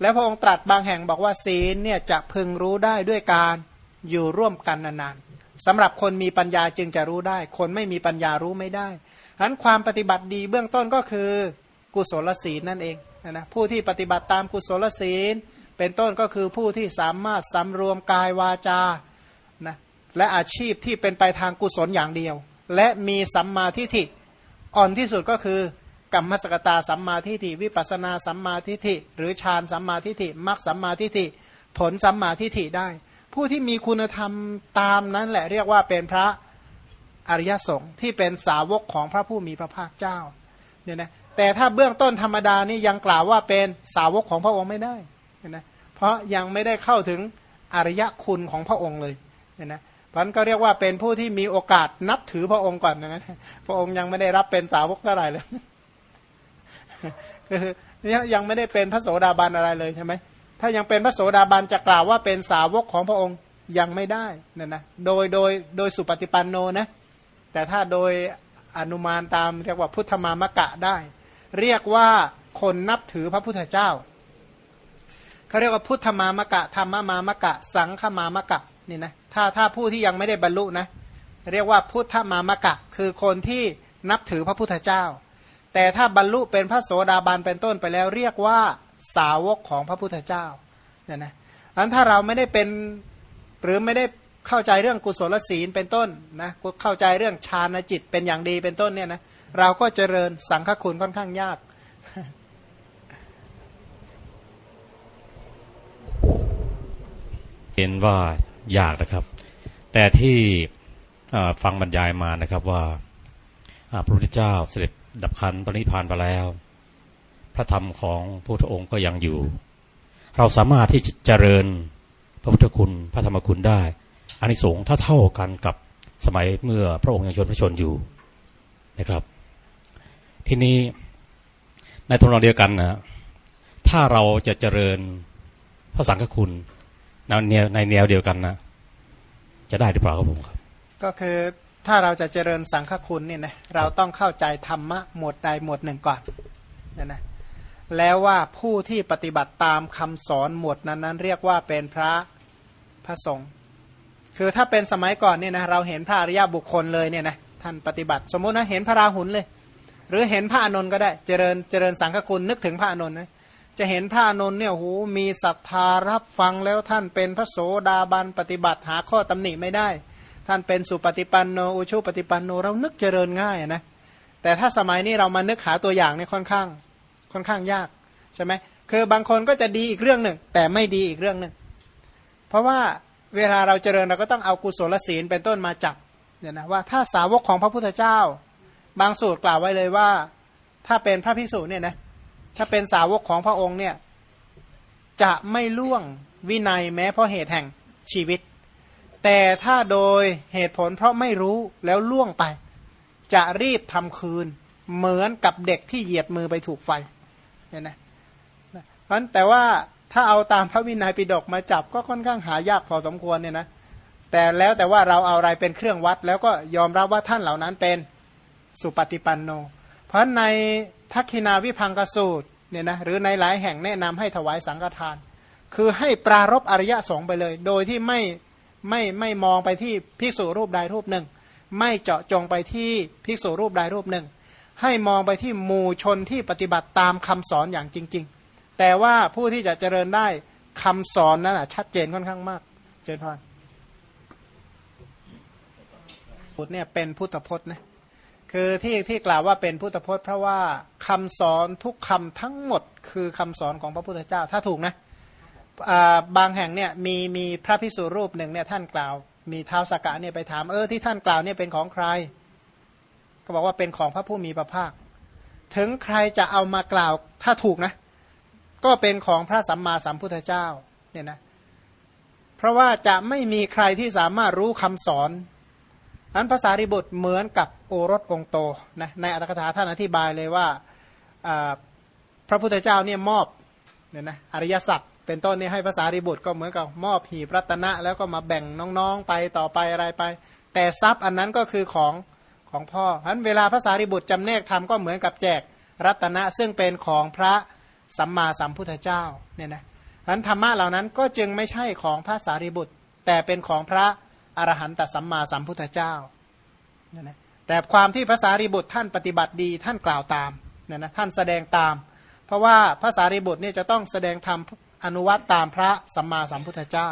แล้วพระองค์ตรัสบางแห่งบอกว่าศีลเนี่ยจะพึงรู้ได้ด้วยการอยู่ร่วมกันนานๆ สำหรับคนมีปัญญาจึงจะรู้ได้ คนไม่มีปัญญารู้ไม่ได้ฉะนั้นความปฏิบัติดีเบื้องต้นก็คือกุศลศีลนั่นเองนะผู้ที่ปฏิบัติตามกุศลศีล เป็นต้นก็คือผู้ที่สามารถสำรวมกายวาจานะและอาชีพที่เป็นไปทางกุศลอย่างเดียว และมีสัมมาทิฏฐิอ่อนที่สุดก็คือกรรมสกตาสัมมาทิฏฐิวิปัสนาสัมมาทิฏฐิหรือฌานสัมมาทิฏฐิมรรคสัมมาทิฏฐิผลสัมมาทิฏฐิได้ ผู้ที่มีคุณธรรมตามนั้นแหละเรียกว่าเป็นพระอริยสงฆ์ที่เป็นสาวกของพระผู้มีพระภาคเจ้าเนี่ยนะแต่ถ้าเบื้องต้นธรรมดานี่ยังกล่าวว่าเป็นสาวกของพระองค์ไม่ได้เนี่ยนะเพราะยังไม่ได้เข้าถึงอริยคุณของพระองค์เลยเนี่ยนะพันก็เรียกว่าเป็นผู้ที่มีโอกาสนับถือพระองค์ก่อนนะพระองค์ยังไม่ได้รับเป็นสาวกเท่าไหร่เลยคือยังไม่ได้เป็นพระโสดาบันอะไรเลยใช่ไหม ถ้ายังเป็นพระโสดาบันจะกล่าวว่าเป็นสาวกของพระองค์ยังไม่ได้นั่นนะโดยโดยโดยสุปฏิปันโนนะแต่ถ้าโดยอนุมานตามเรียกว่าพุทธมามะกะได้ เรียกว่าคนนับถือพระพุทธเจ้าเขาเรียกว่าพุทธมามะกะธรรมมามะกะ สังฆมามะกะนี่นะถ้าถ้าผู้ที่ยังไม่ได้บรรลุนะเรียกว่าพุทธมามะกะ คือคนที่นับถือพระพุทธเจ้า แต่ถ้าบรรลุเป็นพระโสดาบันเป็นต้นไปแล้ว เรียกว่า สาวกของพระพุทธเจ้าเนี่ยนะอันถ้าเราไม่ได้เป็นหรือไม่ได้เข้าใจเรื่องกุศลศีลเป็นต้นนะเข้าใจเรื่องฌานจิตเป็นอย่างดีเป็นต้นเนี่ยนะเราก็เจริญสังฆคุณค่อนข้างยาก เห็นว่ายากนะครับ แต่ที่ฟังบรรยายมานะครับว่าพระพุทธเจ้าเสด็จดับขันปณิพานไปแล้ว พระธรรมของพระพุทธองค์ก็ยังอยู่ เราสามารถที่จะเจริญพระพุทธคุณพระธรรมคุณได้อานิสงส์ถ้าเท่ากันกับสมัยเมื่อพระองค์ยังชนพระชนอยู่นะครับ ที่นี้ในทางเดียวกันนะถ้าเราจะเจริญพระสังฆคุณในแนวเดียวกันนะจะได้หรือเปล่าครับผมครับ ก็คือถ้าเราจะเจริญสังฆคุณเนี่ยนะเราต้องเข้าใจธรรมะหมวดใดหมวดหนึ่งก่อนนะนะ แล้วว่าผู้ที่ปฏิบัติตามคำสอนหมวดนั้นนั้น เรียกว่าเป็นพระพระสงฆ์คือถ้าเป็นสมัยก่อนเนี่ยนะเราเห็นพระอริยบุคคลเลยเนี่ยนะท่านปฏิบัติ สมมุตินะเห็นพระราหุลเลย หรือเห็นพระอนุนก็ได้ เจริญเจริญสังฆคุณนึกถึงพระอนุนนะจะเห็นพระอนุนเนี่ยโหมีศรัทธารับฟังแล้วท่านเป็นพระโสดาบันปฏิบัติหาข้อตำหนิไม่ได้ ท่านเป็นสุปฏิปันโนอุชุปฏิปันโนเรานึกเจริญง่ายนะแต่ถ้าสมัยนี้เรามานึกหาตัวอย่างเนี่ยค่อนข้าง ค่อนข้างยากใช่ไหมคือบางคนก็จะดีอีกเรื่องหนึ่ง แต่ไม่ดีอีกเรื่องหนึ่ง เพราะว่าเวลาเราเจริญเราก็ต้องเอากุศลศีลเป็นต้นมาจับเนี่ยนะว่าถ้าสาวกของพระพุทธเจ้า บางสูตรกล่าวไว้เลยว่า ถ้าเป็นพระภิกษุเนี่ยนะถ้าเป็นสาวกของพระองค์เนี่ยจะไม่ล่วงวินัยแม้เพราะเหตุแห่งชีวิต แต่ถ้าโดยเหตุผลเพราะไม่รู้แล้วล่วงไป จะรีบทำคืน เหมือนกับเด็กที่เหยียดมือไปถูกไฟ เนี่ยนะเพราะแต่ว่าถ้าเอาตามพระวินัยปิฎกมาจับก็ค่อนข้างหายากพอสมควรเนี่ยนะแต่แล้วแต่ว่าเราเอาอะไรเป็นเครื่องวัด แล้วก็ยอมรับว่าท่านเหล่านั้นเป็นสุปฏิปันโน เพราะในทักขินาวิพังกสูตรเนี่ยนะหรือในหลายแห่งแนะนำให้ถวายสังฆทาน คือให้ปรารบอริยสงไปเลย โดยที่ไม่ไม่ไม่มองไปที่ภิกษุรูปใดรูปหนึ่ง ไม่เจาะจงไปที่ภิกษุรูปใดรูปหนึ่ง ให้มองไปที่หมู่ชนที่ปฏิบัติตามคำสอนอย่างจริง ๆ แต่ว่าผู้ที่จะเจริญได้คำสอนนั้นชัดเจนค่อนข้างมาก เจริญพรพุทธเนี่ยเป็นพุทธพจน์นะคือที่ที่กล่าวว่าเป็นพุทธพจน์ เพราะว่าคำสอนทุกคำทั้งหมดคือคำสอนของพระพุทธเจ้า ถ้าถูกนะบางแห่งเนี่ยมีมีพระพิสุรูปหนึ่งเนี่ยท่านกล่าว มีเท้าสกกะเนี่ยไปถามเออที่ท่านกล่าวเนี่ยเป็นของใคร ก็บอกว่าเป็นของพระผู้มีพระภาค ถึงใครจะเอามากล่าวถ้าถูกนะ ก็เป็นของพระสัมมาสัมพุทธเจ้าเนี่ยนะเพราะว่าจะไม่มีใครที่สามารถรู้คำสอนอันภาษาริบุตรเหมือนกับโอรสองโตนะในอัตถกถาท่านอธิบายเลยว่าพระพุทธเจ้าเนี่ยมอบเนี่ยนะอริยสัจเป็นต้นนี่ให้ภาษาริบุตรก็เหมือนกับมอบหีบรัตนะ แล้วก็มาแบ่งน้องๆไปต่อไปอะไรไป แต่ทรัพย์อันนั้นก็คือของ ของพ่อฉะนั้นเวลาภาษาริบุตรจำเนกทำก็เหมือนกับแจกรัตนะซึ่งเป็นของพระสัมมาสัมพุทธเจ้าเนี่ยนะฉะนั้นธรรมะเหล่านั้นก็จึงไม่ใช่ของพระสารีบุตร แต่เป็นของพระอรหันตสัมมาสัมพุทธเจ้าเนี่ยนะแต่ความที่ภาษารีบุตรท่านปฏิบัติดีท่านกล่าวตามเนี่ยนะท่านแสดงตาม เพราะว่าภาษารีบุตรเนี่ยจะต้องแสดงธรรมอนุวัตตามพระสัมมาสัมพุทธเจ้า